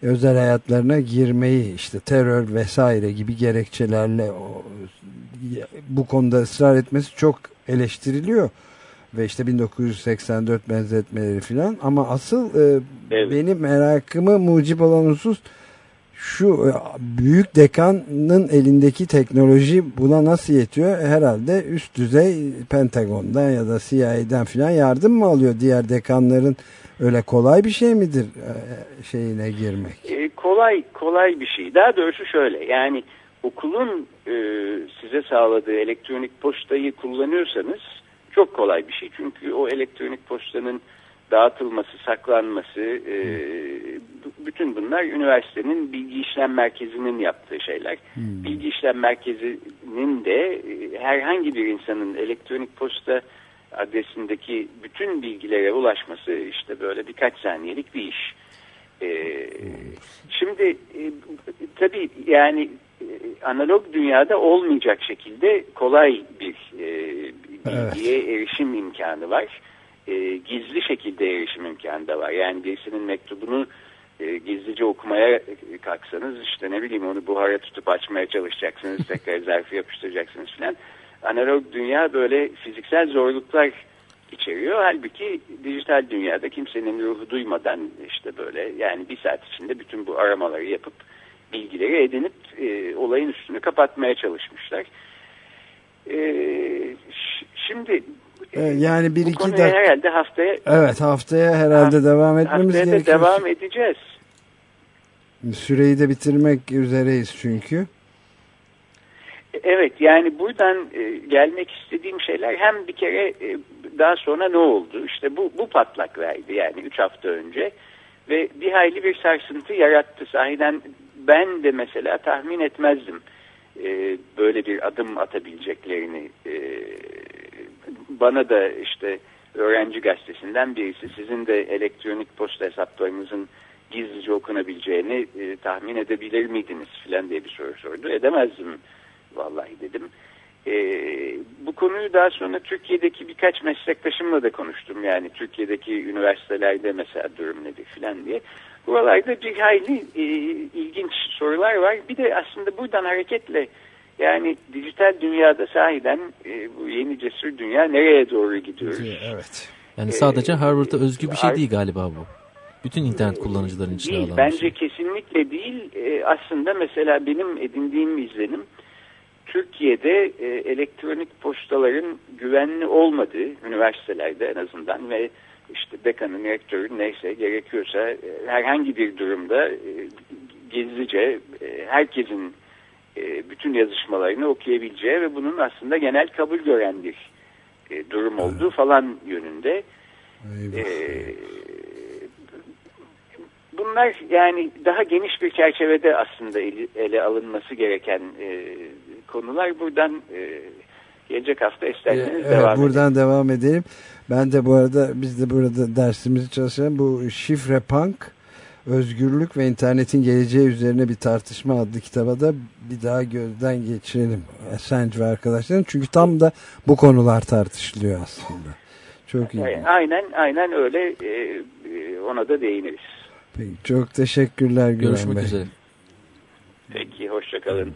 özel hayatlarına girmeyi işte terör vesaire gibi gerekçelerle bu konuda ısrar etmesi çok eleştiriliyor ve işte 1984 benzetmeleri filan ama asıl e, benim merakımı mucip olan husus şu e, büyük dekanın elindeki teknoloji buna nasıl yetiyor? Herhalde üst düzey Pentagon'dan ya da CIA'den filan yardım mı alıyor diğer dekanların? Öyle kolay bir şey midir e, şeyine girmek? E, kolay kolay bir şey. Daha doğrusu şöyle yani okulun e, size sağladığı elektronik postayı kullanıyorsanız çok kolay bir şey. Çünkü o elektronik postanın dağıtılması, saklanması e, bütün bunlar üniversitenin bilgi işlem merkezinin yaptığı şeyler. Bilgi işlem merkezinin de e, herhangi bir insanın elektronik posta adresindeki bütün bilgilere ulaşması işte böyle birkaç saniyelik bir iş. Ee, şimdi e, tabii yani e, analog dünyada olmayacak şekilde kolay bir e, bilgiye erişim imkanı var. E, gizli şekilde erişim imkanı da var. Yani birisinin mektubunu e, gizlice okumaya kalksanız işte ne bileyim onu buhara tutup açmaya çalışacaksınız. Tekrar zarfı yapıştıracaksınız filan. Analog dünya böyle fiziksel zorluklar içeriyor. Halbuki dijital dünyada kimsenin ruhu duymadan işte böyle yani bir saat içinde bütün bu aramaları yapıp bilgileri edinip e, olayın üstünü kapatmaya çalışmışlar. E, şimdi E, yani bir iki dakika. herhalde haftaya Evet haftaya herhalde devam etmemiz haftaya gerekiyor. devam edeceğiz. Süreyi de bitirmek üzereyiz çünkü. Evet yani buradan e, gelmek istediğim şeyler hem bir kere e, daha sonra ne oldu? İşte bu, bu patlak verdi yani 3 hafta önce ve bir hayli bir sarsıntı yarattı. Sahiden ben de mesela tahmin etmezdim e, böyle bir adım atabileceklerini. E, bana da işte öğrenci gazetesinden birisi sizin de elektronik posta hesaplarınızın gizlice okunabileceğini e, tahmin edebilir miydiniz filan diye bir soru sordu. Edemezdim vallahi dedim. E, bu konuyu daha sonra Türkiye'deki birkaç meslektaşımla da konuştum. Yani Türkiye'deki üniversitelerde mesela durum nedir filan diye. Buralarda bir hayli e, ilginç sorular var. Bir de aslında buradan hareketle yani dijital dünyada sahiden e, bu yeni cesur dünya nereye doğru gidiyoruz? Evet. Yani sadece Harvard'a özgü bir şey değil galiba bu. Bütün internet kullanıcıların içine alan bence şey. kesinlikle değil. E, aslında mesela benim edindiğim izlenim Türkiye'de e, elektronik postaların güvenli olmadığı üniversitelerde en azından ve işte dekanın, rektörün neyse gerekiyorsa e, herhangi bir durumda e, gizlice e, herkesin bütün yazışmalarını okuyabileceği ve bunun aslında genel kabul gören bir durum olduğu falan yönünde. Bunlar yani daha geniş bir çerçevede aslında ele, ele alınması gereken e, konular. Buradan e, gelecek hafta isterseniz Evet, devam edelim. buradan devam edelim. Ben de bu arada biz de burada dersimizi çalışalım. Bu şifre punk özgürlük ve internetin geleceği üzerine bir tartışma adlı kitaba da bir daha gözden geçirelim. Assange ve arkadaşların. Çünkü tam da bu konular tartışılıyor aslında. Çok iyi. E, Aynen aynen öyle e, e, ona da değiniriz. Peki, çok teşekkürler Güven Görüşmek Bey. üzere. Peki hoşçakalın.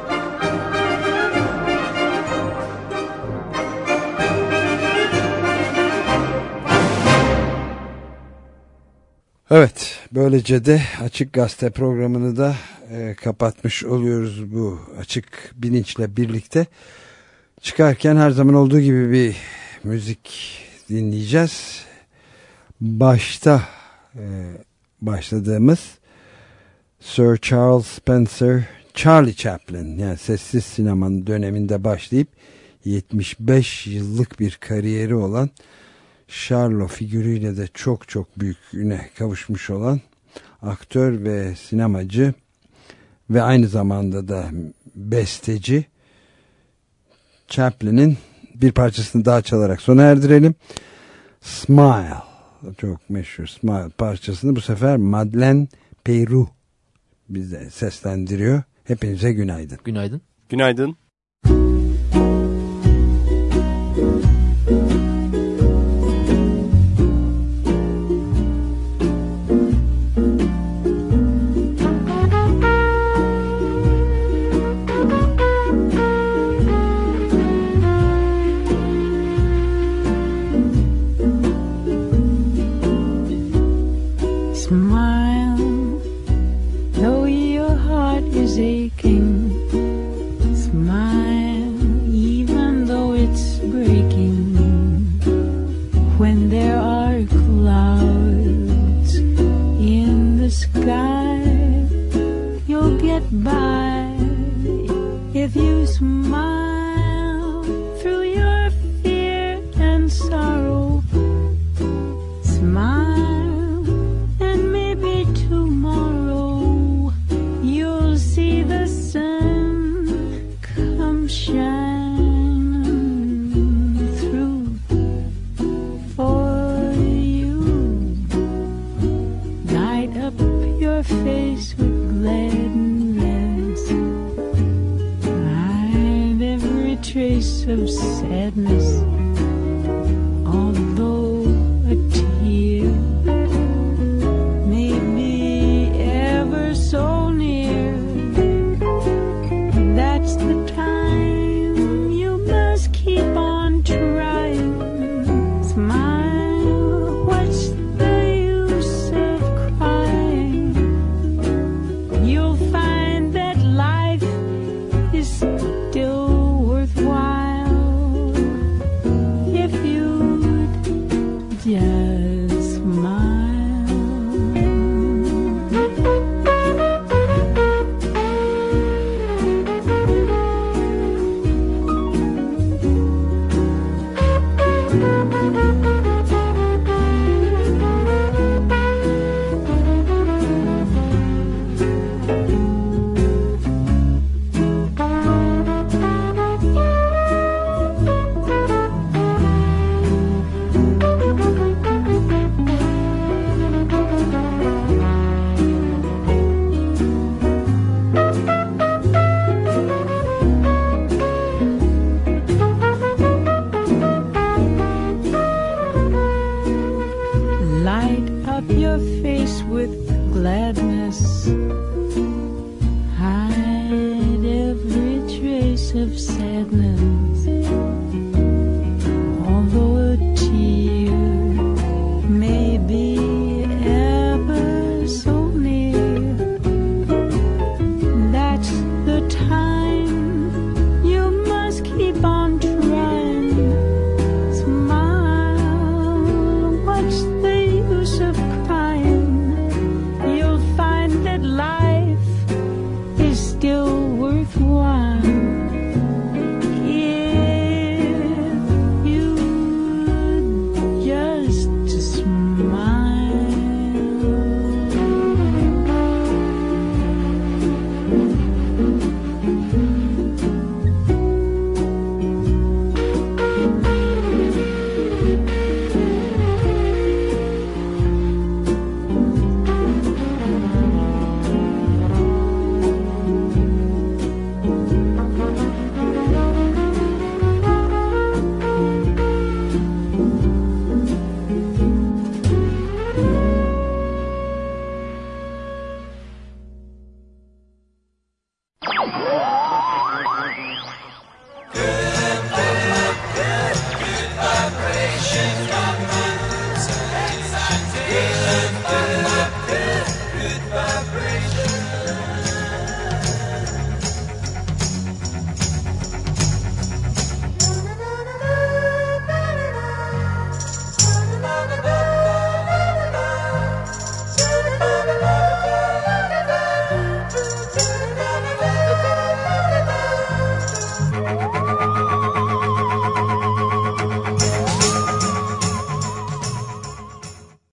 Evet, böylece de Açık Gazete programını da e, kapatmış oluyoruz bu açık bilinçle birlikte. Çıkarken her zaman olduğu gibi bir müzik dinleyeceğiz. Başta e, başladığımız Sir Charles Spencer, Charlie Chaplin yani sessiz sinemanın döneminde başlayıp 75 yıllık bir kariyeri olan Charlo figürüyle de çok çok büyük üne kavuşmuş olan aktör ve sinemacı ve aynı zamanda da besteci Chaplin'in bir parçasını daha çalarak sona erdirelim. Smile çok meşhur Smile parçasını bu sefer Madeleine Peyrou bize seslendiriyor. Hepinize günaydın. Günaydın. Günaydın. Get by if you smile sadness.